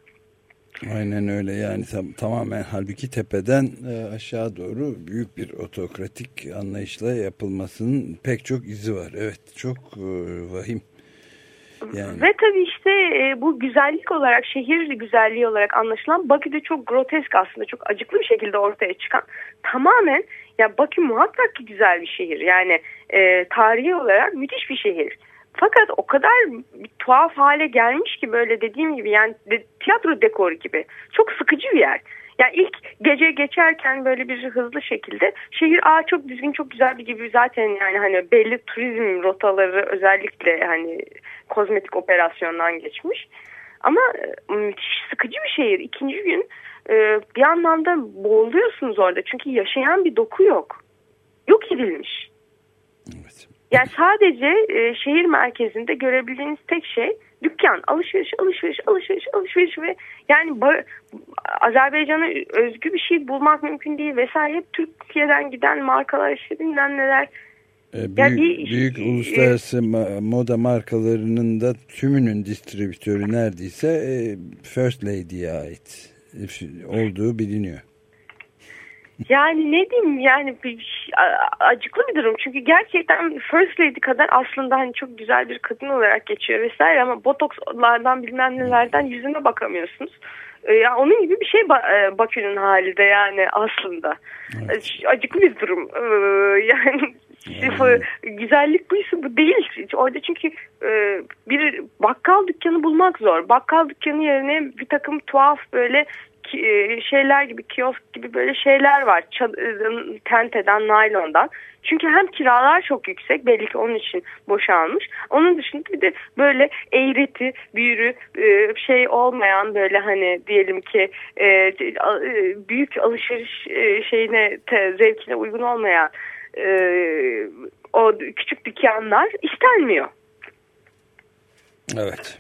Aynen öyle yani tam, tamamen halbuki tepeden e, aşağı doğru büyük bir otokratik anlayışla yapılmasının pek çok izi var. Evet çok e, vahim. Yani. Ve tabii işte e, bu güzellik olarak şehir güzelliği olarak anlaşılan Bakü'de çok grotesk aslında çok acıklı bir şekilde ortaya çıkan tamamen ya Bakü muhakkak ki güzel bir şehir yani e, tarihi olarak müthiş bir şehir. Fakat o kadar bir tuhaf hale gelmiş ki böyle dediğim gibi yani de, tiyatro dekoru gibi. Çok sıkıcı bir yer. Yani ilk gece geçerken böyle bir hızlı şekilde şehir aa çok düzgün çok güzel bir gibi zaten yani hani belli turizm rotaları özellikle hani kozmetik operasyondan geçmiş. Ama e, müthiş sıkıcı bir şehir. İkinci gün e, bir anlamda boğuluyorsunuz orada çünkü yaşayan bir doku yok. Yok edilmiş. Evet. Yani sadece e, şehir merkezinde görebildiğiniz tek şey dükkan, alışveriş, alışveriş, alışveriş, alışveriş ve yani Azerbaycan'a özgü bir şey bulmak mümkün değil vesaire. Hep Türkiye'den giden markalar işte bilmem neler. E, büyük, yani bir, büyük e, uluslararası e, moda markalarının da tümünün distribütörü neredeyse e, First Lady'ye ait olduğu biliniyor. Yani ne diyeyim yani bir, acıklı bir durum. Çünkü gerçekten First Lady kadar aslında hani çok güzel bir kadın olarak geçiyor vesaire ama botokslardan bilmem nelerden yüzüne bakamıyorsunuz. Ee, yani onun gibi bir şey e, Bakü'nün hali de yani aslında. Evet. Acıklı bir durum. Yani yani. güzellik buysa bu değil. Orada çünkü e, bir bakkal dükkanı bulmak zor. Bakkal dükkanı yerine bir takım tuhaf böyle e, şeyler gibi kiosk gibi böyle şeyler var e, tenteden naylondan çünkü hem kiralar çok yüksek belli ki onun için boşalmış onun dışında bir de böyle eğreti büyürü e, şey olmayan böyle hani diyelim ki büyük alışveriş şeyine zevkine uygun olmayan e, o küçük dükkanlar istenmiyor. Evet.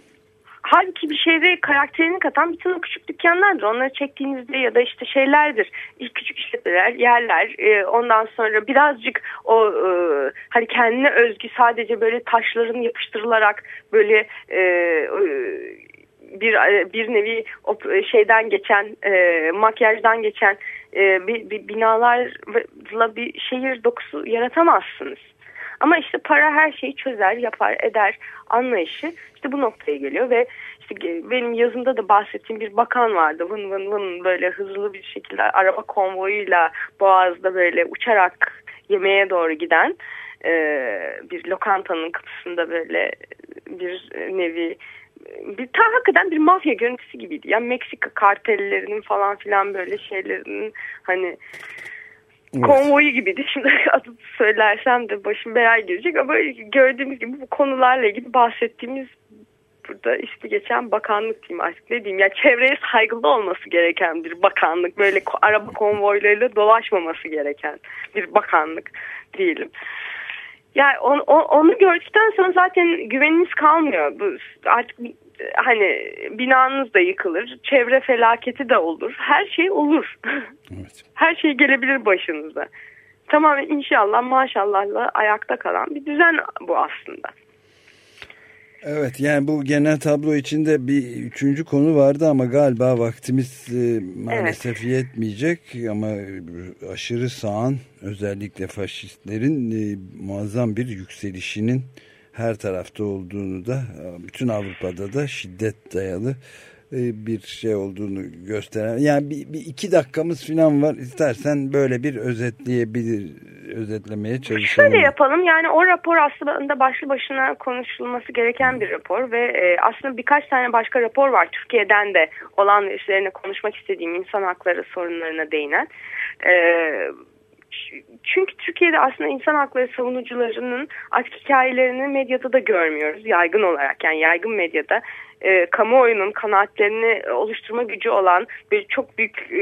Halbuki bir şeyde karakterini katan bütün o küçük dükkanlardır. Onları çektiğinizde ya da işte şeylerdir. Küçük işletmeler, yerler. E, ondan sonra birazcık o e, hani kendine özgü sadece böyle taşların yapıştırılarak böyle e, bir bir nevi o şeyden geçen e, makyajdan geçen e, bir, bir binalarla bir şehir dokusu yaratamazsınız. Ama işte para her şeyi çözer, yapar, eder anlayışı işte bu noktaya geliyor ve işte benim yazımda da bahsettiğim bir bakan vardı. Vın vın vın böyle hızlı bir şekilde araba konvoyuyla Boğaz'da böyle uçarak yemeğe doğru giden e, bir lokantanın kapısında böyle bir nevi bir ta hakikaten bir mafya görüntüsü gibiydi. Yani Meksika kartellerinin falan filan böyle şeylerinin hani Evet. konvoyu gibiydi. Şimdi (laughs) adı söylersem de başım belaya girecek ama gördüğümüz gibi bu konularla ilgili bahsettiğimiz burada işte geçen bakanlık diyeyim artık ne diyeyim ya çevreye saygılı olması gereken bir bakanlık böyle araba konvoylarıyla dolaşmaması gereken bir bakanlık diyelim. Yani onu, onu gördükten sonra zaten güveniniz kalmıyor. Bu artık hani binanız da yıkılır, çevre felaketi de olur. Her şey olur. Evet. (laughs) Her şey gelebilir başınıza. Tamamen inşallah maşallahla ayakta kalan bir düzen bu aslında. Evet yani bu genel tablo içinde bir üçüncü konu vardı ama galiba vaktimiz e, maalesef evet. yetmeyecek ama aşırı sağın özellikle faşistlerin e, muazzam bir yükselişinin her tarafta olduğunu da bütün Avrupa'da da şiddet dayalı e, bir şey olduğunu gösteren yani bir, bir iki dakikamız falan var istersen böyle bir özetleyebilir özetlemeye çalışalım. Şöyle yapalım yani o rapor aslında başlı başına konuşulması gereken bir rapor ve e, aslında birkaç tane başka rapor var Türkiye'den de olan üzerine konuşmak istediğim insan hakları sorunlarına değinen. E, çünkü Türkiye'de aslında insan hakları savunucularının artık hikayelerini medyada da görmüyoruz yaygın olarak yani yaygın medyada e, kamuoyunun kanaatlerini oluşturma gücü olan bir çok büyük e,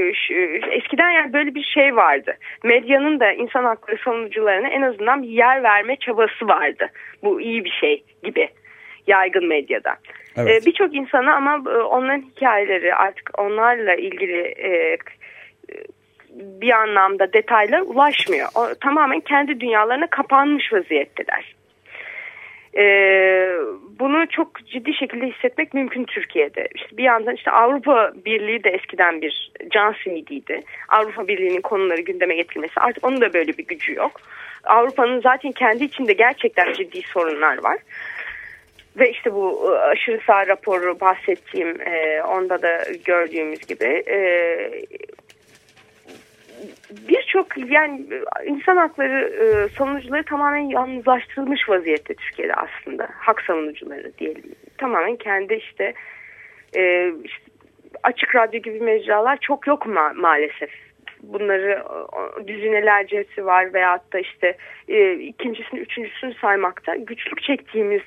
eskiden yani böyle bir şey vardı. Medyanın da insan hakları savunucularına en azından bir yer verme çabası vardı. Bu iyi bir şey gibi yaygın medyada. Evet. E, Birçok insana ama e, onların hikayeleri artık onlarla ilgili e, bir anlamda detaylar ulaşmıyor. O, tamamen kendi dünyalarına kapanmış vaziyetteler. Ee, bunu çok ciddi şekilde hissetmek mümkün Türkiye'de. İşte bir yandan işte Avrupa Birliği de eskiden bir can simidiydi. Avrupa Birliği'nin konuları gündeme getirilmesi artık onun da böyle bir gücü yok. Avrupa'nın zaten kendi içinde gerçekten ciddi sorunlar var. Ve işte bu e, aşırı sağ raporu bahsettiğim e, onda da gördüğümüz gibi e, birçok yani insan hakları e, savunucuları tamamen yalnızlaştırılmış vaziyette Türkiye'de aslında. Hak savunucuları diyelim. Tamamen kendi işte, e, işte açık radyo gibi mecralar çok yok ma maalesef. Bunları düzinelercesi var veyahut da işte e, ikincisini üçüncüsünü saymakta güçlük çektiğimiz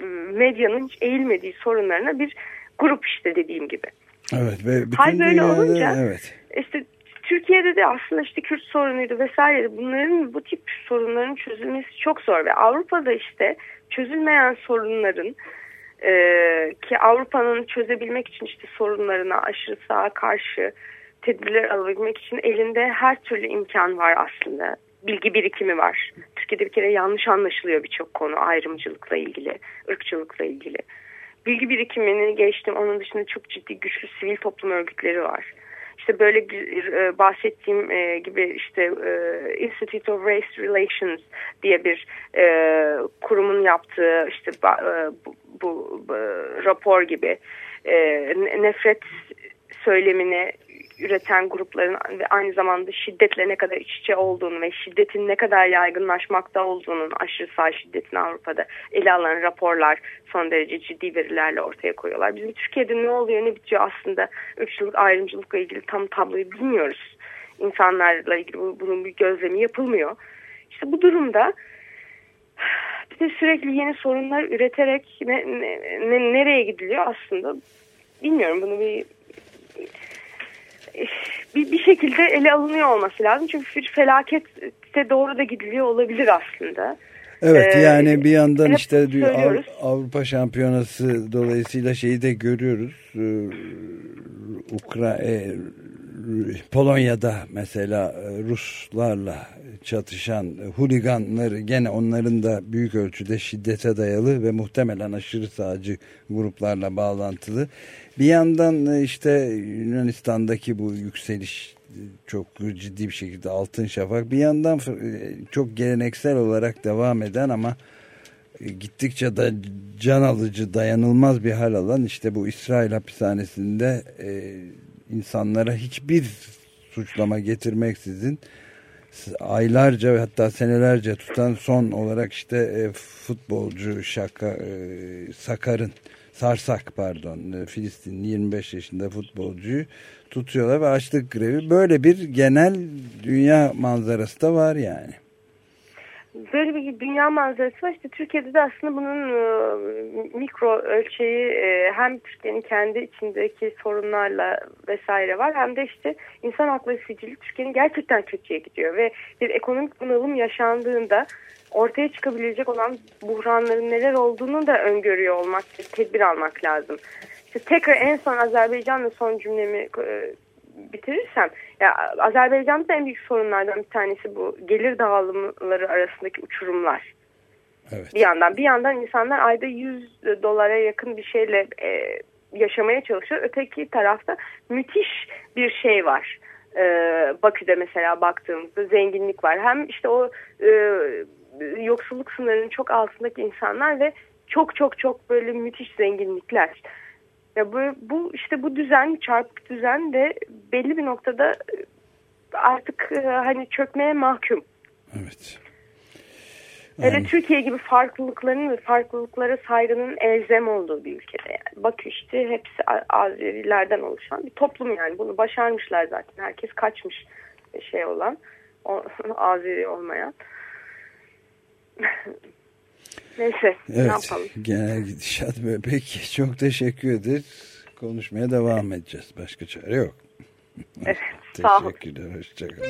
e, medyanın hiç eğilmediği sorunlarına bir grup işte dediğim gibi. Evet ve bütün Hal böyle olunca evet. işte Türkiye'de de aslında işte Kürt sorunuydu vesaire bunların bu tip sorunların çözülmesi çok zor ve Avrupa'da işte çözülmeyen sorunların e, ki Avrupa'nın çözebilmek için işte sorunlarına aşırı sağa karşı tedbirler alabilmek için elinde her türlü imkan var aslında. Bilgi birikimi var. Türkiye'de bir kere yanlış anlaşılıyor birçok konu ayrımcılıkla ilgili, ırkçılıkla ilgili. Bilgi birikimini geçtim. Onun dışında çok ciddi güçlü sivil toplum örgütleri var işte böyle e, bahsettiğim e, gibi işte e, Institute of Race Relations diye bir kurumun yaptığı işte bu, rapor gibi nefret söylemini üreten grupların ve aynı zamanda şiddetle ne kadar iç içe olduğunu ve şiddetin ne kadar yaygınlaşmakta olduğunun aşırı sağ şiddetin Avrupa'da ele alan raporlar son derece ciddi verilerle ortaya koyuyorlar. Bizim Türkiye'de ne oluyor ne bitiyor aslında ırkçılık ayrımcılıkla ilgili tam tabloyu bilmiyoruz. İnsanlarla ilgili bunun bir gözlemi yapılmıyor. İşte bu durumda bir de sürekli yeni sorunlar üreterek ne, ne, ne, nereye gidiliyor aslında bilmiyorum bunu bir bir, bir şekilde ele alınıyor olması lazım. Çünkü bir felaket birlikte doğru da gidiliyor olabilir aslında. Evet ee, yani bir yandan işte Avrupa Şampiyonası dolayısıyla şeyi de görüyoruz. Ee, Ukra e, Polonya'da mesela e, Ruslarla çatışan huliganları gene onların da büyük ölçüde şiddete dayalı ve muhtemelen aşırı sağcı gruplarla bağlantılı. Bir yandan e, işte Yunanistan'daki bu yükseliş e, çok ciddi bir şekilde altın şafak. Bir yandan çok geleneksel olarak devam eden ama gittikçe da can alıcı dayanılmaz bir hal alan işte bu İsrail hapishanesinde insanlara hiçbir suçlama getirmeksizin aylarca ve hatta senelerce tutan son olarak işte e, futbolcu Şaka e, Sakar'ın Sarsak pardon e, Filistin 25 yaşında futbolcuyu tutuyorlar ve açlık grevi. Böyle bir genel dünya manzarası da var yani böyle bir dünya manzarası var. İşte Türkiye'de de aslında bunun e, mikro ölçeği e, hem Türkiye'nin kendi içindeki sorunlarla vesaire var hem de işte insan hakları sicili Türkiye'nin gerçekten kötüye gidiyor ve bir ekonomik bunalım yaşandığında ortaya çıkabilecek olan buhranların neler olduğunu da öngörüyor olmak, tedbir almak lazım. İşte tekrar en son Azerbaycan'la son cümlemi e, bitirirsem ya Azerbaycan'da en büyük sorunlardan bir tanesi bu gelir dağılımları arasındaki uçurumlar. Evet. Bir yandan bir yandan insanlar ayda 100 dolara yakın bir şeyle e, yaşamaya çalışıyor. Öteki tarafta müthiş bir şey var. E, Bakü'de mesela baktığımızda zenginlik var. Hem işte o e, yoksulluk sınırının çok altındaki insanlar ve çok çok çok böyle müthiş zenginlikler. Ya bu, bu işte bu düzen çarpık düzen de belli bir noktada e, artık e, hani çökmeye mahkum. Evet. Hele yani. Türkiye gibi farklılıkların ve farklılıklara saygının elzem olduğu bir ülkede yani. Bakü işte hepsi Azerilerden oluşan bir toplum yani. Bunu başarmışlar zaten. Herkes kaçmış şey olan. O, (laughs) Azeri olmayan. (laughs) Neyse evet, ne yapalım. Genel gidişat böyle. Peki çok teşekkür ederiz. Konuşmaya devam edeceğiz. Başka çare yok. Evet, (laughs) sağ olun. Teşekkürler. Hoşçakalın.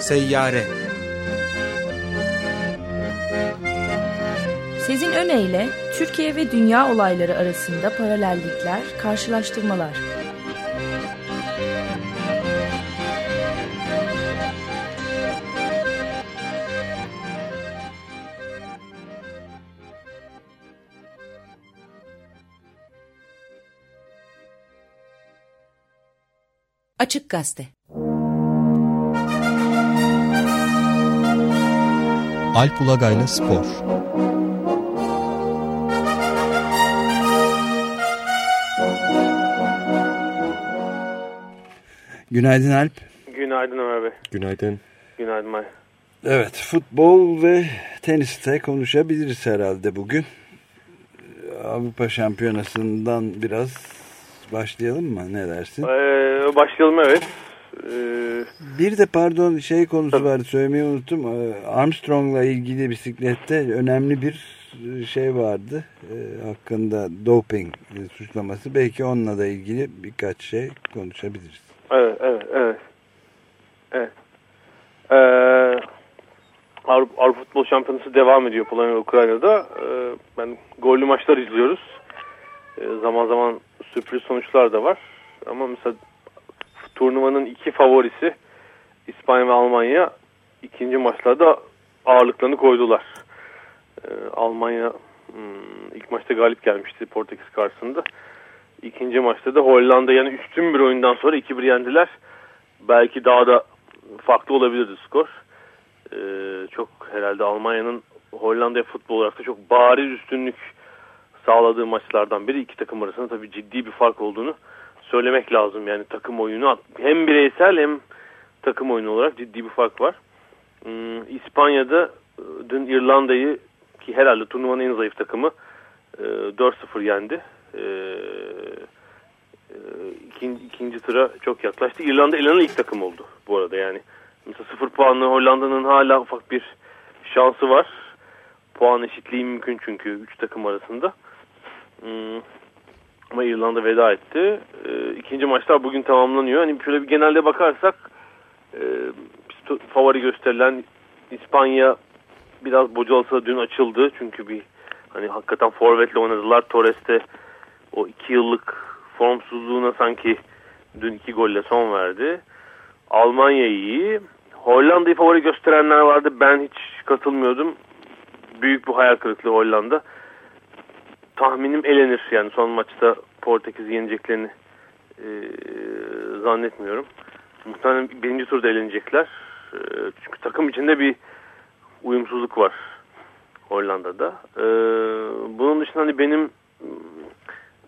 Seyyare Sezin Öne Türkiye ve dünya olayları arasında paralellikler, karşılaştırmalar. Açık Gazete Alp Ulagay'la Spor Günaydın Alp. Günaydın Ömer Bey. Günaydın. Günaydın May. Evet futbol ve teniste konuşabiliriz herhalde bugün. Avrupa Şampiyonası'ndan biraz başlayalım mı? Ne dersin? Ee, başlayalım evet. Ee... Bir de pardon şey konusu Tabii. vardı söylemeyi unuttum. Ee, Armstrong'la ilgili bisiklette önemli bir e, şey vardı. Ee, hakkında doping suçlaması. Belki onunla da ilgili birkaç şey konuşabiliriz. Evet, evet, evet. Evet. Ee, Avrupa Futbol Şampiyonası devam ediyor Polonya ve Ukrayna'da. Ee, ben gollü maçlar izliyoruz. Ee, zaman zaman sürpriz sonuçlar da var. Ama mesela turnuvanın iki favorisi İspanya ve Almanya ikinci maçlarda ağırlıklarını koydular. Ee, Almanya hmm, ilk maçta galip gelmişti Portekiz karşısında. İkinci maçta da Hollanda yani üstün bir oyundan sonra 2-1 yendiler. Belki daha da farklı olabilirdi skor. Ee, çok herhalde Almanya'nın Hollanda'ya futbol olarak da çok bariz üstünlük sağladığı maçlardan biri. iki takım arasında tabii ciddi bir fark olduğunu söylemek lazım. Yani takım oyunu hem bireysel hem takım oyunu olarak ciddi bir fark var. Hmm, İspanya'da e, dün İrlanda'yı ki herhalde turnuvanın en zayıf takımı e, 4-0 yendi. E, e, ikinci, ikinci tura çok yaklaştı. İrlanda İrlanda ilk takım oldu bu arada yani. Mesela 0 puanlı Hollanda'nın hala ufak bir şansı var. Puan eşitliği mümkün çünkü 3 takım arasında. Hmm. Ama İrlanda veda etti. E, ikinci maçlar bugün tamamlanıyor. Hani şöyle bir genelde bakarsak e, favori gösterilen İspanya biraz bocalasa dün açıldı. Çünkü bir hani hakikaten forvetle oynadılar. Torres'te o iki yıllık formsuzluğuna sanki dün iki golle son verdi. Almanya iyi. Hollanda'yı favori gösterenler vardı. Ben hiç katılmıyordum. Büyük bir hayal kırıklığı Hollanda. Tahminim elenir. Yani son maçta Portekiz'i yeneceklerini e, zannetmiyorum. Muhtemelen birinci turda elenecekler. E, çünkü takım içinde bir uyumsuzluk var Hollanda'da. E, bunun dışında hani benim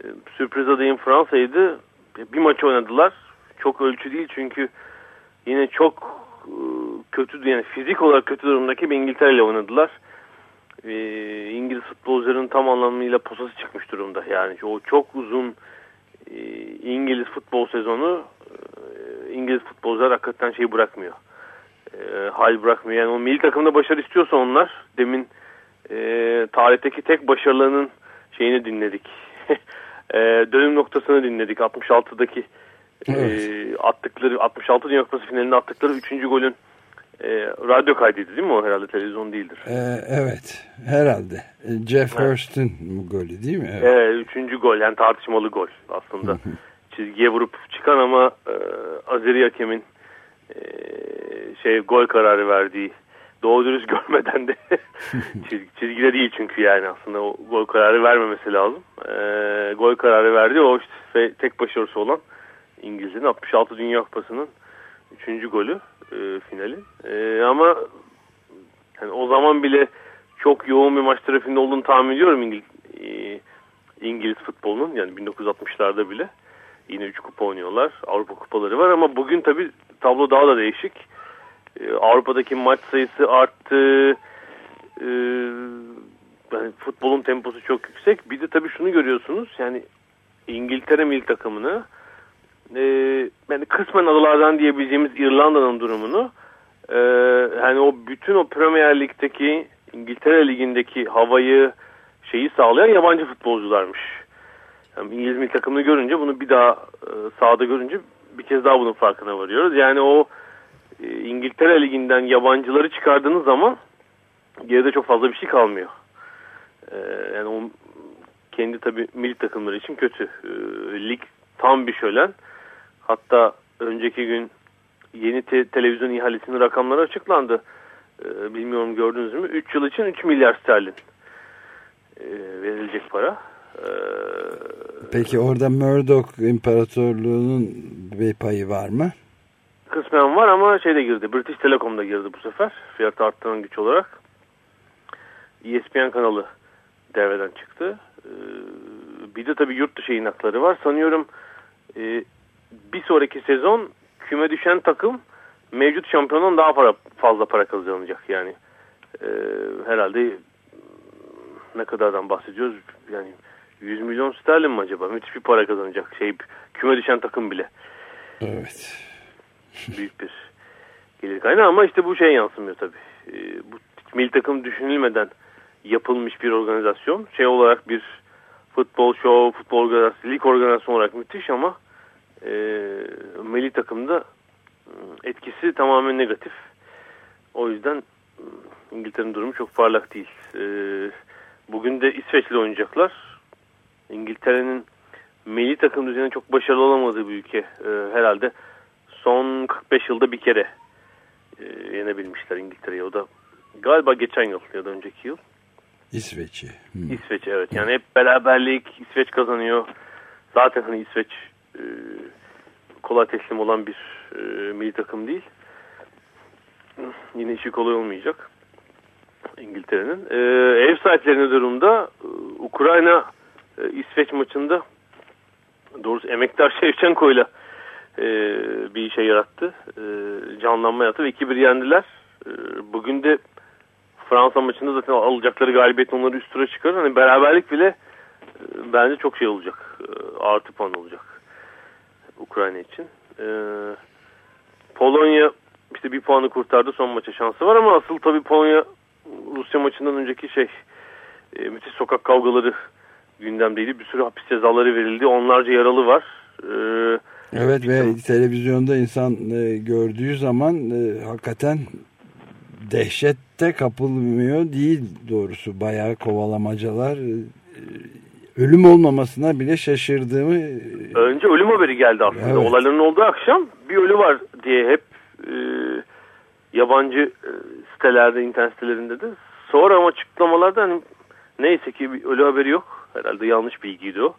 e, sürpriz adayım Fransa'ydı. Bir maç oynadılar. Çok ölçü değil çünkü yine çok e, kötü yani fizik olarak kötü durumdaki bir İngiltere ile oynadılar. E, İngiliz futbolcuların tam anlamıyla posası çıkmış durumda. Yani o çok uzun e, İngiliz futbol sezonu e, İngiliz futbolcular hakikaten şey bırakmıyor. E, hal bırakmıyor. Yani o milli takımda başarı istiyorsa onlar demin e, tarihteki tek başarılarının şeyini dinledik. (laughs) e, dönüm noktasını dinledik. 66'daki evet. e, attıkları 66 Dünya Kupası finalinde attıkları 3. golün e, radyo kaydıydı değil mi o herhalde televizyon değildir. E, evet herhalde. E, Jeff evet. Hurst'un golü değil mi? Evet. evet. Üçüncü gol yani tartışmalı gol aslında. Çizgiye vurup çıkan ama e, Azeri hakemin e, şey gol kararı verdiği doğru dürüst (laughs) görmeden de (laughs) çizgi, çizgide değil çünkü yani aslında o gol kararı vermemesi lazım. E, gol kararı verdi o işte tek başarısı olan İngiliz'in 66 Dünya Kupası'nın 3. golü e, finali. E, ama yani o zaman bile çok yoğun bir maç trafiğinde olduğunu tahmin ediyorum İngiliz, e, İngiliz futbolunun yani 1960'larda bile. Yine 3 kupa oynuyorlar. Avrupa kupaları var ama bugün tabi tablo daha da değişik. Ee, Avrupa'daki maç sayısı arttı. Ee, yani futbolun temposu çok yüksek. Bir de tabii şunu görüyorsunuz. Yani İngiltere milli takımını e, yani kısmen adalardan diyebileceğimiz İrlanda'nın durumunu e, yani o bütün o Premier Lig'deki İngiltere Ligi'ndeki havayı şeyi sağlayan yabancı futbolcularmış. Yani İngiliz milli takımını görünce bunu bir daha e, sahada görünce bir kez daha bunun farkına varıyoruz. Yani o e, İngiltere Ligi'nden yabancıları çıkardığınız zaman geride çok fazla bir şey kalmıyor. E, yani o kendi tabi milli takımları için kötü. E, lig tam bir şölen. Hatta önceki gün yeni te televizyon ihalesinin rakamları açıklandı. E, bilmiyorum gördünüz mü? 3 yıl için 3 milyar sterlin e, verilecek para. E, Peki orada Murdoch İmparatorluğu'nun bir payı var mı? kısmen var ama şey de girdi. British Telecom'da girdi bu sefer. Fiyat arttıran güç olarak. ESPN kanalı devreden çıktı. Ee, bir de tabii yurt dışı yayın hakları var. Sanıyorum e, bir sonraki sezon küme düşen takım mevcut şampiyonun daha para, fazla para kazanacak. Yani e, herhalde ne kadardan bahsediyoruz? Yani 100 milyon sterlin mi acaba? Müthiş bir para kazanacak. Şey küme düşen takım bile. Evet büyük bir gelir kaynağı ama işte bu şey yansımıyor tabii. E, bu milli takım düşünülmeden yapılmış bir organizasyon. Şey olarak bir futbol show, futbol organizasyonu, lig organizasyonu olarak müthiş ama e, milli takımda ıı, etkisi tamamen negatif. O yüzden ıı, İngiltere'nin durumu çok parlak değil. E, bugün de İsveç'le oynayacaklar. İngiltere'nin milli takım düzeninde çok başarılı olamadığı bir ülke e, herhalde son 45 yılda bir kere e, yenebilmişler İngiltere'yi. O da galiba geçen yıl ya da önceki yıl. İsveç'i. Hmm. İsveç evet. Yani hep beraberlik İsveç kazanıyor. Zaten hani İsveç e, kolay teslim olan bir e, milli takım değil. Yine işi kolay olmayacak. İngiltere'nin. E, ev sahiplerinin durumda e, Ukrayna e, İsveç maçında doğrusu emektar (laughs) Şevçenko ile bir şey yarattı. E, canlanma yarattı ve 2-1 yendiler. E, bugün de Fransa maçında zaten alacakları galibiyet onları üst tura çıkarır. Hani beraberlik bile e, bence çok şey olacak. E, artı puan olacak. Ukrayna için. E, Polonya işte bir puanı kurtardı. Son maça şansı var ama asıl tabii Polonya Rusya maçından önceki şey e, müthiş sokak kavgaları gündemdeydi. Bir sürü hapis cezaları verildi. Onlarca yaralı var. Ee, evet ve televizyonda insan e, gördüğü zaman e, hakikaten dehşette kapılmıyor değil doğrusu. Bayağı kovalamacalar e, ölüm olmamasına bile şaşırdığımı... Önce ölüm haberi geldi aslında. Evet. Olayların olduğu akşam bir ölü var diye hep e, yabancı e, sitelerde, internet sitelerinde de. Sonra ama açıklamalarda hani neyse ki bir ölü haberi yok. Herhalde yanlış bilgiydi o.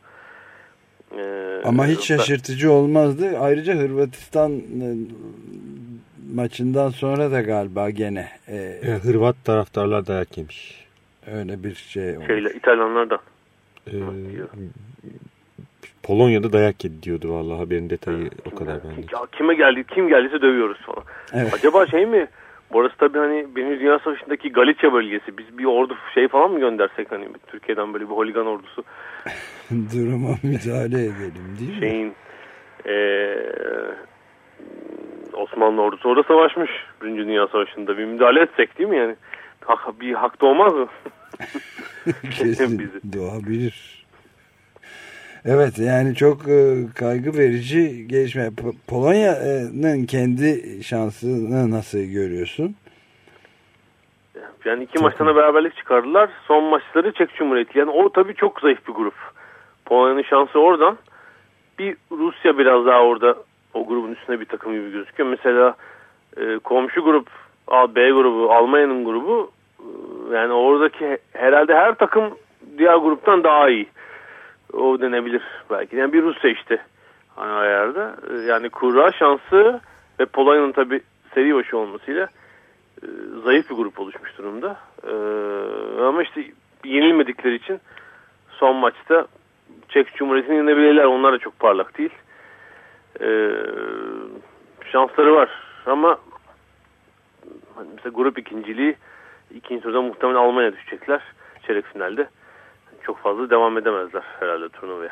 Ee, ama hiç şaşırtıcı olmazdı. Ayrıca Hırvatistan e, maçından sonra da galiba gene. E, yani Hırvat taraftarlar dayak yemiş. Öyle bir şey olmuş. Şeyle, İtalyanlardan. Ee, Polonya'da dayak yedi diyordu vallahi haberin detayı evet, o kadar bende. Ya, kime geldi kim geldiyse dövüyoruz falan. Evet. Acaba şey mi? Burası tabii hani Birinci Dünya Savaşı'ndaki Galicia bölgesi. Biz bir ordu şey falan mı göndersek hani Türkiye'den böyle bir holigan ordusu. (laughs) Duruma müdahale edelim değil mi? Şeyin ee, Osmanlı ordusu orada savaşmış Birinci Dünya Savaşı'nda. Bir müdahale etsek değil mi yani? Hak, bir hak doğmaz mı? (laughs) Kesin doğabilir. Evet yani çok e, kaygı verici gelişme. Polonya'nın kendi şansını nasıl görüyorsun? Yani iki çok maçtan da beraberlik çıkardılar. Son maçları Çek Cumhuriyeti. Yani o tabii çok zayıf bir grup. Polonya'nın şansı oradan. Bir Rusya biraz daha orada o grubun üstüne bir takım gibi gözüküyor. Mesela e, komşu grup B grubu, Almanya'nın grubu yani oradaki herhalde her takım diğer gruptan daha iyi. O denebilir belki. Yani bir Rusya işte hani ayarda. Yani kura şansı ve Polonya'nın tabi seri başı olmasıyla e, zayıf bir grup oluşmuş durumda. E, ama işte yenilmedikleri için son maçta Çek Cumhuriyeti'ni yenebilirler. Onlar da çok parlak değil. E, şansları var ama mesela grup ikinciliği ikinci turda muhtemelen Almanya düşecekler çeyrek finalde. Çok fazla devam edemezler herhalde turnuvaya.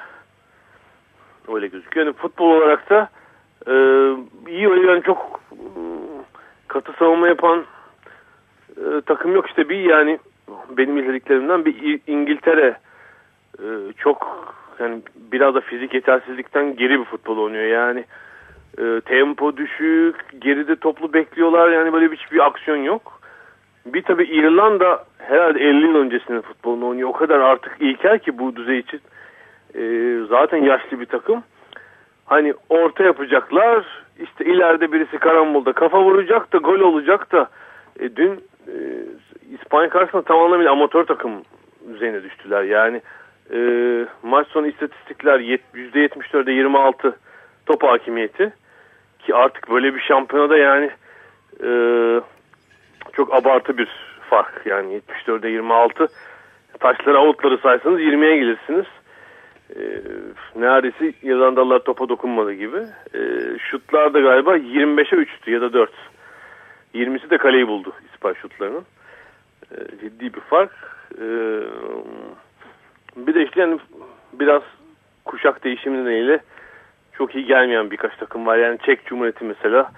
Öyle gözüküyor. Yani futbol olarak da e, iyi öyle yani çok e, katı savunma yapan e, takım yok işte bir yani benim izlediklerimden bir İngiltere e, çok yani biraz da fizik yetersizlikten geri bir futbol oynuyor yani e, tempo düşük geride toplu bekliyorlar yani böyle hiçbir aksiyon yok bir tabi İrlanda herhalde 50 yıl öncesinin futbolunu oynuyor. O kadar artık ilkel ki bu düzey için. E, zaten yaşlı bir takım. Hani orta yapacaklar. İşte ileride birisi karambolda kafa vuracak da gol olacak da. E, dün e, İspanya karşısında tamamen amatör takım düzeyine düştüler. Yani e, maç sonu istatistikler %74'e 26 top hakimiyeti. Ki artık böyle bir şampiyonada yani e, çok abartı bir fark. Yani 74'e 26 taşları avutları saysanız 20'ye gelirsiniz. E, neredeyse İrlandalılar topa dokunmadı gibi. E, şutlar da galiba 25'e 3'tü ya da 4. 20'si de kaleyi buldu İspanya şutlarının. E, ciddi bir fark. E, bir de işte yani biraz kuşak değişimi nedeniyle çok iyi gelmeyen birkaç takım var. Yani Çek Cumhuriyeti mesela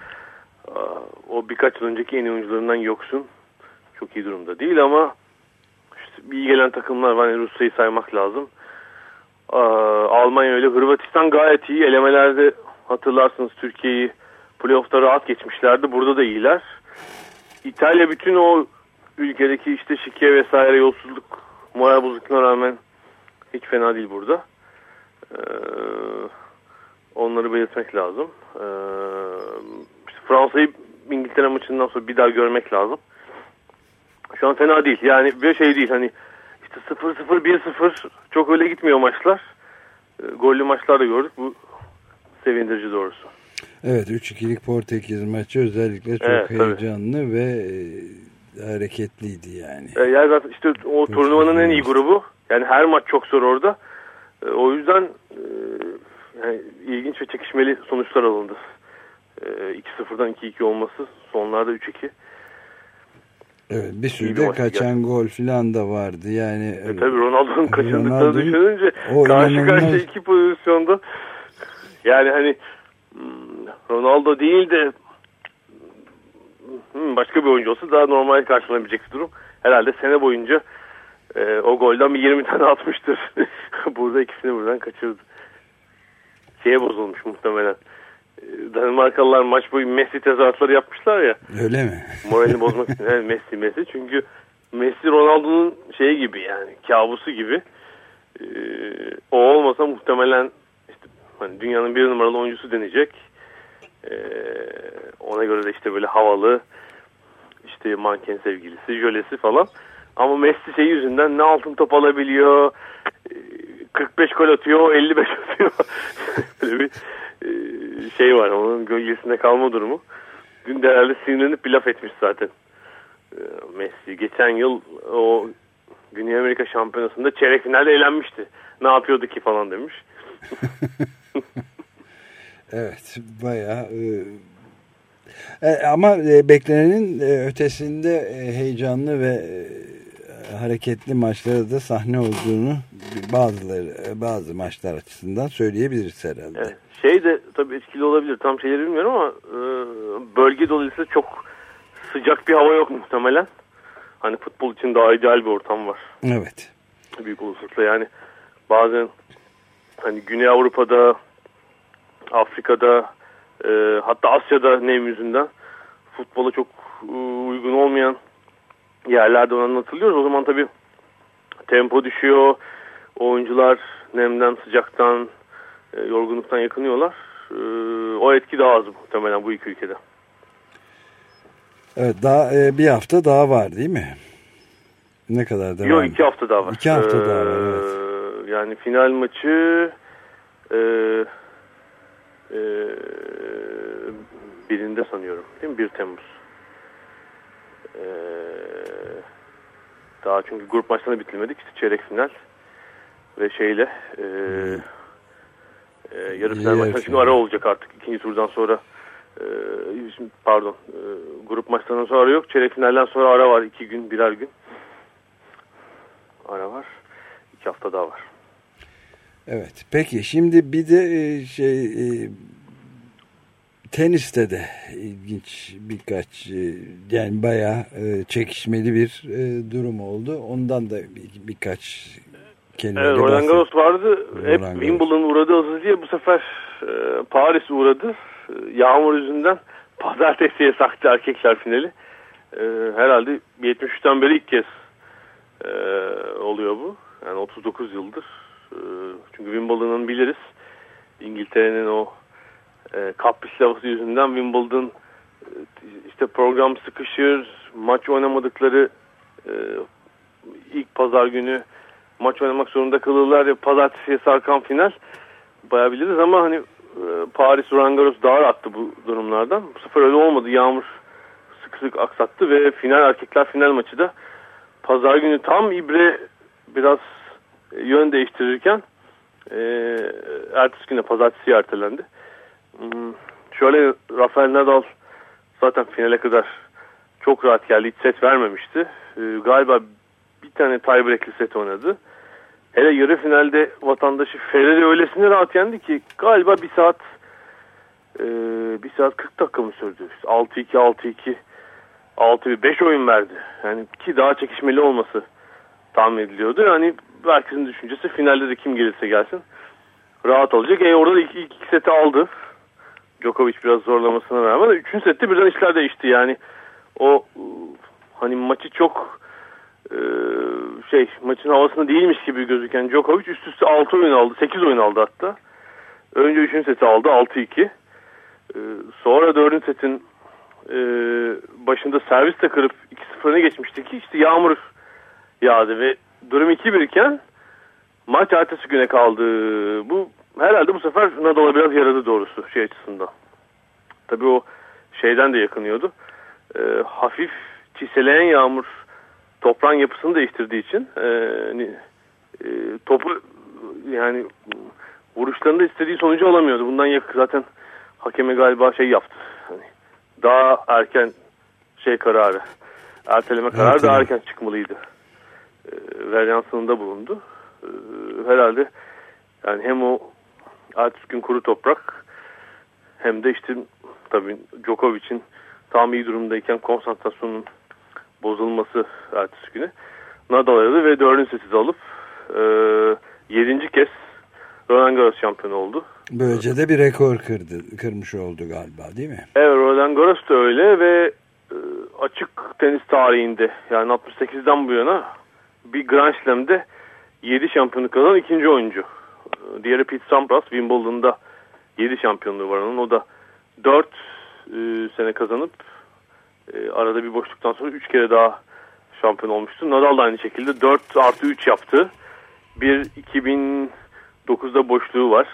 o birkaç yıl önceki en iyi oyuncularından yoksun. Çok iyi durumda değil ama işte iyi gelen takımlar var. Yani Rusya'yı saymak lazım. Almanya öyle. Hırvatistan gayet iyi. Elemelerde hatırlarsınız Türkiye'yi playoff'ta rahat geçmişlerdi. Burada da iyiler. İtalya bütün o ülkedeki işte şike vesaire yolsuzluk moral bozukluğuna rağmen hiç fena değil burada. Ee, onları belirtmek lazım. Ee, Fransa'yı İngiltere maçından sonra bir daha görmek lazım. Şu an fena değil. Yani bir şey değil hani işte 0-0 1-0 çok öyle gitmiyor maçlar. E, gollü maçlar da gördük. Bu sevindirici doğrusu. Evet 3-2'lik Portekiz maçı özellikle çok evet, heyecanlı tabii. ve e, hareketliydi yani. E, yani zaten işte o turnuvanın en iyi grubu. Yani her maç çok zor orada. E, o yüzden e, yani ilginç ve çekişmeli sonuçlar alındı. 2-0'dan ee, 2-2 olması sonlarda 3-2. Evet bir sürü de kaçan gol filan da vardı yani. E, tabii Ronaldo'nun kaçırdıklarını düşününce karşı inanılmaz... karşıya iki pozisyonda yani hani hmm, Ronaldo değil de hmm, başka bir oyuncu olsa daha normal karşılanabilecek bir durum. Herhalde sene boyunca e, o golden bir 20 tane atmıştır. (laughs) Burada ikisini buradan kaçırdı. Şeye bozulmuş muhtemelen. E, Danimarkalılar maç boyu Messi tezahüratları yapmışlar ya. Öyle mi? Moralini bozmak (laughs) için. Evet, Messi Messi. Çünkü Messi Ronaldo'nun şeyi gibi yani kabusu gibi. Ee, o olmasa muhtemelen işte hani dünyanın bir numaralı oyuncusu denecek. Ee, ona göre de işte böyle havalı işte manken sevgilisi, jölesi falan. Ama Messi şey yüzünden ne altın top alabiliyor, 45 gol atıyor, 55 atıyor. (laughs) böyle bir şey var onun gölgesinde kalma durumu. Dün de herhalde sinirlenip bir laf etmiş zaten. Messi geçen yıl o Güney Amerika Şampiyonası'nda çeyrek finalde elenmişti. Ne yapıyordu ki falan demiş. (laughs) evet bayağı e, ama e, beklenenin e, ötesinde e, heyecanlı ve e, hareketli maçlara da sahne olduğunu bazıları bazı maçlar açısından söyleyebiliriz herhalde. Evet. Şey de tabii etkili olabilir. Tam şeyleri bilmiyorum ama e, bölge dolayısıyla çok sıcak bir hava yok muhtemelen. Hani futbol için daha ideal bir ortam var. Evet. Büyük olasılıkla yani bazen hani Güney Avrupa'da, Afrika'da e, hatta Asya'da nem yüzünden futbola çok e, uygun olmayan yerlerde anlatılıyoruz. O zaman tabii tempo düşüyor. Oyuncular nemden, sıcaktan, e, yorgunluktan yakınıyorlar. E, o etki daha az muhtemelen bu iki ülkede. Evet daha e, bir hafta daha var değil mi? Ne kadar devam? Yok iki hafta daha var. İki hafta ee, daha var evet. Yani final maçı e, e, birinde sanıyorum değil mi? 1 Temmuz. E, daha çünkü grup maçlarına bitirmedik. İşte çeyrek final ve şeyle e, e, yarı final maçları çünkü ara olacak artık ikinci turdan sonra e, pardon e, grup maçlarından sonra yok. Çeyrek finalden sonra ara var. iki gün birer gün. Ara var. iki hafta daha var. Evet. Peki şimdi bir de e, şey e, teniste de ilginç birkaç e, yani bayağı çekişmeli bir durum oldu. Ondan da bir, birkaç kelime evet, Roland Garros vardı. Hep. Wimbledon uğradı azı diye bu sefer Paris uğradı. Yağmur yüzünden pazartesiye saktı erkekler finali. Herhalde 73'ten beri ilk kez oluyor bu. Yani 39 yıldır çünkü Wimbledon'ın biliriz. İngiltere'nin o e, kapris yüzünden Wimbledon e, işte program sıkışır, maç oynamadıkları e, ilk pazar günü maç oynamak zorunda kalırlar ya pazartesiye sarkan final bayağı biliriz ama hani e, Paris Roland Garros daha attı bu durumlardan. Bu sefer öyle olmadı. Yağmur sık sık aksattı ve final erkekler final maçı da pazar günü tam ibre biraz yön değiştirirken e, ertesi güne pazartesi ertelendi. Hmm, şöyle Rafael Nadal zaten finale kadar çok rahat geldi. Hiç set vermemişti. E, galiba bir tane tiebreak'li set oynadı. Hele yarı finalde vatandaşı Ferreri öylesine rahat yendi ki galiba bir saat e, bir saat 40 dakika mı sürdü? 6-2 6-2 6-5 oyun verdi. Yani ki daha çekişmeli olması tahmin ediliyordu. Yani herkesin düşüncesi finalde de kim gelirse gelsin rahat olacak. E orada ilk, ilk iki seti aldı. Djokovic biraz zorlamasına rağmen. Üçüncü sette birden işler değişti yani. O hani maçı çok e, şey maçın havasında değilmiş gibi gözüken Djokovic üst üste 6 oyun aldı. 8 oyun aldı hatta. Önce üçüncü seti aldı 6-2. E, sonra dördüncü setin e, başında servis de kırıp 2-0 öne geçmişti ki işte yağmur yağdı ve durum 2-1 iken maç ertesi güne kaldı. Bu herhalde bu sefer Nadal'a biraz yaradı doğrusu şey açısından. Tabii o şeyden de yakınıyordu. E, hafif çiseleyen yağmur toprağın yapısını değiştirdiği için e, e, topu yani vuruşlarında istediği sonucu alamıyordu. Bundan yakın zaten hakeme galiba şey yaptı. Hani daha erken şey kararı erteleme kararı evet, daha erken çıkmalıydı e, varyansında bulundu. E, herhalde yani hem o ertesi gün kuru toprak hem de işte tabii Djokovic'in tam iyi durumdayken konsantrasyonun bozulması ertesi güne. Nadal aradı ve dördüncü seti alıp e, yedinci kez Roland Garros şampiyonu oldu. Böylece de bir rekor kırdı, kırmış oldu galiba değil mi? Evet Roland Garros da öyle ve e, açık tenis tarihinde yani 68'den bu yana bir Grand Slam'de 7 şampiyonluk kazanan ikinci oyuncu. Diğeri Pete Sampras Wimbledon'da 7 şampiyonluğu var onun. O da 4 e, sene kazanıp e, arada bir boşluktan sonra 3 kere daha şampiyon olmuştu. Nadal da aynı şekilde 4 artı 3 yaptı. Bir 2009'da boşluğu var.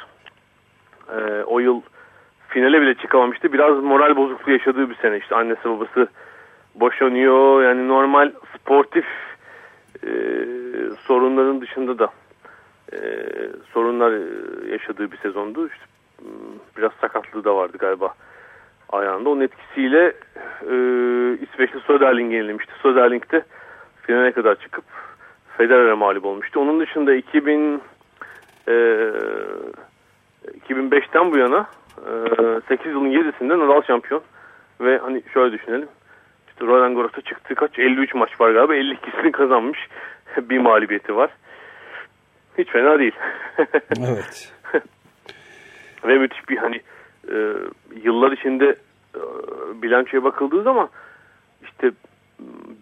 E, o yıl finale bile çıkamamıştı. Biraz moral bozukluğu yaşadığı bir sene. İşte annesi babası boşanıyor. Yani normal sportif e, sorunların dışında da e, sorunlar yaşadığı bir sezondu. İşte, biraz sakatlığı da vardı galiba ayağında. Onun etkisiyle e, İsveçli Söderling'e yenilmişti. Söderling de finale kadar çıkıp Federer'e mağlup olmuştu. Onun dışında 2000 e, 2005'ten bu yana e, 8 yılın 7'sinde Nadal şampiyon ve hani şöyle düşünelim işte Roland Garros'a çıktı kaç 53 maç var galiba 52'sini kazanmış (laughs) bir mağlubiyeti var. Hiç fena değil. (laughs) evet. (laughs) ve müthiş bir hani e, yıllar içinde e, bilançoya bakıldığı zaman işte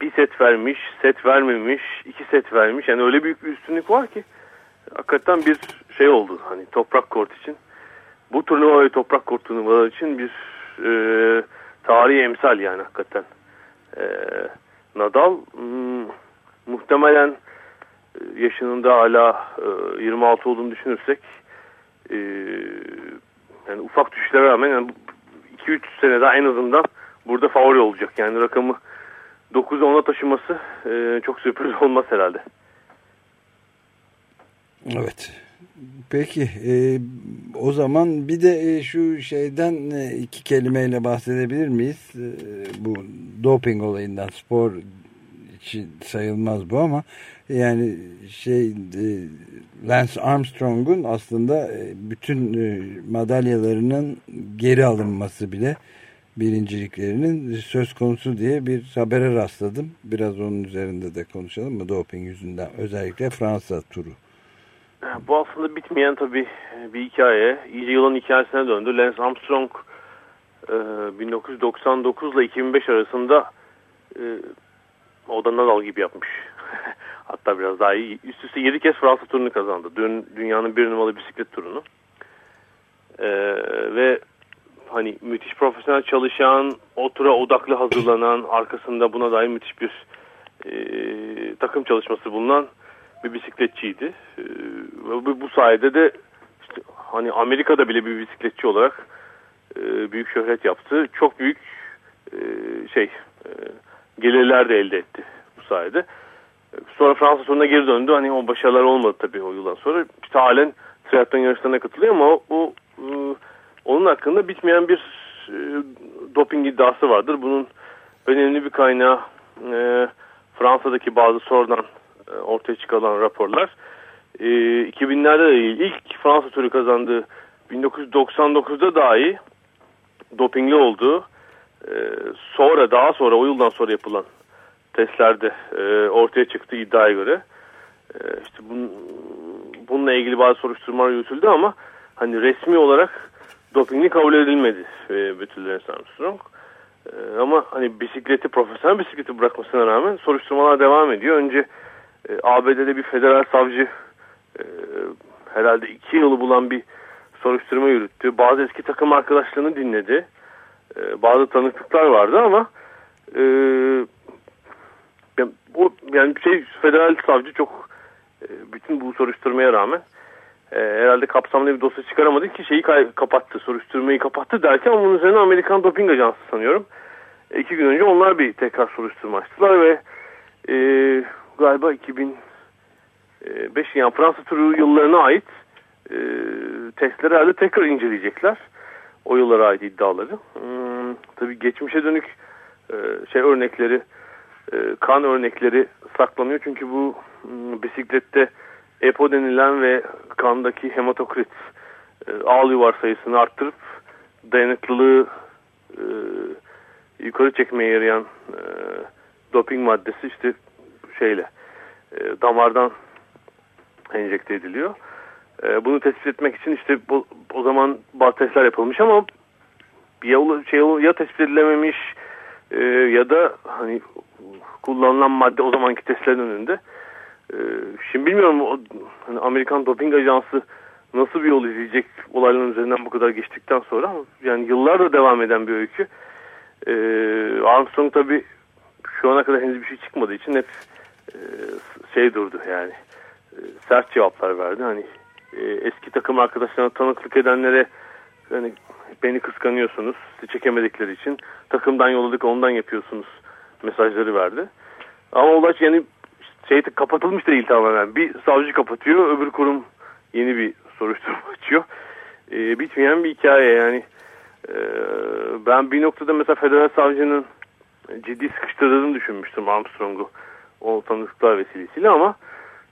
bir set vermiş, set vermemiş, iki set vermiş. Yani öyle büyük bir üstünlük var ki hakikaten bir şey oldu hani toprak kort için. Bu turnuva ve toprak kort turnuvalar için bir e, tarihi emsal yani hakikaten. E, Nadal hmm, muhtemelen yaşının da hala e, 26 olduğunu düşünürsek e, yani ufak düşüşlere rağmen yani 2-3 sene daha en azından burada favori olacak. Yani rakamı 9'a 10'a taşıması e, çok sürpriz (laughs) olmaz herhalde. Evet. Peki e, o zaman bir de e, şu şeyden e, iki kelimeyle bahsedebilir miyiz? E, bu doping olayından spor için sayılmaz bu ama yani şey e, Lance Armstrong'un aslında e, bütün e, madalyalarının geri alınması bile birinciliklerinin söz konusu diye bir habere rastladım. Biraz onun üzerinde de konuşalım mı doping yüzünden özellikle Fransa turu. Bu aslında bitmeyen tabii bir hikaye. İyice yılın hikayesine döndü. Lance Armstrong 1999 ile 2005 arasında o da Nadal gibi yapmış. (laughs) Hatta biraz daha iyi. Üst üste 7 kez Fransa turunu kazandı. Dün dünyanın bir numaralı bisiklet turunu. Ee, ve hani müthiş profesyonel çalışan, o tura odaklı hazırlanan, arkasında buna dair müthiş bir e, takım çalışması bulunan bir bisikletçiydi. E, ve bu sayede de işte, hani Amerika'da bile bir bisikletçi olarak e, büyük şöhret yaptı. Çok büyük e, şey e, gelirler de elde etti bu sayede. Sonra Fransa turuna geri döndü. Hani o başarılar olmadı tabii o yıldan sonra. İşte halen triatlon yarışlarına katılıyor ama o, o e, onun hakkında bitmeyen bir e, doping iddiası vardır. Bunun önemli bir kaynağı e, Fransa'daki bazı sonradan e, ortaya çıkarılan raporlar. E, 2000'lerde de değil. İlk Fransa turu kazandığı 1999'da dahi dopingli olduğu e, sonra daha sonra o yıldan sonra yapılan testlerde e, ortaya çıktı iddiaya göre. E, işte bun, bununla ilgili bazı soruşturmalar yürütüldü ama hani resmi olarak dopingli kabul edilmedi e, Betül Lance Armstrong. E, ama hani bisikleti, profesyonel bisikleti bırakmasına rağmen soruşturmalar devam ediyor. Önce e, ABD'de bir federal savcı e, herhalde iki yılı bulan bir soruşturma yürüttü. Bazı eski takım arkadaşlarını dinledi. E, bazı tanıklıklar vardı ama e, bu yani şey federal savcı çok e, bütün bu soruşturmaya rağmen e, herhalde kapsamlı bir dosya çıkaramadı ki şeyi kapattı, soruşturmayı kapattı derken bunun üzerine Amerikan Doping Ajansı sanıyorum. E, iki gün önce onlar bir tekrar soruşturma açtılar ve e, galiba 2005 yani Fransa turu yıllarına ait e, testleri herhalde tekrar inceleyecekler. O yıllara ait iddiaları. Hmm, tabii geçmişe dönük e, şey örnekleri e, kan örnekleri saklanıyor. Çünkü bu hmm, bisiklette EPO denilen ve kandaki hematokrit e, ağıl yuvar sayısını arttırıp dayanıklılığı e, yukarı çekmeye yarayan e, doping maddesi işte şeyle e, damardan enjekte ediliyor. E, bunu tespit etmek için işte bu, o zaman bazı testler yapılmış ama ya, şey, ya tespit edilememiş e, ya da hani kullanılan madde o zamanki testlerin önünde. E, şimdi bilmiyorum o, hani Amerikan Doping Ajansı nasıl bir yol izleyecek olayların üzerinden bu kadar geçtikten sonra yani yıllardır devam eden bir öykü. E, Armstrong tabi şu ana kadar henüz bir şey çıkmadığı için hep e, şey durdu yani e, sert cevaplar verdi. Hani e, eski takım arkadaşlarına tanıklık edenlere hani beni kıskanıyorsunuz sizi çekemedikleri için takımdan yolladık ondan yapıyorsunuz mesajları verdi. Ama olay yani şey kapatılmış değil tamamen. Bir savcı kapatıyor öbür kurum yeni bir soruşturma açıyor. E, bitmeyen bir hikaye yani. E, ben bir noktada mesela federal savcının ciddi sıkıştırdığını düşünmüştüm Armstrong'u o tanıklıklar vesilesiyle ama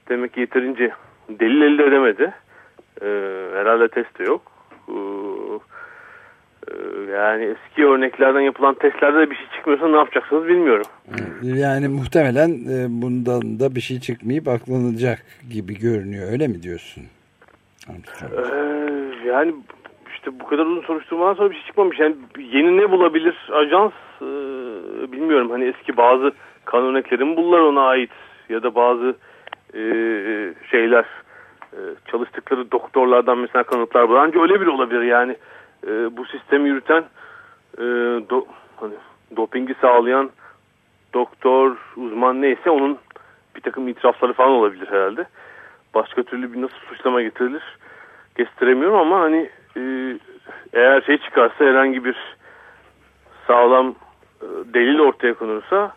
demek ki yeterince delil elde edemedi. E, herhalde test de yok. E, yani eski örneklerden yapılan testlerde de bir şey çıkmıyorsa ne yapacaksınız bilmiyorum. Yani muhtemelen e, bundan da bir şey çıkmayıp aklanacak gibi görünüyor öyle mi diyorsun? Ee, yani işte bu kadar uzun soruşturmadan sonra bir şey çıkmamış. Yani yeni ne bulabilir ajans e, bilmiyorum. Hani eski bazı kanun örnekleri mi bulurlar ona ait ya da bazı e, şeyler e, çalıştıkları doktorlardan mesela kanıtlar bulur. Ancak öyle bir olabilir yani e, bu sistemi yürüten e, do, hani, dopingi sağlayan doktor, uzman neyse onun bir takım itirafları falan olabilir herhalde. Başka türlü bir nasıl suçlama getirilir kestiremiyorum ama hani e, eğer şey çıkarsa herhangi bir sağlam e, delil ortaya konursa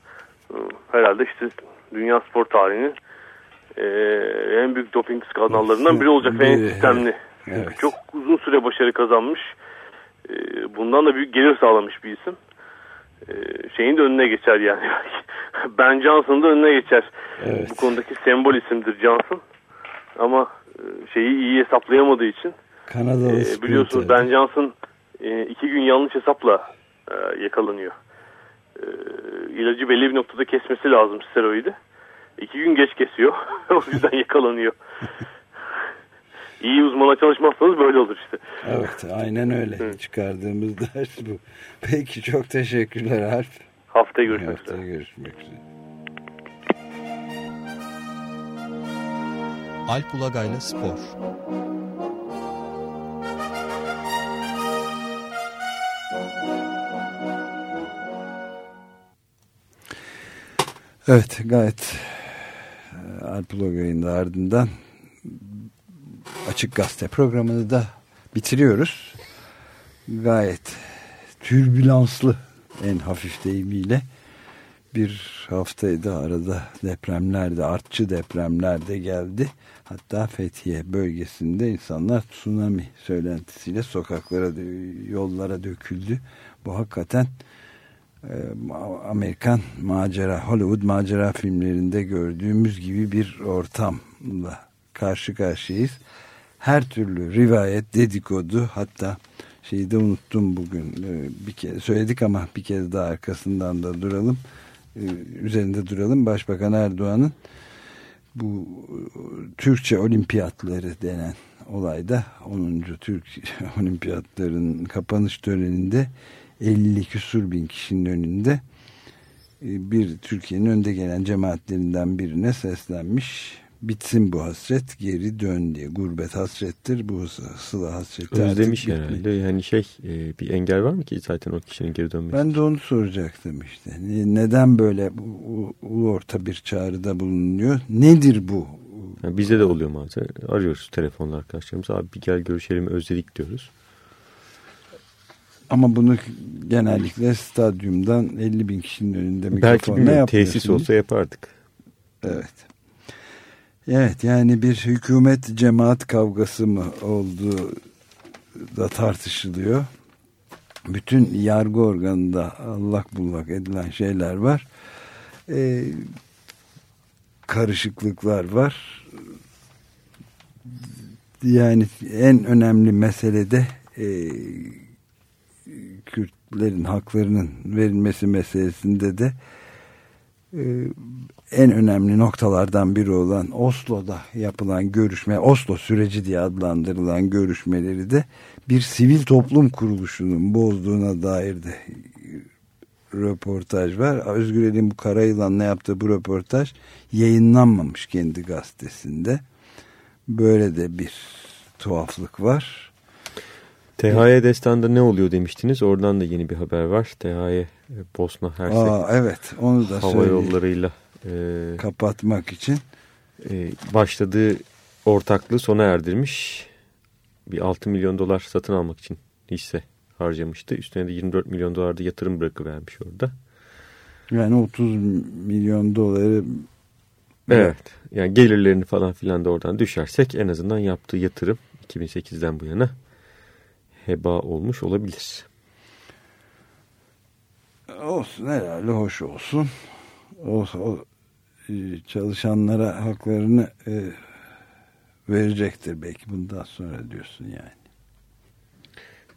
e, herhalde işte dünya spor tarihinin e, en büyük doping skandallarından biri olacak ve en sistemli. Evet. Çok uzun süre başarı kazanmış. E, bundan da büyük gelir sağlamış bir isim. E, şeyin de önüne geçer yani. (laughs) ben Johnson'ın da önüne geçer. Evet. Bu konudaki sembol isimdir Johnson. Ama e, şeyi iyi hesaplayamadığı için Kanadalı e, biliyorsunuz Ben Johnson e, iki gün yanlış hesapla e, yakalanıyor. E, ilacı belli bir noktada kesmesi lazım steroidi. İki gün geç kesiyor. (laughs) o yüzden yakalanıyor. (laughs) İyi uzmana çalışmazsanız böyle olur işte. Evet aynen öyle. Hı. Çıkardığımız ders bu. Peki çok teşekkürler Alp. Haftaya görüşmek Haftaya üzere. görüşmek üzere. Alp Ulagay'la Spor Evet gayet e, Alp Ulagay'ın da ardından Açık Gazete programını da bitiriyoruz. Gayet türbülanslı en hafif deyimiyle bir haftaydı arada depremlerde artçı depremlerde geldi. Hatta Fethiye bölgesinde insanlar tsunami söylentisiyle sokaklara yollara döküldü. Bu hakikaten e, Amerikan macera Hollywood macera filmlerinde gördüğümüz gibi bir ortamla karşı karşıyayız. Her türlü rivayet, dedikodu hatta şeyi de unuttum bugün e, bir kez söyledik ama bir kez daha arkasından da duralım e, üzerinde duralım. Başbakan Erdoğan'ın bu Türkçe olimpiyatları denen olayda 10. Türk (laughs) olimpiyatların kapanış töreninde 50 küsur bin kişinin önünde e, bir Türkiye'nin önde gelen cemaatlerinden birine seslenmiş bitsin bu hasret geri dön diye. Gurbet hasrettir bu sıla hasret özlemiş herhalde. yani şey e, bir engel var mı ki zaten o kişinin geri dönmesi ben de onu soracaktım işte. Neden böyle ulu orta bir çağrıda bulunuyor? Nedir bu? Yani bizde de oluyor maalesef. Arıyoruz telefonla arkadaşlarımız abi bir gel görüşelim özledik diyoruz. Ama bunu genellikle stadyumdan 50 bin kişinin önünde mikrofonla Belki bir tesis olsa yapardık. Evet. Evet yani bir hükümet cemaat kavgası mı olduğu da tartışılıyor. Bütün yargı organında allak bullak edilen şeyler var. Ee, karışıklıklar var. Yani en önemli mesele de e, Kürtlerin haklarının verilmesi meselesinde de e, en önemli noktalardan biri olan Oslo'da yapılan görüşme, Oslo süreci diye adlandırılan görüşmeleri de bir sivil toplum kuruluşunun bozduğuna dair de röportaj var. Özgür Elin bu Karayılan'la yaptığı bu röportaj yayınlanmamış kendi gazetesinde. Böyle de bir tuhaflık var. THY Destan'da ne oluyor demiştiniz. Oradan da yeni bir haber var. THY e, Bosna Hersek. Aa, evet onu da Hava yollarıyla e, kapatmak için. E, başladığı ortaklığı sona erdirmiş. Bir 6 milyon dolar satın almak için hisse harcamıştı. Üstüne de 24 milyon dolar da yatırım bırakıvermiş orada. Yani 30 milyon doları Evet. Yani gelirlerini falan filan da oradan düşersek en azından yaptığı yatırım 2008'den bu yana heba olmuş olabilir. Olsun herhalde hoş olsun. O, o e, çalışanlara haklarını e, verecektir belki bundan sonra diyorsun yani.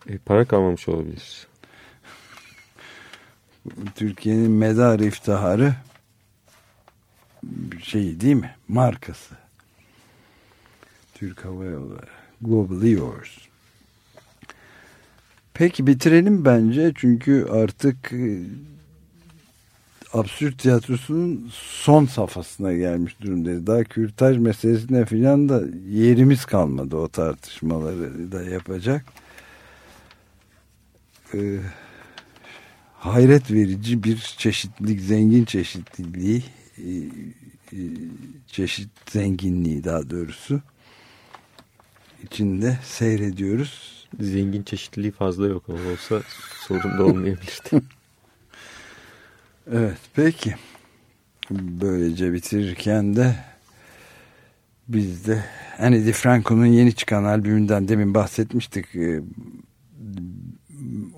E, para kalmamış olabilir. (laughs) Türkiye'nin medar iftiharı şey değil mi? Markası. Türk Hava Yolları. Globally yours. Peki bitirelim bence çünkü artık e, absürt tiyatrosunun son safhasına gelmiş durumdayız. Daha kürtaj meselesine filan da yerimiz kalmadı o tartışmaları da yapacak. Ee, hayret verici bir çeşitlilik, zengin çeşitliliği, e, e, çeşit zenginliği daha doğrusu içinde seyrediyoruz. Zengin çeşitliliği fazla yok ama olsa sorun da olmayabilirdi. (laughs) evet peki. Böylece bitirirken de biz de Annie DiFranco'nun yeni çıkan albümünden demin bahsetmiştik. Ee,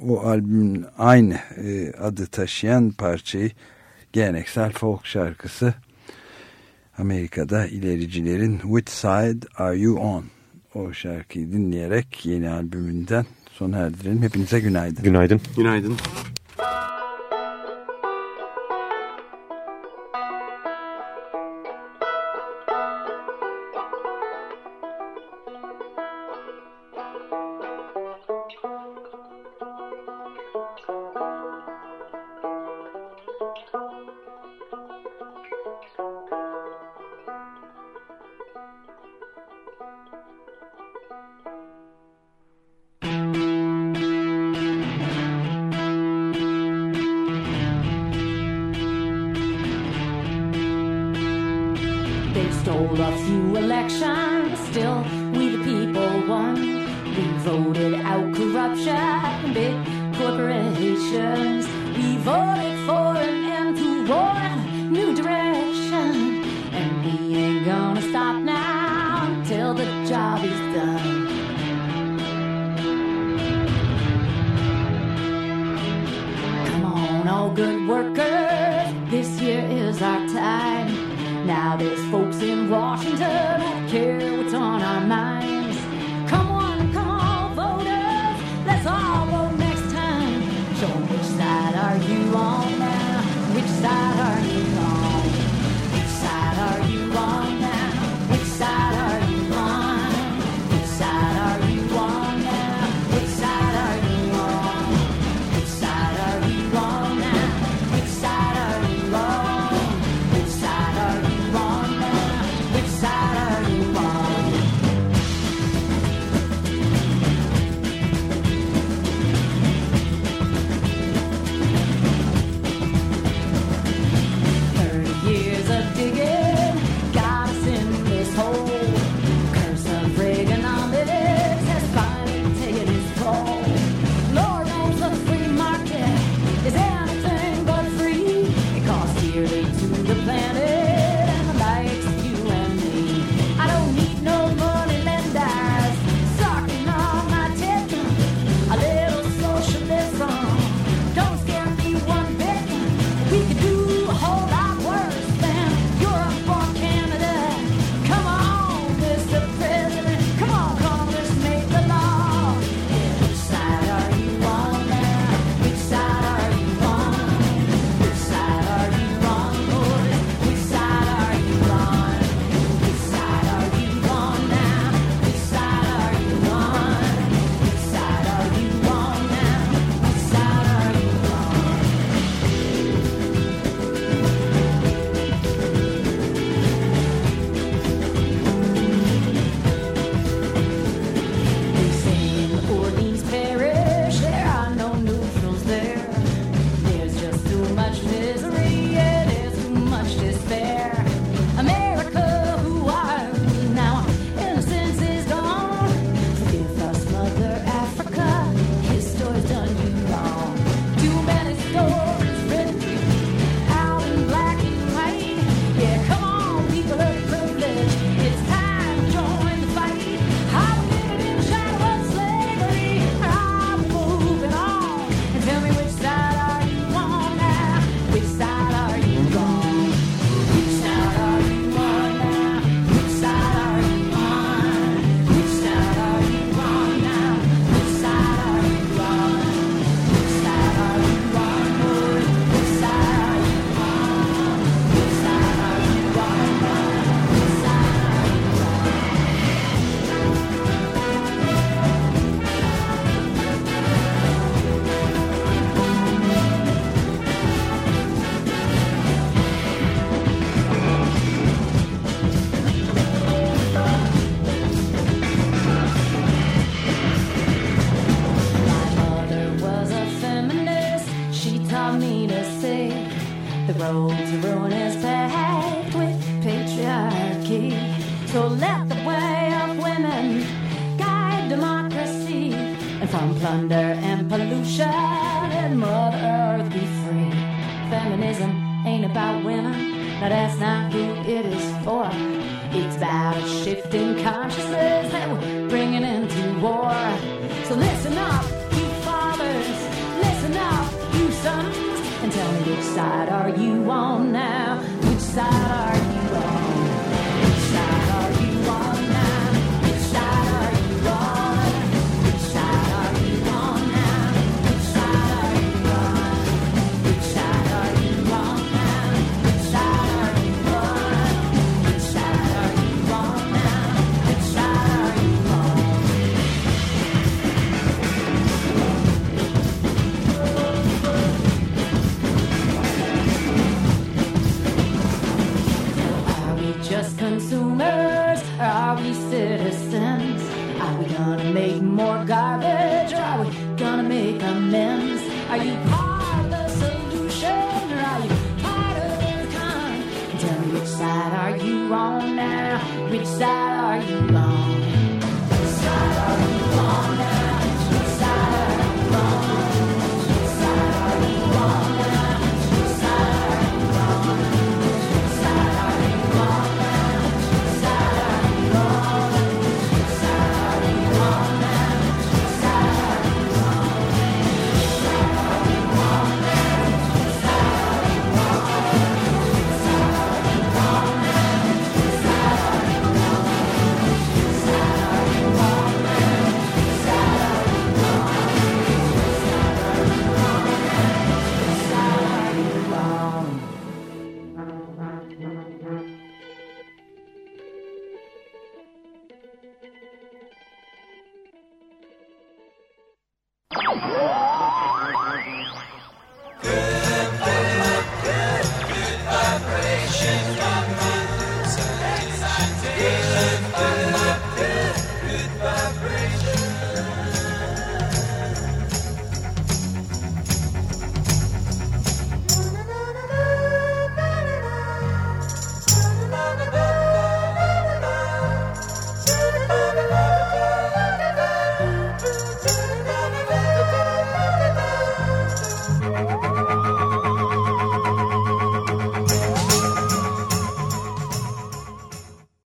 o albümün aynı e, adı taşıyan parçayı geleneksel folk şarkısı Amerika'da ilericilerin Which Side Are You On o şarkıyı dinleyerek yeni albümünden sona erdirelim. Hepinize günaydın. Günaydın. Günaydın.